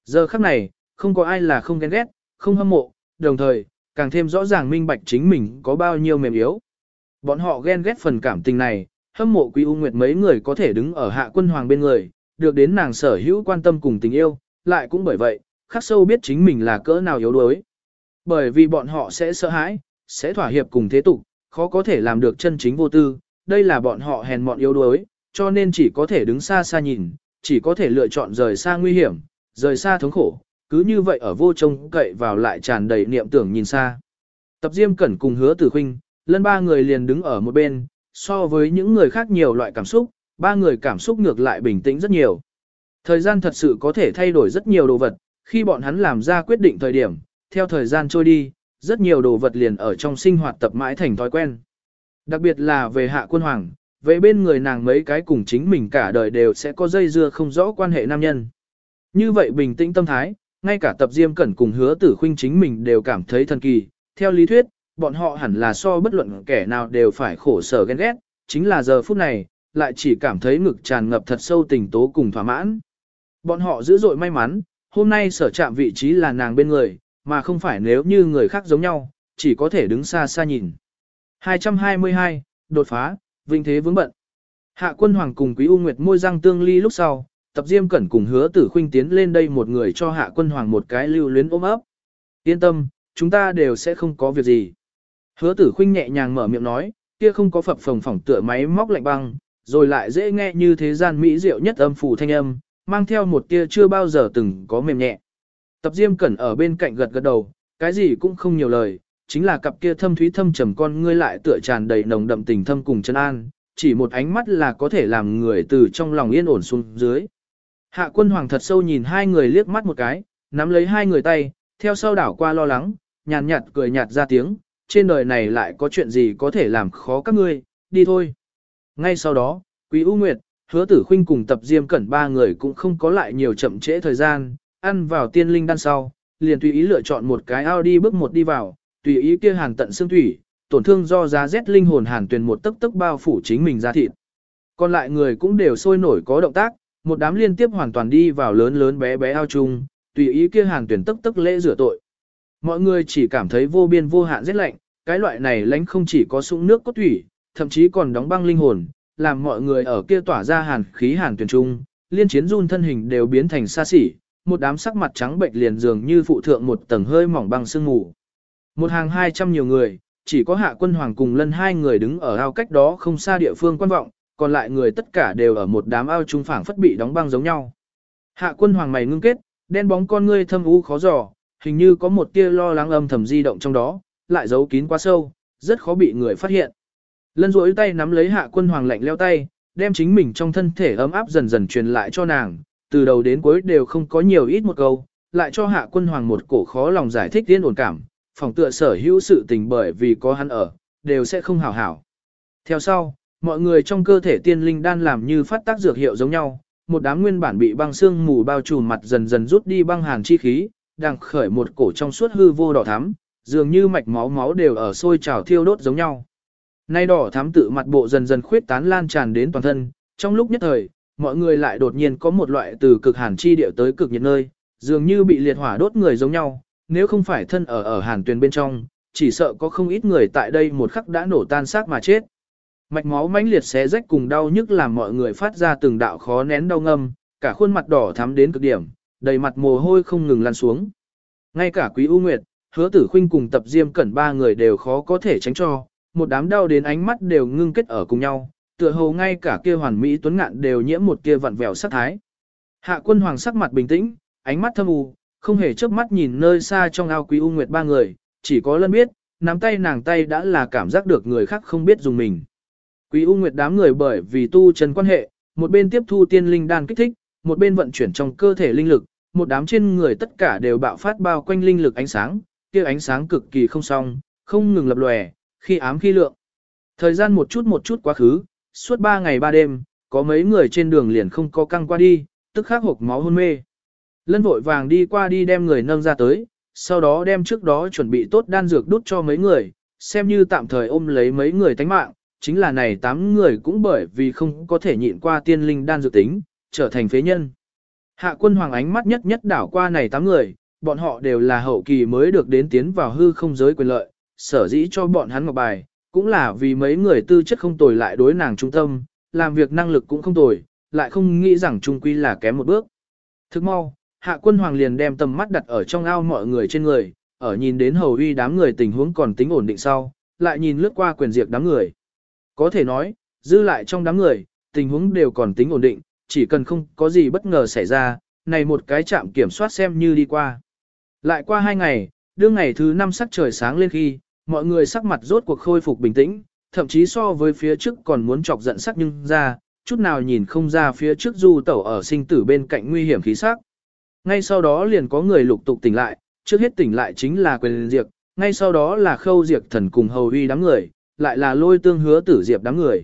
Giờ khắc này, không có ai là không ghen ghét, không hâm mộ, đồng thời, càng thêm rõ ràng minh bạch chính mình có bao nhiêu mềm yếu. Bọn họ ghen ghét phần cảm tình này, hâm mộ Quý U Nguyệt mấy người có thể đứng ở hạ quân hoàng bên người, được đến nàng sở hữu quan tâm cùng tình yêu, lại cũng bởi vậy, khắc sâu biết chính mình là cỡ nào yếu đuối. Bởi vì bọn họ sẽ sợ hãi, sẽ thỏa hiệp cùng thế tục, khó có thể làm được chân chính vô tư, đây là bọn họ hèn mọn yếu đuối, cho nên chỉ có thể đứng xa xa nhìn, chỉ có thể lựa chọn rời xa nguy hiểm, rời xa thống khổ, cứ như vậy ở vô trông cậy vào lại tràn đầy niệm tưởng nhìn xa. Tập Diêm Cẩn cùng hứa tử khinh, lân ba người liền đứng ở một bên, so với những người khác nhiều loại cảm xúc, ba người cảm xúc ngược lại bình tĩnh rất nhiều. Thời gian thật sự có thể thay đổi rất nhiều đồ vật, khi bọn hắn làm ra quyết định thời điểm, theo thời gian trôi đi, rất nhiều đồ vật liền ở trong sinh hoạt tập mãi thành thói quen. Đặc biệt là về hạ quân hoàng, về bên người nàng mấy cái cùng chính mình cả đời đều sẽ có dây dưa không rõ quan hệ nam nhân. Như vậy bình tĩnh tâm thái, ngay cả tập diêm cẩn cùng hứa tử khuynh chính mình đều cảm thấy thần kỳ. Theo lý thuyết, bọn họ hẳn là so bất luận kẻ nào đều phải khổ sở ghen ghét, chính là giờ phút này, lại chỉ cảm thấy ngực tràn ngập thật sâu tình tố cùng thỏa mãn. Bọn họ dữ dội may mắn, hôm nay sở chạm vị trí là nàng bên người, mà không phải nếu như người khác giống nhau, chỉ có thể đứng xa xa nhìn. 222, đột phá, vinh thế vướng bận. Hạ quân hoàng cùng quý U Nguyệt môi răng tương ly lúc sau, tập diêm cẩn cùng hứa tử khuynh tiến lên đây một người cho hạ quân hoàng một cái lưu luyến ôm ấp. Yên tâm, chúng ta đều sẽ không có việc gì. Hứa tử khuynh nhẹ nhàng mở miệng nói, kia không có phập phồng phỏng tựa máy móc lạnh băng, rồi lại dễ nghe như thế gian mỹ diệu nhất âm phủ thanh âm, mang theo một tia chưa bao giờ từng có mềm nhẹ. Tập Diêm Cẩn ở bên cạnh gật gật đầu, cái gì cũng không nhiều lời, chính là cặp kia thâm thúy thâm trầm con ngươi lại tựa tràn đầy nồng đậm tình thâm cùng chân an, chỉ một ánh mắt là có thể làm người từ trong lòng yên ổn xuống dưới. Hạ quân hoàng thật sâu nhìn hai người liếc mắt một cái, nắm lấy hai người tay, theo sau đảo qua lo lắng, nhàn nhạt cười nhạt ra tiếng, trên đời này lại có chuyện gì có thể làm khó các ngươi, đi thôi. Ngay sau đó, Quý U Nguyệt, hứa tử khuynh cùng tập diêm cẩn ba người cũng không có lại nhiều chậm trễ thời gian, ăn vào tiên linh đan sau, liền tùy ý lựa chọn một cái ao đi bước một đi vào, tùy ý kia hàn tận xương thủy, tổn thương do giá rét linh hồn hàn tuyền một tức tức bao phủ chính mình ra thịt. Còn lại người cũng đều sôi nổi có động tác, một đám liên tiếp hoàn toàn đi vào lớn lớn bé bé ao chung, tùy ý kia hàn tuyển tức tức lễ rửa tội. Mọi người chỉ cảm thấy vô biên vô hạn rét lạnh, cái loại này lánh không chỉ có sũng nước cốt thủy, thậm chí còn đóng băng linh hồn, làm mọi người ở kia tỏa ra hàn khí hàn tuyển trung, liên chiến run thân hình đều biến thành xa xỉ, một đám sắc mặt trắng bệnh liền dường như phụ thượng một tầng hơi mỏng băng sương mù. Một hàng hai trăm nhiều người, chỉ có hạ quân hoàng cùng lân hai người đứng ở ao cách đó không xa địa phương quan vọng, còn lại người tất cả đều ở một đám ao trung phảng phất bị đóng băng giống nhau. Hạ quân hoàng mày ngưng kết, đen bóng con ngươi thâm u khó dò, hình như có một tia lo lắng âm thầm di động trong đó, lại giấu kín quá sâu, rất khó bị người phát hiện. Lân duỗi tay nắm lấy hạ quân hoàng lạnh leo tay, đem chính mình trong thân thể ấm áp dần dần truyền lại cho nàng, từ đầu đến cuối đều không có nhiều ít một câu, lại cho hạ quân hoàng một cổ khó lòng giải thích tiên ổn cảm, phòng tựa sở hữu sự tình bởi vì có hắn ở, đều sẽ không hảo hảo. Theo sau, mọi người trong cơ thể tiên linh đan làm như phát tác dược hiệu giống nhau, một đám nguyên bản bị băng xương mù bao trùm mặt dần dần rút đi băng hàn chi khí, đang khởi một cổ trong suốt hư vô đỏ thắm, dường như mạch máu máu đều ở sôi trào thiêu đốt giống nhau. Nay đỏ thắm tự mặt bộ dần dần khuyết tán lan tràn đến toàn thân, trong lúc nhất thời, mọi người lại đột nhiên có một loại từ cực hàn chi địa tới cực nhiệt nơi, dường như bị liệt hỏa đốt người giống nhau, nếu không phải thân ở ở hàn tuyền bên trong, chỉ sợ có không ít người tại đây một khắc đã nổ tan xác mà chết. Mạch máu mãnh liệt xé rách cùng đau nhức làm mọi người phát ra từng đạo khó nén đau ngâm, cả khuôn mặt đỏ thắm đến cực điểm, đầy mặt mồ hôi không ngừng lan xuống. Ngay cả Quý U Nguyệt, Hứa Tử Khuynh cùng Tập Diêm Cẩn ba người đều khó có thể tránh cho, một đám đau đến ánh mắt đều ngưng kết ở cùng nhau, tựa hồ ngay cả kia hoàn mỹ tuấn ngạn đều nhiễm một kia vặn vẹo sắc thái. Hạ Quân Hoàng sắc mặt bình tĩnh, ánh mắt thâm u, không hề chớp mắt nhìn nơi xa trong ao Quý U Nguyệt ba người, chỉ có lân biết, nắm tay nàng tay đã là cảm giác được người khác không biết dùng mình. Quý U Nguyệt đám người bởi vì tu chân quan hệ, một bên tiếp thu tiên linh đan kích thích, một bên vận chuyển trong cơ thể linh lực, một đám trên người tất cả đều bạo phát bao quanh linh lực ánh sáng, kia ánh sáng cực kỳ không song, không ngừng lập lòe, khi ám khi lượng. Thời gian một chút một chút quá khứ, suốt ba ngày ba đêm, có mấy người trên đường liền không có căng qua đi, tức khắc hộc máu hôn mê. Lân vội vàng đi qua đi đem người nâng ra tới, sau đó đem trước đó chuẩn bị tốt đan dược đút cho mấy người, xem như tạm thời ôm lấy mấy người tánh mạng, chính là này tám người cũng bởi vì không có thể nhịn qua tiên linh đan dược tính, trở thành phế nhân. Hạ quân hoàng ánh mắt nhất nhất đảo qua này tám người, bọn họ đều là hậu kỳ mới được đến tiến vào hư không giới quyền lợi, sở dĩ cho bọn hắn ngọc bài, cũng là vì mấy người tư chất không tồi lại đối nàng trung tâm, làm việc năng lực cũng không tồi, lại không nghĩ rằng trung quy là kém một bước. Thức mau, hạ quân hoàng liền đem tầm mắt đặt ở trong ao mọi người trên người, ở nhìn đến hầu uy đám người tình huống còn tính ổn định sau, lại nhìn lướt qua quyền diệt đám người. Có thể nói, dư lại trong đám người, tình huống đều còn tính ổn định, chỉ cần không có gì bất ngờ xảy ra, này một cái chạm kiểm soát xem như đi qua. Lại qua hai ngày, đương ngày thứ năm sắc trời sáng lên khi, mọi người sắc mặt rốt cuộc khôi phục bình tĩnh, thậm chí so với phía trước còn muốn chọc giận sắc nhưng ra, chút nào nhìn không ra phía trước du tẩu ở sinh tử bên cạnh nguy hiểm khí sắc. Ngay sau đó liền có người lục tục tỉnh lại, trước hết tỉnh lại chính là quyền diệt, ngay sau đó là khâu diệt thần cùng hầu uy đám người, lại là lôi tương hứa tử diệp đám người.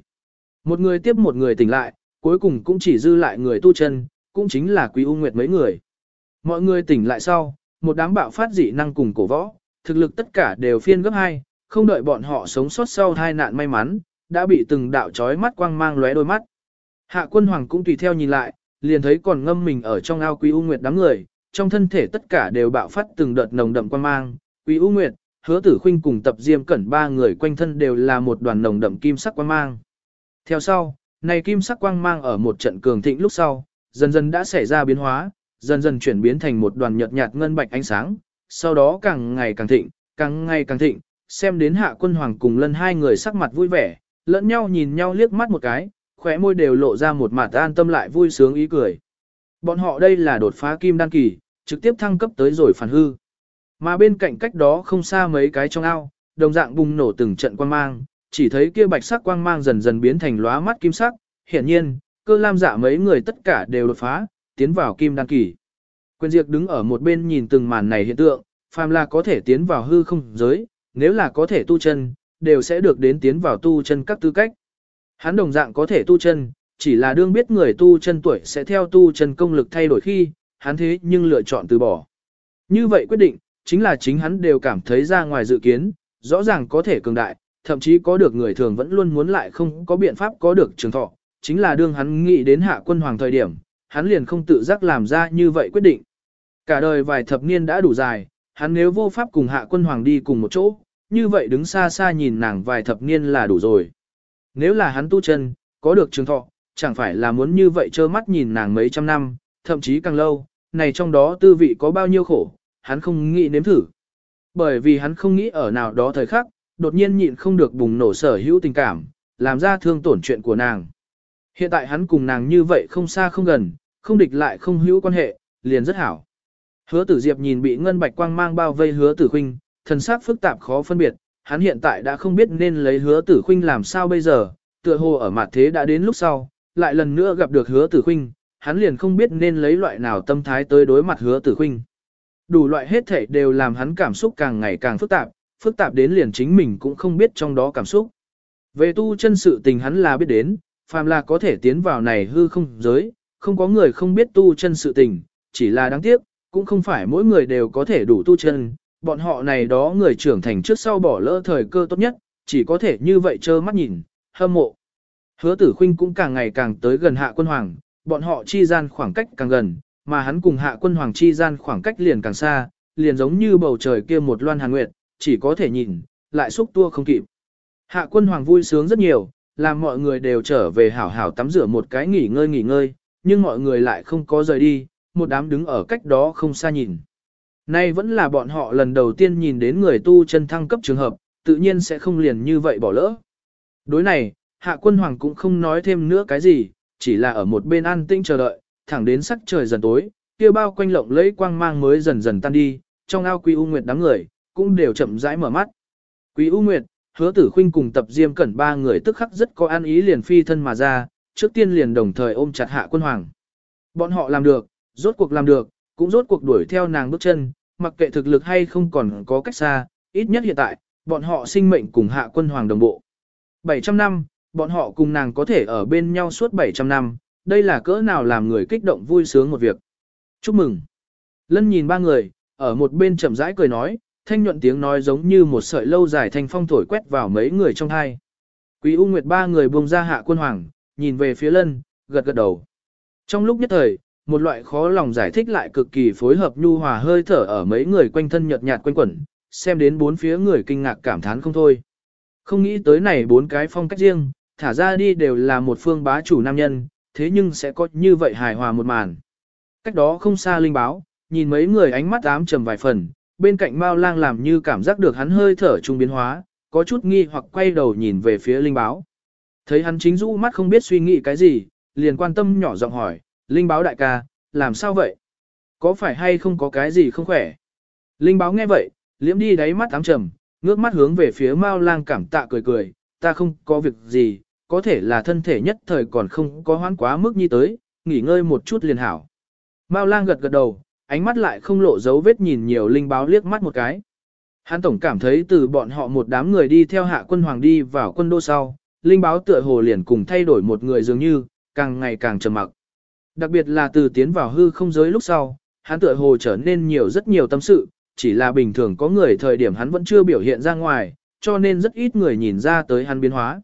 Một người tiếp một người tỉnh lại, cuối cùng cũng chỉ dư lại người tu chân, cũng chính là quý u nguyệt mấy người. Mọi người tỉnh lại sau, một đám bạo phát dị năng cùng cổ võ, thực lực tất cả đều phiên gấp hai, không đợi bọn họ sống sót sau hai nạn may mắn, đã bị từng đạo chói mắt quang mang lóe đôi mắt. Hạ quân hoàng cũng tùy theo nhìn lại, liền thấy còn ngâm mình ở trong ao quý u nguyệt đám người, trong thân thể tất cả đều bạo phát từng đợt nồng đậm quang mang, quý u nguyệt, hứa tử khuynh cùng tập diêm cẩn ba người quanh thân đều là một đoàn nồng đậm kim sắc quang mang. Theo sau, này kim sắc quang mang ở một trận cường thịnh lúc sau, dần dần đã xảy ra biến hóa, dần dần chuyển biến thành một đoàn nhợt nhạt ngân bạch ánh sáng, sau đó càng ngày càng thịnh, càng ngày càng thịnh, xem đến hạ quân hoàng cùng lân hai người sắc mặt vui vẻ, lẫn nhau nhìn nhau liếc mắt một cái, khóe môi đều lộ ra một mặt an tâm lại vui sướng ý cười. Bọn họ đây là đột phá kim đan kỳ, trực tiếp thăng cấp tới rồi phản hư. Mà bên cạnh cách đó không xa mấy cái trong ao, đồng dạng bùng nổ từng trận quang mang, chỉ thấy kia bạch sắc quang mang dần dần biến thành lóa mắt kim sắc, hiển nhiên, cơ lam dạ mấy người tất cả đều đột phá, tiến vào kim đan kỳ. Quyền Diệp đứng ở một bên nhìn từng màn này hiện tượng, phàm là có thể tiến vào hư không giới, nếu là có thể tu chân, đều sẽ được đến tiến vào tu chân các tư cách. Hắn đồng dạng có thể tu chân, chỉ là đương biết người tu chân tuổi sẽ theo tu chân công lực thay đổi khi, hắn thế nhưng lựa chọn từ bỏ. Như vậy quyết định, chính là chính hắn đều cảm thấy ra ngoài dự kiến, rõ ràng có thể cường đại, thậm chí có được người thường vẫn luôn muốn lại không có biện pháp có được trường thọ, chính là đương hắn nghĩ đến hạ quân hoàng thời điểm, hắn liền không tự giác làm ra như vậy quyết định. Cả đời vài thập niên đã đủ dài, hắn nếu vô pháp cùng hạ quân hoàng đi cùng một chỗ, như vậy đứng xa xa nhìn nàng vài thập niên là đủ rồi. Nếu là hắn tu chân, có được trường thọ, chẳng phải là muốn như vậy trơ mắt nhìn nàng mấy trăm năm, thậm chí càng lâu, này trong đó tư vị có bao nhiêu khổ, hắn không nghĩ nếm thử. Bởi vì hắn không nghĩ ở nào đó thời khắc, đột nhiên nhịn không được bùng nổ sở hữu tình cảm, làm ra thương tổn chuyện của nàng. Hiện tại hắn cùng nàng như vậy không xa không gần, không địch lại không hữu quan hệ, liền rất hảo. Hứa tử diệp nhìn bị ngân bạch quang mang bao vây hứa tử huynh thần sắc phức tạp khó phân biệt, hắn hiện tại đã không biết nên lấy hứa tử khinh làm sao bây giờ, tựa hồ ở mặt thế đã đến lúc sau, lại lần nữa gặp được hứa tử khinh, hắn liền không biết nên lấy loại nào tâm thái tới đối mặt hứa tử khinh. Đủ loại hết thể đều làm hắn cảm xúc càng ngày càng phức tạp, phức tạp đến liền chính mình cũng không biết trong đó cảm xúc. Về tu chân sự tình hắn là biết đến, phàm là có thể tiến vào này hư không giới, không có người không biết tu chân sự tình, chỉ là đáng tiếc, cũng không phải mỗi người đều có thể đủ tu chân, bọn họ này đó người trưởng thành trước sau bỏ lỡ thời cơ tốt nhất, chỉ có thể như vậy trơ mắt nhìn, hâm mộ. Hứa tử khinh cũng càng ngày càng tới gần hạ quân hoàng, bọn họ chi gian khoảng cách càng gần, mà hắn cùng hạ quân hoàng chi gian khoảng cách liền càng xa, liền giống như bầu trời kia một loan hàn nguyệt, chỉ có thể nhìn, lại xúc tua không kịp. Hạ quân hoàng vui sướng rất nhiều, làm mọi người đều trở về hảo hảo tắm rửa một cái nghỉ ngơi nghỉ ngơi, nhưng mọi người lại không có rời đi, một đám đứng ở cách đó không xa nhìn. Nay vẫn là bọn họ lần đầu tiên nhìn đến người tu chân thăng cấp trường hợp, tự nhiên sẽ không liền như vậy bỏ lỡ. Đối này, hạ quân hoàng cũng không nói thêm nữa cái gì, chỉ là ở một bên an tĩnh chờ đợi, thẳng đến sắc trời dần tối, kia bao quanh lộng lẫy quang mang mới dần dần tan đi, trong ao Quý U Nguyệt đám người, cũng đều chậm rãi mở mắt. Quý U Nguyệt, hứa tử khuynh cùng tập diêm cẩn ba người tức khắc rất có an ý liền phi thân mà ra, trước tiên liền đồng thời ôm chặt hạ quân hoàng. Bọn họ làm được, rốt cuộc làm được, cũng rốt cuộc đuổi theo nàng bước chân, mặc kệ thực lực hay không còn có cách xa, ít nhất hiện tại, bọn họ sinh mệnh cùng hạ quân hoàng đồng bộ. 700 năm, bọn họ cùng nàng có thể ở bên nhau suốt 700 năm, đây là cỡ nào làm người kích động vui sướng một việc. Chúc mừng. Lân nhìn ba người, ở một bên chậm rãi cười nói, thanh nhuận tiếng nói giống như một sợi lâu dài thanh phong thổi quét vào mấy người trong hai. Quý U Nguyệt ba người buông ra hạ quân hoàng, nhìn về phía lân, gật gật đầu. Trong lúc nhất thời, một loại khó lòng giải thích lại cực kỳ phối hợp nhu hòa hơi thở ở mấy người quanh thân nhợt nhạt quanh quẩn, xem đến bốn phía người kinh ngạc cảm thán không thôi. Không nghĩ tới này bốn cái phong cách riêng, thả ra đi đều là một phương bá chủ nam nhân, thế nhưng sẽ có như vậy hài hòa một màn. Cách đó không xa linh báo, nhìn mấy người ánh mắt ám trầm vài phần, bên cạnh Mao Lang làm như cảm giác được hắn hơi thở trung biến hóa, có chút nghi hoặc quay đầu nhìn về phía linh báo. Thấy hắn chính rũ mắt không biết suy nghĩ cái gì, liền quan tâm nhỏ giọng hỏi, linh báo đại ca, làm sao vậy? Có phải hay không có cái gì không khỏe? Linh báo nghe vậy, liễm đi đáy mắt ám trầm, ngước mắt hướng về phía Mao Lang cảm tạ cười cười, ta không có việc gì, có thể là thân thể nhất thời còn không có hoãn quá mức như tới, nghỉ ngơi một chút liền hảo. Mao lang gật gật đầu, ánh mắt lại không lộ dấu vết nhìn nhiều linh báo liếc mắt một cái. Hắn tổng cảm thấy từ bọn họ một đám người đi theo hạ quân hoàng đi vào quân đô sau, linh báo tựa hồ liền cùng thay đổi một người dường như, càng ngày càng trầm mặc. Đặc biệt là từ tiến vào hư không giới lúc sau, hắn tựa hồ trở nên nhiều rất nhiều tâm sự, chỉ là bình thường có người thời điểm hắn vẫn chưa biểu hiện ra ngoài, cho nên rất ít người nhìn ra tới hắn biến hóa.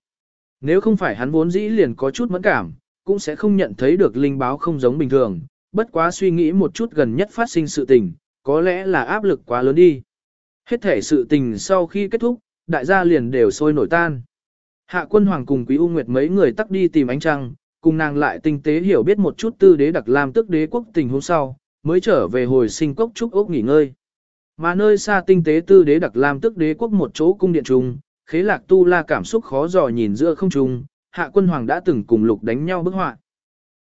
Nếu không phải hắn vốn dĩ liền có chút mẫn cảm, cũng sẽ không nhận thấy được linh báo không giống bình thường, bất quá suy nghĩ một chút gần nhất phát sinh sự tình, có lẽ là áp lực quá lớn đi. Hết thể sự tình sau khi kết thúc, đại gia liền đều sôi nổi tan. Hạ quân hoàng cùng quý U Nguyệt mấy người tắc đi tìm ánh trăng, cùng nàng lại tinh tế hiểu biết một chút tư đế đặc lam tức đế quốc tình hôm sau, mới trở về hồi sinh cốc trúc ốc nghỉ ngơi. Mà nơi xa tinh tế tư đế đặc lam tức đế quốc một chỗ cung điện trùng, khế lạc tu la cảm xúc khó dò nhìn giữa không trùng hạ quân hoàng đã từng cùng lục đánh nhau bức họa.